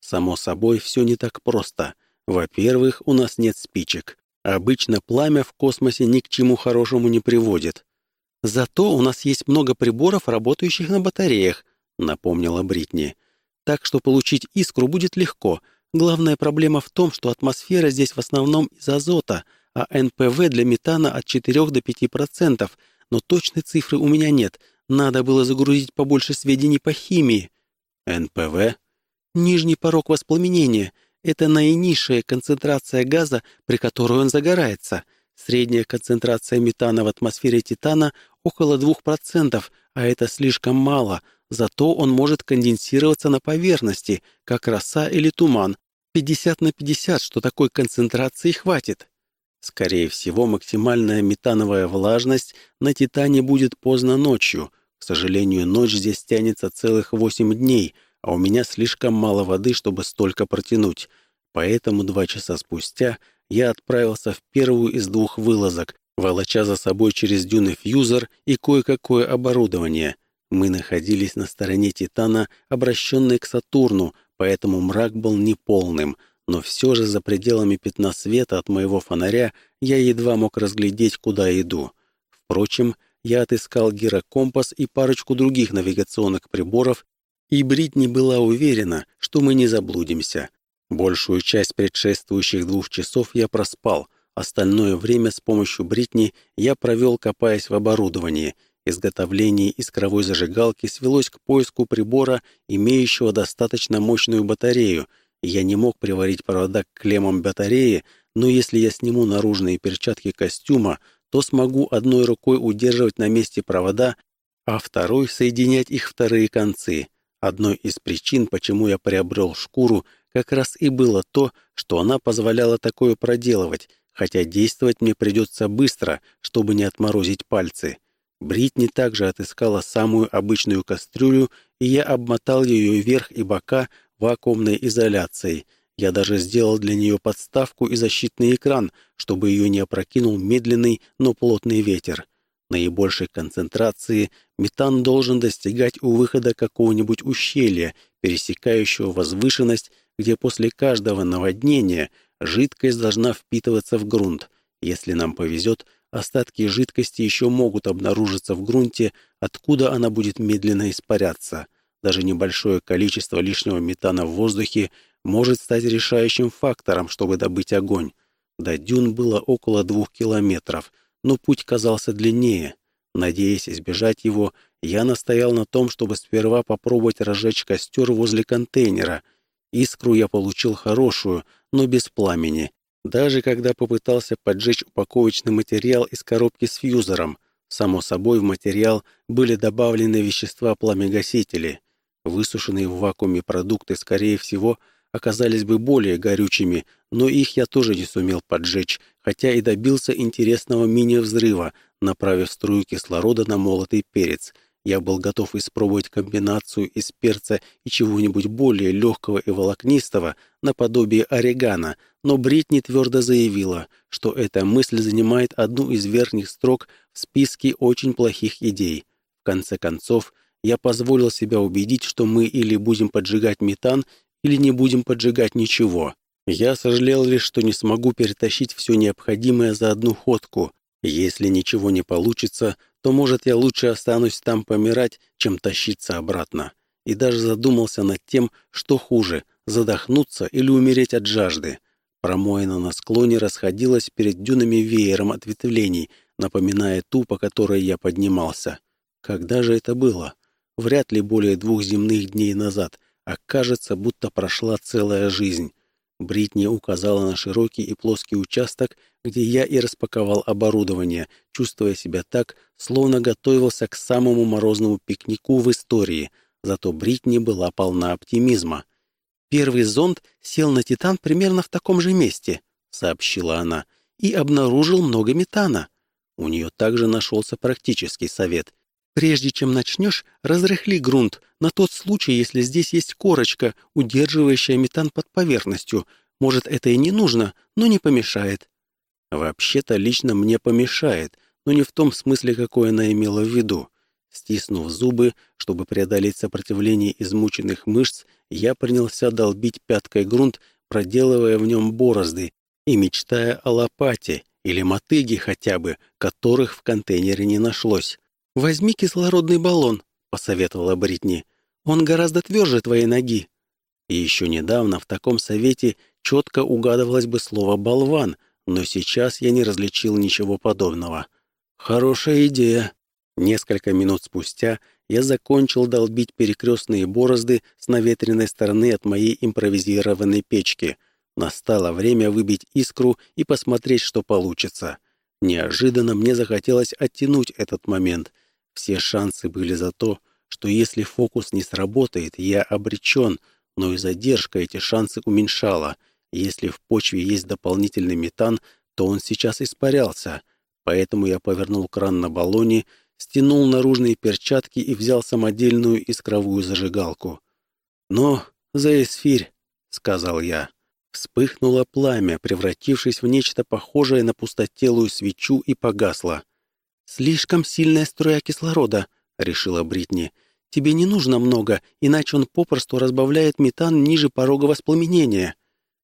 Само собой, все не так просто. Во-первых, у нас нет спичек. Обычно пламя в космосе ни к чему хорошему не приводит. Зато у нас есть много приборов, работающих на батареях, напомнила Бритни. Так что получить искру будет легко. Главная проблема в том, что атмосфера здесь в основном из азота, а НПВ для метана от 4 до 5%, но точной цифры у меня нет. Надо было загрузить побольше сведений по химии. НПВ Нижний порог воспламенения — это наинизшая концентрация газа, при которой он загорается. Средняя концентрация метана в атмосфере Титана около 2%, а это слишком мало, зато он может конденсироваться на поверхности, как роса или туман. 50 на 50, что такой концентрации хватит. Скорее всего, максимальная метановая влажность на Титане будет поздно ночью. К сожалению, ночь здесь тянется целых 8 дней — а у меня слишком мало воды, чтобы столько протянуть. Поэтому два часа спустя я отправился в первую из двух вылазок, волоча за собой через дюны фьюзер и кое-какое оборудование. Мы находились на стороне Титана, обращенной к Сатурну, поэтому мрак был неполным, но все же за пределами пятна света от моего фонаря я едва мог разглядеть, куда иду. Впрочем, я отыскал гирокомпас и парочку других навигационных приборов и Бритни была уверена, что мы не заблудимся. Большую часть предшествующих двух часов я проспал, остальное время с помощью Бритни я провел, копаясь в оборудовании. Изготовление искровой зажигалки свелось к поиску прибора, имеющего достаточно мощную батарею. Я не мог приварить провода к клеммам батареи, но если я сниму наружные перчатки костюма, то смогу одной рукой удерживать на месте провода, а второй соединять их вторые концы. Одной из причин, почему я приобрел шкуру, как раз и было то, что она позволяла такое проделывать, хотя действовать мне придется быстро, чтобы не отморозить пальцы. Бритни также отыскала самую обычную кастрюлю, и я обмотал ее вверх и бока вакуумной изоляцией. Я даже сделал для нее подставку и защитный экран, чтобы ее не опрокинул медленный, но плотный ветер наибольшей концентрации метан должен достигать у выхода какого-нибудь ущелья, пересекающего возвышенность, где после каждого наводнения жидкость должна впитываться в грунт. Если нам повезет, остатки жидкости еще могут обнаружиться в грунте, откуда она будет медленно испаряться. Даже небольшое количество лишнего метана в воздухе может стать решающим фактором, чтобы добыть огонь. До дюн было около двух километров — но путь казался длиннее. Надеясь избежать его, я настоял на том, чтобы сперва попробовать разжечь костер возле контейнера. Искру я получил хорошую, но без пламени. Даже когда попытался поджечь упаковочный материал из коробки с фьюзером, само собой в материал были добавлены вещества пламегасители. Высушенные в вакууме продукты, скорее всего, оказались бы более горючими, но их я тоже не сумел поджечь, хотя и добился интересного мини-взрыва, направив струю кислорода на молотый перец — я был готов испробовать комбинацию из перца и чего-нибудь более легкого и волокнистого, наподобие орегано, но Бритни твердо заявила, что эта мысль занимает одну из верхних строк в списке очень плохих идей. В конце концов, я позволил себя убедить, что мы или будем поджигать метан, или не будем поджигать ничего. Я сожалел лишь, что не смогу перетащить все необходимое за одну ходку. Если ничего не получится, то, может, я лучше останусь там помирать, чем тащиться обратно. И даже задумался над тем, что хуже — задохнуться или умереть от жажды. Промоина на склоне расходилась перед дюнами веером ответвлений, напоминая ту, по которой я поднимался. Когда же это было? Вряд ли более двух земных дней назад, а кажется, будто прошла целая жизнь. Бритни указала на широкий и плоский участок, где я и распаковал оборудование, чувствуя себя так, словно готовился к самому морозному пикнику в истории, зато Бритни была полна оптимизма. «Первый зонд сел на Титан примерно в таком же месте», — сообщила она, — «и обнаружил много метана». У нее также нашелся практический совет. «Прежде чем начнешь, разрыхли грунт, на тот случай, если здесь есть корочка, удерживающая метан под поверхностью. Может, это и не нужно, но не помешает». Вообще-то лично мне помешает, но не в том смысле, какой она имела в виду. Стиснув зубы, чтобы преодолеть сопротивление измученных мышц, я принялся долбить пяткой грунт, проделывая в нем борозды и мечтая о лопате или мотыге хотя бы, которых в контейнере не нашлось. «Возьми кислородный баллон», — посоветовала Бритни. «Он гораздо тверже твоей ноги». И еще недавно в таком совете четко угадывалось бы слово «болван», но сейчас я не различил ничего подобного. Хорошая идея. Несколько минут спустя я закончил долбить перекрестные борозды с наветренной стороны от моей импровизированной печки. Настало время выбить искру и посмотреть, что получится. Неожиданно мне захотелось оттянуть этот момент. Все шансы были за то, что если фокус не сработает, я обречен, но и задержка эти шансы уменьшала — если в почве есть дополнительный метан, то он сейчас испарялся. Поэтому я повернул кран на баллоне, стянул наружные перчатки и взял самодельную искровую зажигалку. «Но за эсфирь», — сказал я. Вспыхнуло пламя, превратившись в нечто похожее на пустотелую свечу и погасло. «Слишком сильная струя кислорода», — решила Бритни. «Тебе не нужно много, иначе он попросту разбавляет метан ниже порога воспламенения».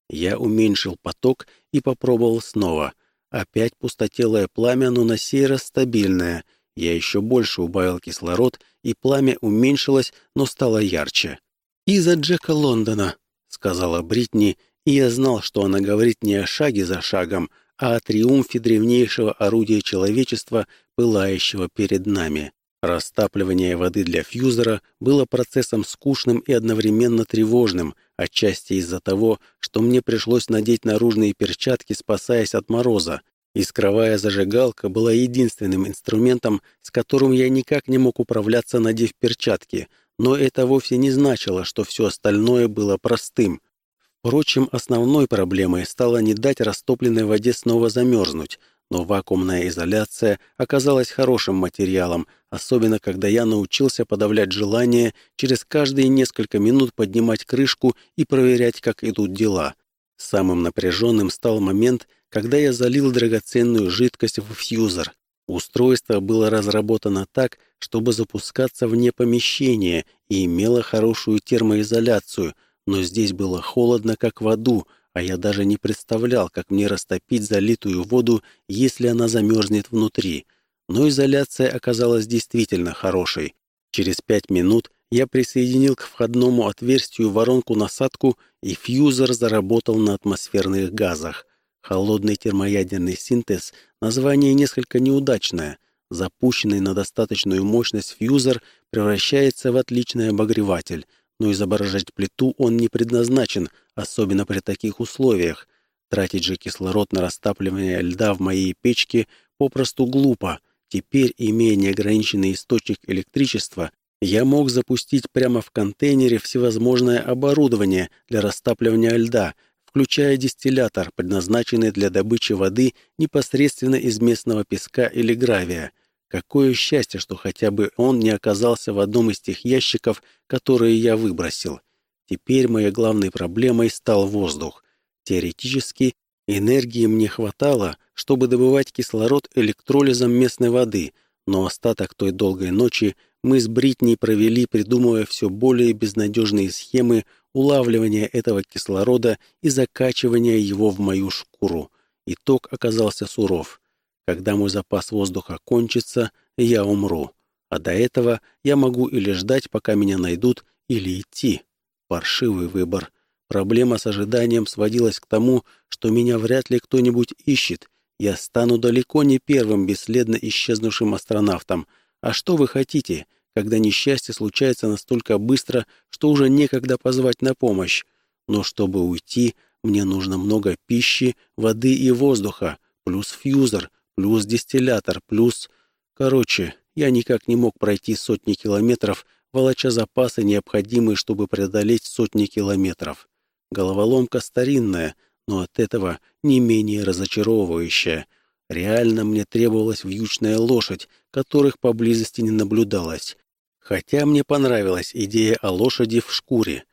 Я уменьшил поток и попробовал снова. Опять пустотелое пламя, но на сей раз стабильное. Я еще больше убавил кислород, и пламя уменьшилось, но стало ярче. «Из-за Джека Лондона», — сказала Бритни, и я знал, что она говорит не о шаге за шагом, а о триумфе древнейшего орудия человечества, пылающего перед нами. Растапливание воды для фьюзера было процессом скучным и одновременно тревожным, отчасти из-за того, что мне пришлось надеть наружные перчатки, спасаясь от мороза. Искровая зажигалка была единственным инструментом, с которым я никак не мог управляться, надев перчатки, но это вовсе не значило, что все остальное было простым. Впрочем, основной проблемой стало не дать растопленной воде снова замерзнуть — но вакуумная изоляция оказалась хорошим материалом, особенно когда я научился подавлять желание через каждые несколько минут поднимать крышку и проверять, как идут дела. Самым напряженным стал момент, когда я залил драгоценную жидкость в фьюзер. Устройство было разработано так, чтобы запускаться вне помещения и имело хорошую термоизоляцию, но здесь было холодно, как в аду, а я даже не представлял, как мне растопить залитую воду, если она замерзнет внутри. Но изоляция оказалась действительно хорошей. Через пять минут я присоединил к входному отверстию воронку-насадку, и фьюзер заработал на атмосферных газах. Холодный термоядерный синтез — название несколько неудачное. Запущенный на достаточную мощность фьюзер превращается в отличный обогреватель, но изображать плиту он не предназначен, особенно при таких условиях. Тратить же кислород на растапливание льда в моей печке попросту глупо. Теперь, имея неограниченный источник электричества, я мог запустить прямо в контейнере всевозможное оборудование для растапливания льда, включая дистиллятор, предназначенный для добычи воды непосредственно из местного песка или гравия. Какое счастье, что хотя бы он не оказался в одном из тех ящиков, которые я выбросил. Теперь моей главной проблемой стал воздух. Теоретически, энергии мне хватало, чтобы добывать кислород электролизом местной воды, но остаток той долгой ночи мы с Бритней провели, придумывая все более безнадежные схемы улавливания этого кислорода и закачивания его в мою шкуру. Итог оказался суров. Когда мой запас воздуха кончится, я умру. А до этого я могу или ждать, пока меня найдут, или идти. Паршивый выбор. Проблема с ожиданием сводилась к тому, что меня вряд ли кто-нибудь ищет. Я стану далеко не первым бесследно исчезнувшим астронавтом. А что вы хотите? когда несчастье случается настолько быстро, что уже некогда позвать на помощь. Но чтобы уйти, мне нужно много пищи, воды и воздуха, плюс фьюзер, плюс дистиллятор, плюс... Короче, я никак не мог пройти сотни километров, волоча запасы, необходимые, чтобы преодолеть сотни километров. Головоломка старинная, но от этого не менее разочаровывающая. Реально мне требовалась вьючная лошадь, которых поблизости не наблюдалось. Хотя мне понравилась идея о лошади в шкуре.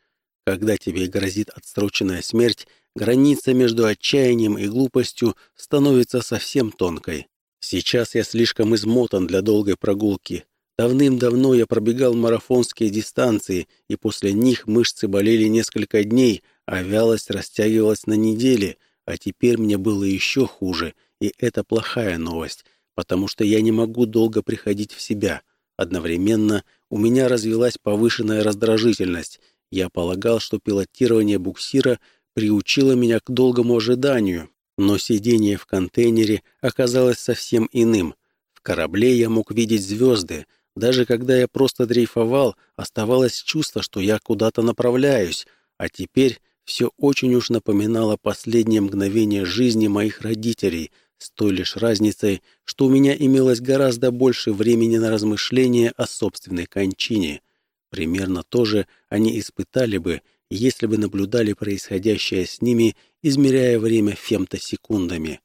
Когда тебе грозит отсроченная смерть, граница между отчаянием и глупостью становится совсем тонкой. Сейчас я слишком измотан для долгой прогулки. Давным-давно я пробегал марафонские дистанции, и после них мышцы болели несколько дней, а вялость растягивалась на недели, а теперь мне было еще хуже, и это плохая новость, потому что я не могу долго приходить в себя. Одновременно у меня развилась повышенная раздражительность. Я полагал, что пилотирование буксира приучило меня к долгому ожиданию, но сидение в контейнере оказалось совсем иным. В корабле я мог видеть звезды. Даже когда я просто дрейфовал, оставалось чувство, что я куда-то направляюсь, а теперь все очень уж напоминало последнее мгновение жизни моих родителей, с той лишь разницей, что у меня имелось гораздо больше времени на размышления о собственной кончине. Примерно то же они испытали бы, если бы наблюдали происходящее с ними, измеряя время фемтосекундами.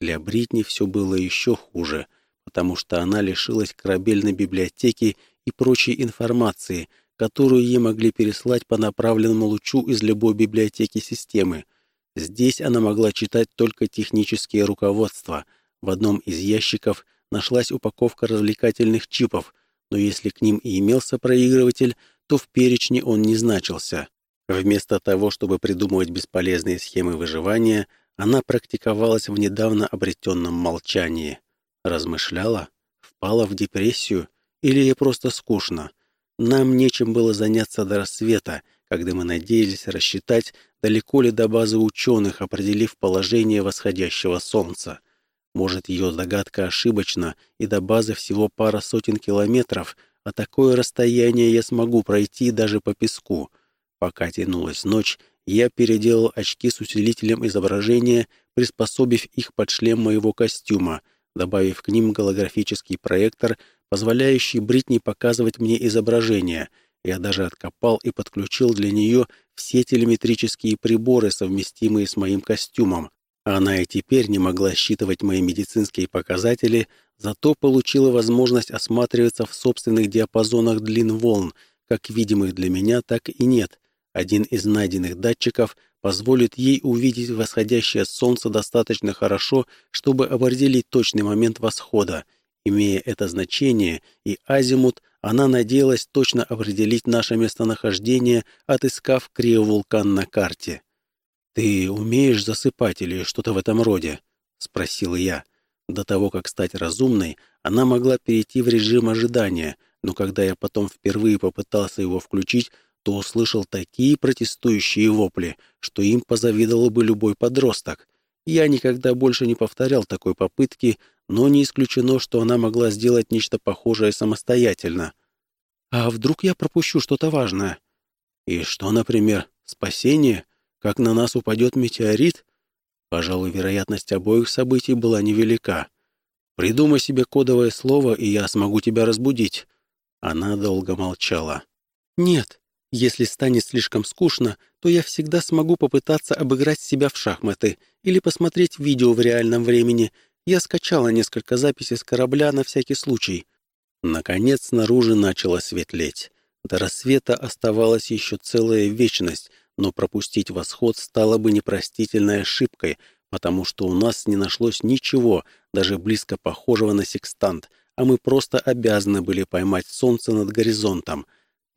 Для Бритни все было еще хуже, потому что она лишилась корабельной библиотеки и прочей информации, которую ей могли переслать по направленному лучу из любой библиотеки системы — Здесь она могла читать только технические руководства. В одном из ящиков нашлась упаковка развлекательных чипов, но если к ним и имелся проигрыватель, то в перечне он не значился. Вместо того, чтобы придумывать бесполезные схемы выживания, она практиковалась в недавно обретенном молчании. Размышляла? Впала в депрессию? Или ей просто скучно? Нам нечем было заняться до рассвета, когда мы надеялись рассчитать, далеко ли до базы ученых, определив положение восходящего солнца. Может, ее догадка ошибочна, и до базы всего пара сотен километров, а такое расстояние я смогу пройти даже по песку. Пока тянулась ночь, я переделал очки с усилителем изображения, приспособив их под шлем моего костюма, добавив к ним голографический проектор, позволяющий Бритни показывать мне изображение — я даже откопал и подключил для нее все телеметрические приборы, совместимые с моим костюмом. Она и теперь не могла считывать мои медицинские показатели, зато получила возможность осматриваться в собственных диапазонах длин волн, как видимых для меня, так и нет. Один из найденных датчиков позволит ей увидеть восходящее солнце достаточно хорошо, чтобы определить точный момент восхода. Имея это значение и азимут, она надеялась точно определить наше местонахождение, отыскав криовулкан на карте. «Ты умеешь засыпать или что-то в этом роде?» — спросил я. До того, как стать разумной, она могла перейти в режим ожидания, но когда я потом впервые попытался его включить, то услышал такие протестующие вопли, что им позавидовал бы любой подросток. Я никогда больше не повторял такой попытки, но не исключено, что она могла сделать нечто похожее самостоятельно. А вдруг я пропущу что-то важное? И что, например, спасение? Как на нас упадет метеорит? Пожалуй, вероятность обоих событий была невелика. Придумай себе кодовое слово, и я смогу тебя разбудить. Она долго молчала. «Нет, если станет слишком скучно, то я всегда смогу попытаться обыграть себя в шахматы или посмотреть видео в реальном времени. Я скачала несколько записей с корабля на всякий случай». Наконец снаружи начало светлеть. До рассвета оставалась еще целая вечность, но пропустить восход стало бы непростительной ошибкой, потому что у нас не нашлось ничего, даже близко похожего на секстант, а мы просто обязаны были поймать солнце над горизонтом.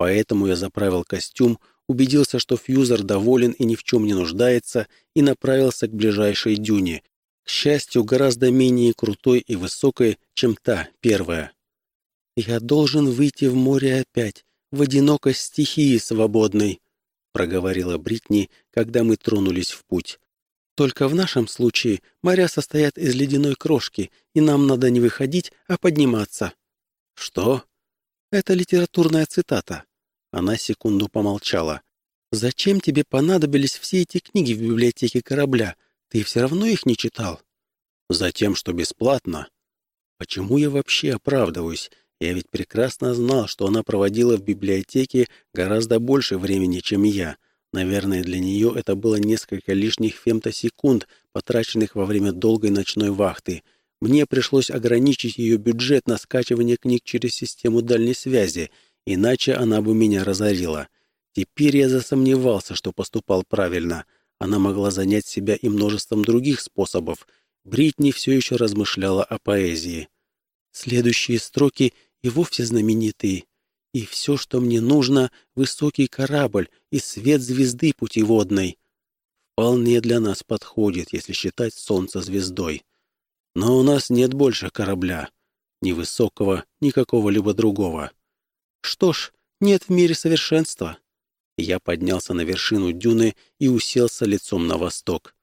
Поэтому я заправил костюм, убедился, что фьюзер доволен и ни в чем не нуждается, и направился к ближайшей дюне. К счастью, гораздо менее крутой и высокой, чем та, первая. «Я должен выйти в море опять, в одинокость стихии свободной», проговорила Бритни, когда мы тронулись в путь. Только в нашем случае моря состоят из ледяной крошки, и нам надо не выходить, а подниматься». «Что?» «Это литературная цитата». Она секунду помолчала. «Зачем тебе понадобились все эти книги в библиотеке корабля? Ты все равно их не читал?» «Затем, что бесплатно». «Почему я вообще оправдываюсь? Я ведь прекрасно знал, что она проводила в библиотеке гораздо больше времени, чем я. Наверное, для нее это было несколько лишних фемтосекунд, потраченных во время долгой ночной вахты. Мне пришлось ограничить ее бюджет на скачивание книг через систему дальней связи, иначе она бы меня разорила. Теперь я засомневался, что поступал правильно. Она могла занять себя и множеством других способов. Бритни все еще размышляла о поэзии. Следующие строки и вовсе знаменитые. И все, что мне нужно, — высокий корабль и свет звезды путеводной. Вполне для нас подходит, если считать Солнце звездой. Но у нас нет больше корабля. Ни высокого, ни какого-либо другого. Что ж, нет в мире совершенства. Я поднялся на вершину дюны и уселся лицом на восток.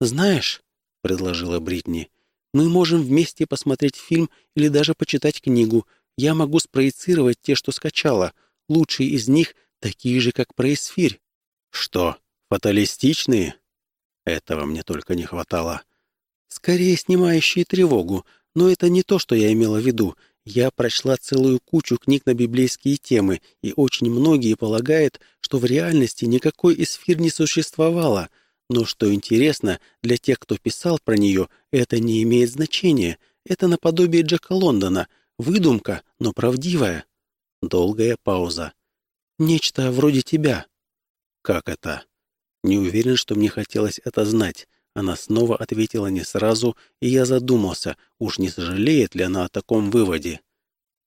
«Знаешь», — предложила Бритни, — «мы можем вместе посмотреть фильм или даже почитать книгу, я могу спроецировать те, что скачала. Лучшие из них такие же, как проэсфирь. Что, фаталистичные? Этого мне только не хватало. Скорее снимающие тревогу, но это не то, что я имела в виду. Я прочла целую кучу книг на библейские темы, и очень многие полагают, что в реальности никакой эсфир не существовало. Но что интересно, для тех, кто писал про нее, это не имеет значения. Это наподобие Джека Лондона — Выдумка, но правдивая. Долгая пауза. Нечто вроде тебя. Как это? Не уверен, что мне хотелось это знать. Она снова ответила не сразу, и я задумался, уж не сожалеет ли она о таком выводе.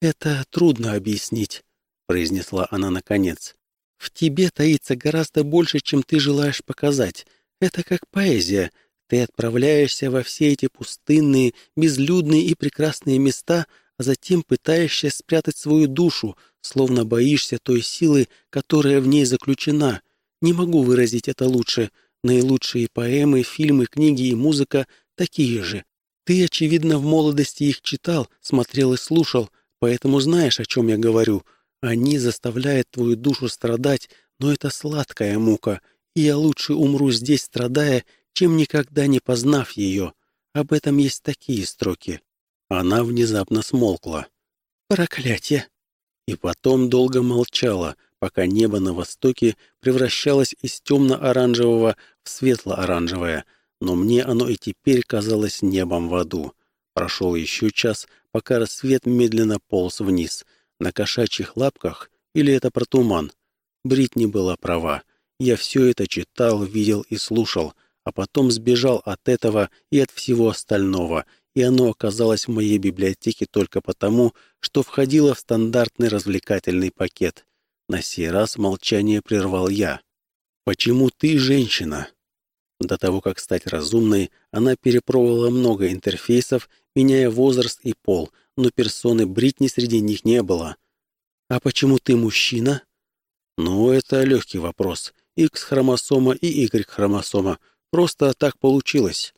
«Это трудно объяснить», — произнесла она наконец. «В тебе таится гораздо больше, чем ты желаешь показать. Это как поэзия. Ты отправляешься во все эти пустынные, безлюдные и прекрасные места, а затем пытаешься спрятать свою душу, словно боишься той силы, которая в ней заключена. Не могу выразить это лучше. Наилучшие поэмы, фильмы, книги и музыка такие же. Ты, очевидно, в молодости их читал, смотрел и слушал, поэтому знаешь, о чем я говорю. Они заставляют твою душу страдать, но это сладкая мука, и я лучше умру здесь, страдая, чем никогда не познав ее. Об этом есть такие строки. Она внезапно смолкла. «Проклятие!» И потом долго молчала, пока небо на востоке превращалось из темно-оранжевого в светло-оранжевое, но мне оно и теперь казалось небом в аду. Прошел еще час, пока рассвет медленно полз вниз. На кошачьих лапках, или это про туман? Бритни была права. Я все это читал, видел и слушал, а потом сбежал от этого и от всего остального, и оно оказалось в моей библиотеке только потому, что входило в стандартный развлекательный пакет. На сей раз молчание прервал я. «Почему ты женщина?» До того, как стать разумной, она перепробовала много интерфейсов, меняя возраст и пол, но персоны Бритни среди них не было. «А почему ты мужчина?» «Ну, это легкий вопрос. X-хромосома и Y-хромосома. Просто так получилось».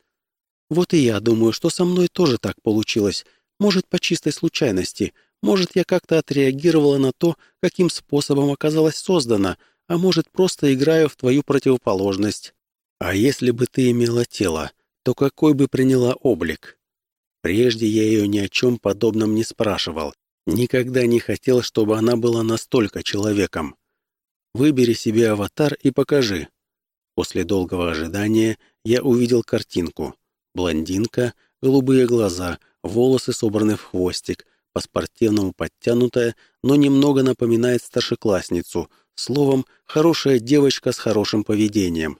Вот и я думаю, что со мной тоже так получилось. Может, по чистой случайности. Может, я как-то отреагировала на то, каким способом оказалась создана, а может, просто играю в твою противоположность. А если бы ты имела тело, то какой бы приняла облик? Прежде я ее ни о чем подобном не спрашивал. Никогда не хотел, чтобы она была настолько человеком. Выбери себе аватар и покажи. После долгого ожидания я увидел картинку. Блондинка, голубые глаза, волосы собраны в хвостик, по-спортивному подтянутая, но немного напоминает старшеклассницу. Словом, хорошая девочка с хорошим поведением.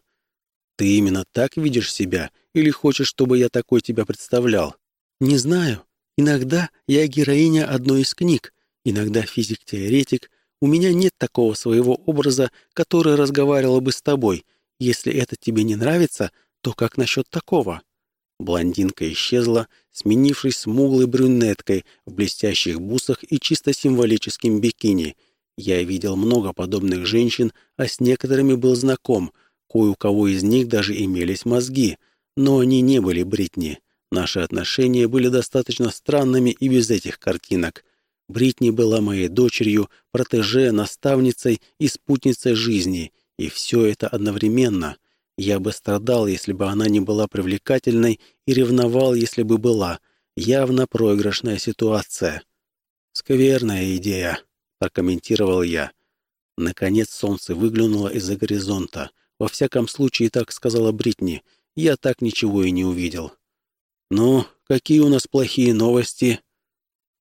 Ты именно так видишь себя или хочешь, чтобы я такой тебя представлял? Не знаю. Иногда я героиня одной из книг, иногда физик-теоретик. У меня нет такого своего образа, который разговаривал бы с тобой. Если это тебе не нравится, то как насчет такого?» Блондинка исчезла, сменившись смуглой брюнеткой в блестящих бусах и чисто символическим бикини. Я видел много подобных женщин, а с некоторыми был знаком. Кое у кого из них даже имелись мозги, но они не были Бритни. Наши отношения были достаточно странными и без этих картинок. Бритни была моей дочерью, протеже, наставницей и спутницей жизни, и все это одновременно. Я бы страдал, если бы она не была привлекательной, и ревновал, если бы была. Явно проигрышная ситуация. «Скверная идея», — прокомментировал я. Наконец солнце выглянуло из-за горизонта. Во всяком случае, так сказала Бритни. Я так ничего и не увидел. «Ну, какие у нас плохие новости?»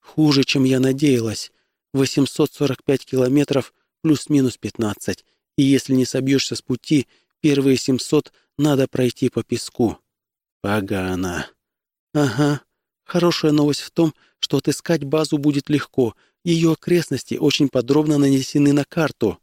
«Хуже, чем я надеялась. 845 километров плюс-минус 15. И если не собьешься с пути, первые 700 надо пройти по песку». «Погано». «Ага. Хорошая новость в том, что отыскать базу будет легко. Ее окрестности очень подробно нанесены на карту.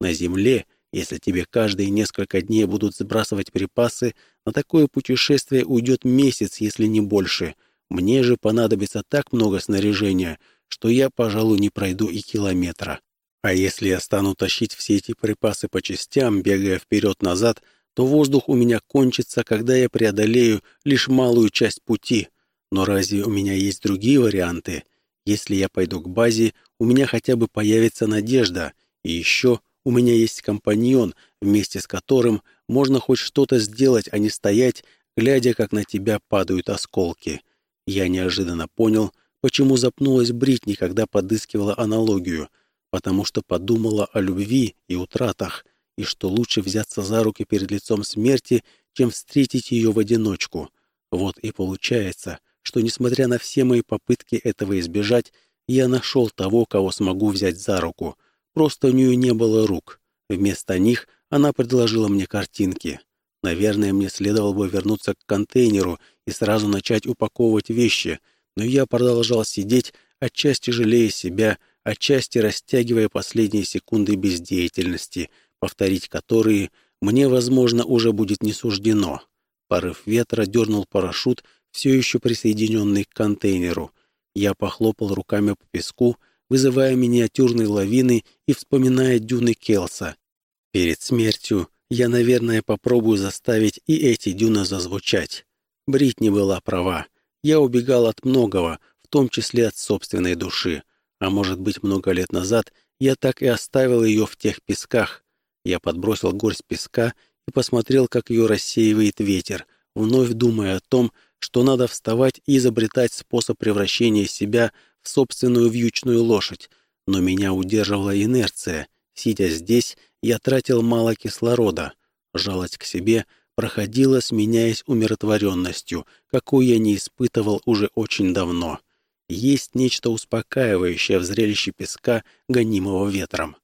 На Земле если тебе каждые несколько дней будут сбрасывать припасы, на такое путешествие уйдет месяц, если не больше. Мне же понадобится так много снаряжения, что я, пожалуй, не пройду и километра. А если я стану тащить все эти припасы по частям, бегая вперед-назад, то воздух у меня кончится, когда я преодолею лишь малую часть пути. Но разве у меня есть другие варианты? Если я пойду к базе, у меня хотя бы появится надежда. И еще у меня есть компаньон, вместе с которым можно хоть что-то сделать, а не стоять, глядя, как на тебя падают осколки. Я неожиданно понял, почему запнулась Бритни, когда подыскивала аналогию, потому что подумала о любви и утратах, и что лучше взяться за руки перед лицом смерти, чем встретить ее в одиночку. Вот и получается, что, несмотря на все мои попытки этого избежать, я нашел того, кого смогу взять за руку — Просто у нее не было рук. Вместо них она предложила мне картинки. Наверное, мне следовало бы вернуться к контейнеру и сразу начать упаковывать вещи, но я продолжал сидеть, отчасти жалея себя, отчасти растягивая последние секунды бездеятельности, повторить которые мне, возможно, уже будет не суждено. Порыв ветра дернул парашют, все еще присоединенный к контейнеру. Я похлопал руками по песку, вызывая миниатюрные лавины и вспоминая дюны Келса. Перед смертью я, наверное, попробую заставить и эти дюны зазвучать. Бритни была права. Я убегал от многого, в том числе от собственной души. А может быть, много лет назад я так и оставил ее в тех песках. Я подбросил горсть песка и посмотрел, как ее рассеивает ветер, вновь думая о том, что надо вставать и изобретать способ превращения себя в собственную вьючную лошадь, но меня удерживала инерция. Сидя здесь, я тратил мало кислорода. Жалость к себе проходила, сменяясь умиротворенностью, какую я не испытывал уже очень давно. Есть нечто успокаивающее в зрелище песка, гонимого ветром.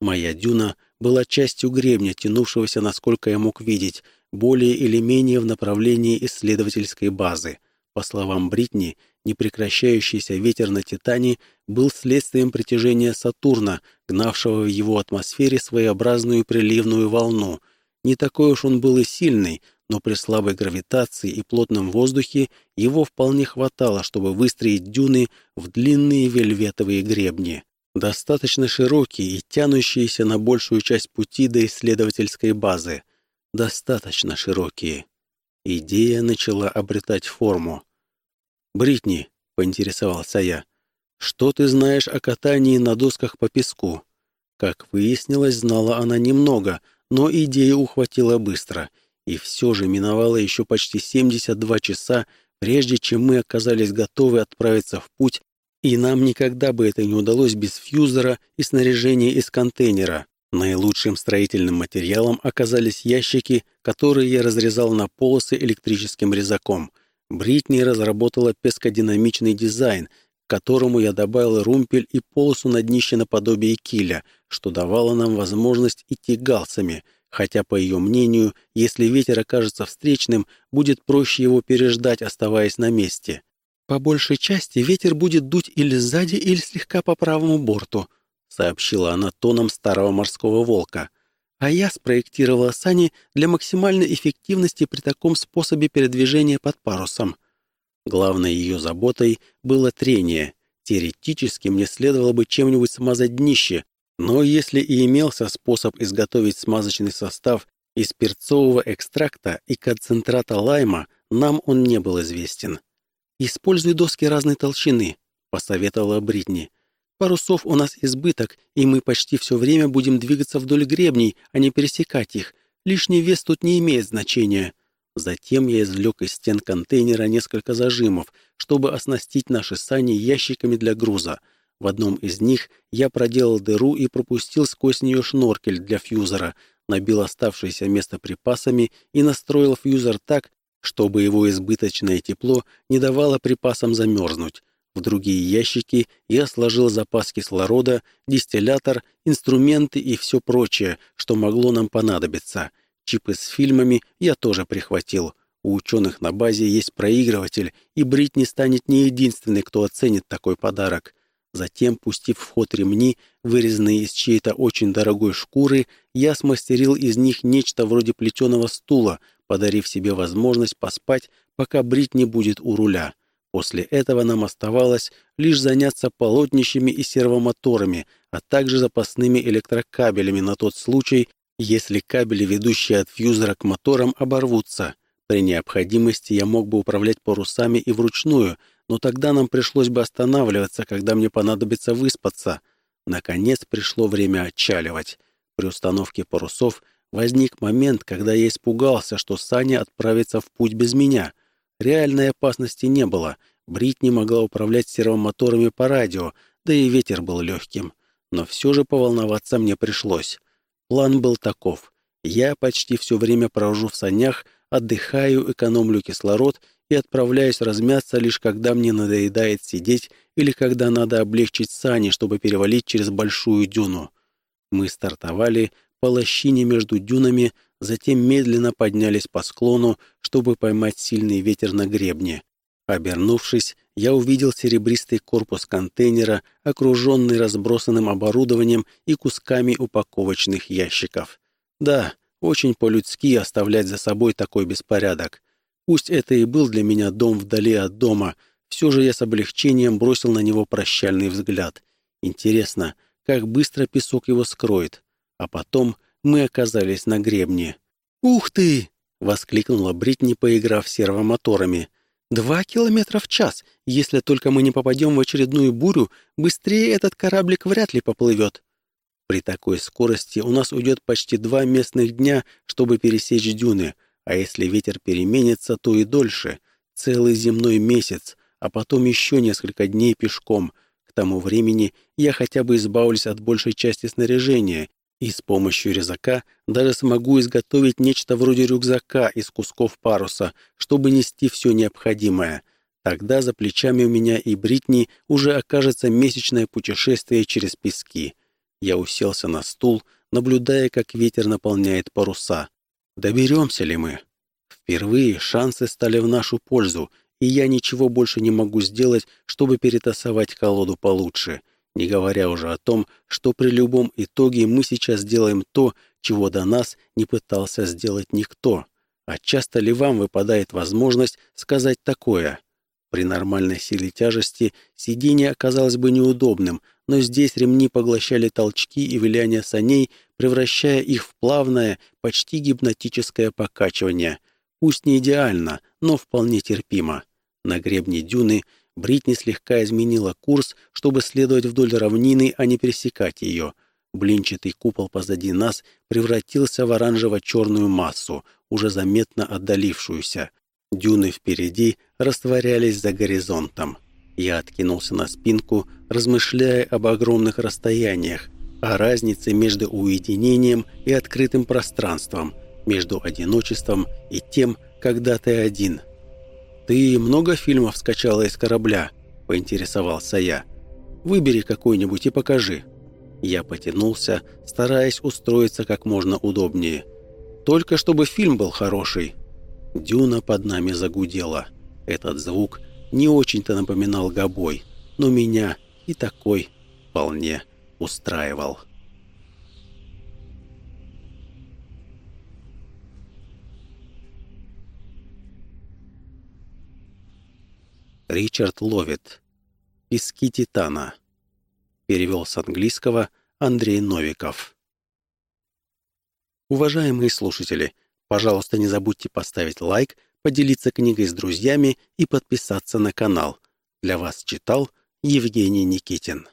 Моя дюна была частью гребня, тянувшегося, насколько я мог видеть, более или менее в направлении исследовательской базы. По словам Бритни, непрекращающийся ветер на Титане был следствием притяжения Сатурна, гнавшего в его атмосфере своеобразную приливную волну. Не такой уж он был и сильный, но при слабой гравитации и плотном воздухе его вполне хватало, чтобы выстроить дюны в длинные вельветовые гребни, достаточно широкие и тянущиеся на большую часть пути до исследовательской базы. Достаточно широкие. Идея начала обретать форму. «Бритни», — поинтересовался я, — «что ты знаешь о катании на досках по песку?» Как выяснилось, знала она немного, но идею ухватила быстро. И все же миновало еще почти 72 часа, прежде чем мы оказались готовы отправиться в путь, и нам никогда бы это не удалось без фьюзера и снаряжения из контейнера. Наилучшим строительным материалом оказались ящики, которые я разрезал на полосы электрическим резаком. Бритни разработала пескодинамичный дизайн, к которому я добавил румпель и полосу на днище наподобие киля, что давало нам возможность идти галсами, хотя, по ее мнению, если ветер окажется встречным, будет проще его переждать, оставаясь на месте. По большей части ветер будет дуть или сзади, или слегка по правому борту, сообщила она тоном старого морского волка. А я спроектировала сани для максимальной эффективности при таком способе передвижения под парусом. Главной ее заботой было трение. Теоретически мне следовало бы чем-нибудь смазать днище, но если и имелся способ изготовить смазочный состав из перцового экстракта и концентрата лайма, нам он не был известен. «Используй доски разной толщины», — посоветовала Бритни. Парусов у нас избыток, и мы почти все время будем двигаться вдоль гребней, а не пересекать их. Лишний вес тут не имеет значения. Затем я извлек из стен контейнера несколько зажимов, чтобы оснастить наши сани ящиками для груза. В одном из них я проделал дыру и пропустил сквозь нее шноркель для фьюзера, набил оставшееся место припасами и настроил фьюзер так, чтобы его избыточное тепло не давало припасам замерзнуть. В другие ящики я сложил запас кислорода, дистиллятор, инструменты и все прочее, что могло нам понадобиться. Чипы с фильмами я тоже прихватил. У ученых на базе есть проигрыватель, и Бритни станет не единственной, кто оценит такой подарок. Затем, пустив в ход ремни, вырезанные из чьей-то очень дорогой шкуры, я смастерил из них нечто вроде плетеного стула, подарив себе возможность поспать, пока Бритни будет у руля. После этого нам оставалось лишь заняться полотнищами и сервомоторами, а также запасными электрокабелями на тот случай, если кабели, ведущие от фьюзера к моторам, оборвутся. При необходимости я мог бы управлять парусами и вручную, но тогда нам пришлось бы останавливаться, когда мне понадобится выспаться. Наконец пришло время отчаливать. При установке парусов возник момент, когда я испугался, что Саня отправится в путь без меня — Реальной опасности не было. Брит не могла управлять сервомоторами по радио, да и ветер был легким. Но все же поволноваться мне пришлось. План был таков. Я почти все время провожу в санях, отдыхаю, экономлю кислород и отправляюсь размяться лишь когда мне надоедает сидеть или когда надо облегчить сани, чтобы перевалить через большую дюну. Мы стартовали по лощине между дюнами, затем медленно поднялись по склону, чтобы поймать сильный ветер на гребне. Обернувшись, я увидел серебристый корпус контейнера, окруженный разбросанным оборудованием и кусками упаковочных ящиков. Да, очень по-людски оставлять за собой такой беспорядок. Пусть это и был для меня дом вдали от дома, все же я с облегчением бросил на него прощальный взгляд. Интересно, как быстро песок его скроет. А потом мы оказались на гребне. «Ух ты!» — воскликнула Бритни, поиграв сервомоторами. «Два километра в час! Если только мы не попадем в очередную бурю, быстрее этот кораблик вряд ли поплывет». При такой скорости у нас уйдет почти два местных дня, чтобы пересечь дюны, а если ветер переменится, то и дольше. Целый земной месяц, а потом еще несколько дней пешком. К тому времени я хотя бы избавлюсь от большей части снаряжения и с помощью резака даже смогу изготовить нечто вроде рюкзака из кусков паруса, чтобы нести все необходимое. Тогда за плечами у меня и Бритни уже окажется месячное путешествие через пески. Я уселся на стул, наблюдая, как ветер наполняет паруса. Доберемся ли мы? Впервые шансы стали в нашу пользу, и я ничего больше не могу сделать, чтобы перетасовать колоду получше — не говоря уже о том, что при любом итоге мы сейчас делаем то, чего до нас не пытался сделать никто. А часто ли вам выпадает возможность сказать такое? При нормальной силе тяжести сиденье оказалось бы неудобным, но здесь ремни поглощали толчки и виляние саней, превращая их в плавное, почти гипнотическое покачивание. Пусть не идеально, но вполне терпимо. На гребне дюны Бритни слегка изменила курс, чтобы следовать вдоль равнины, а не пересекать ее. Блинчатый купол позади нас превратился в оранжево-черную массу, уже заметно отдалившуюся. Дюны впереди растворялись за горизонтом. Я откинулся на спинку, размышляя об огромных расстояниях, о разнице между уединением и открытым пространством, между одиночеством и тем, когда ты один. «Ты много фильмов скачала из корабля?» – поинтересовался я. «Выбери какой-нибудь и покажи». Я потянулся, стараясь устроиться как можно удобнее. Только чтобы фильм был хороший. Дюна под нами загудела. Этот звук не очень-то напоминал гобой, но меня и такой вполне устраивал. Ричард ловит. Пески Титана. Перевел с английского Андрей Новиков. Уважаемые слушатели, пожалуйста, не забудьте поставить лайк, поделиться книгой с друзьями и подписаться на канал. Для вас читал Евгений Никитин.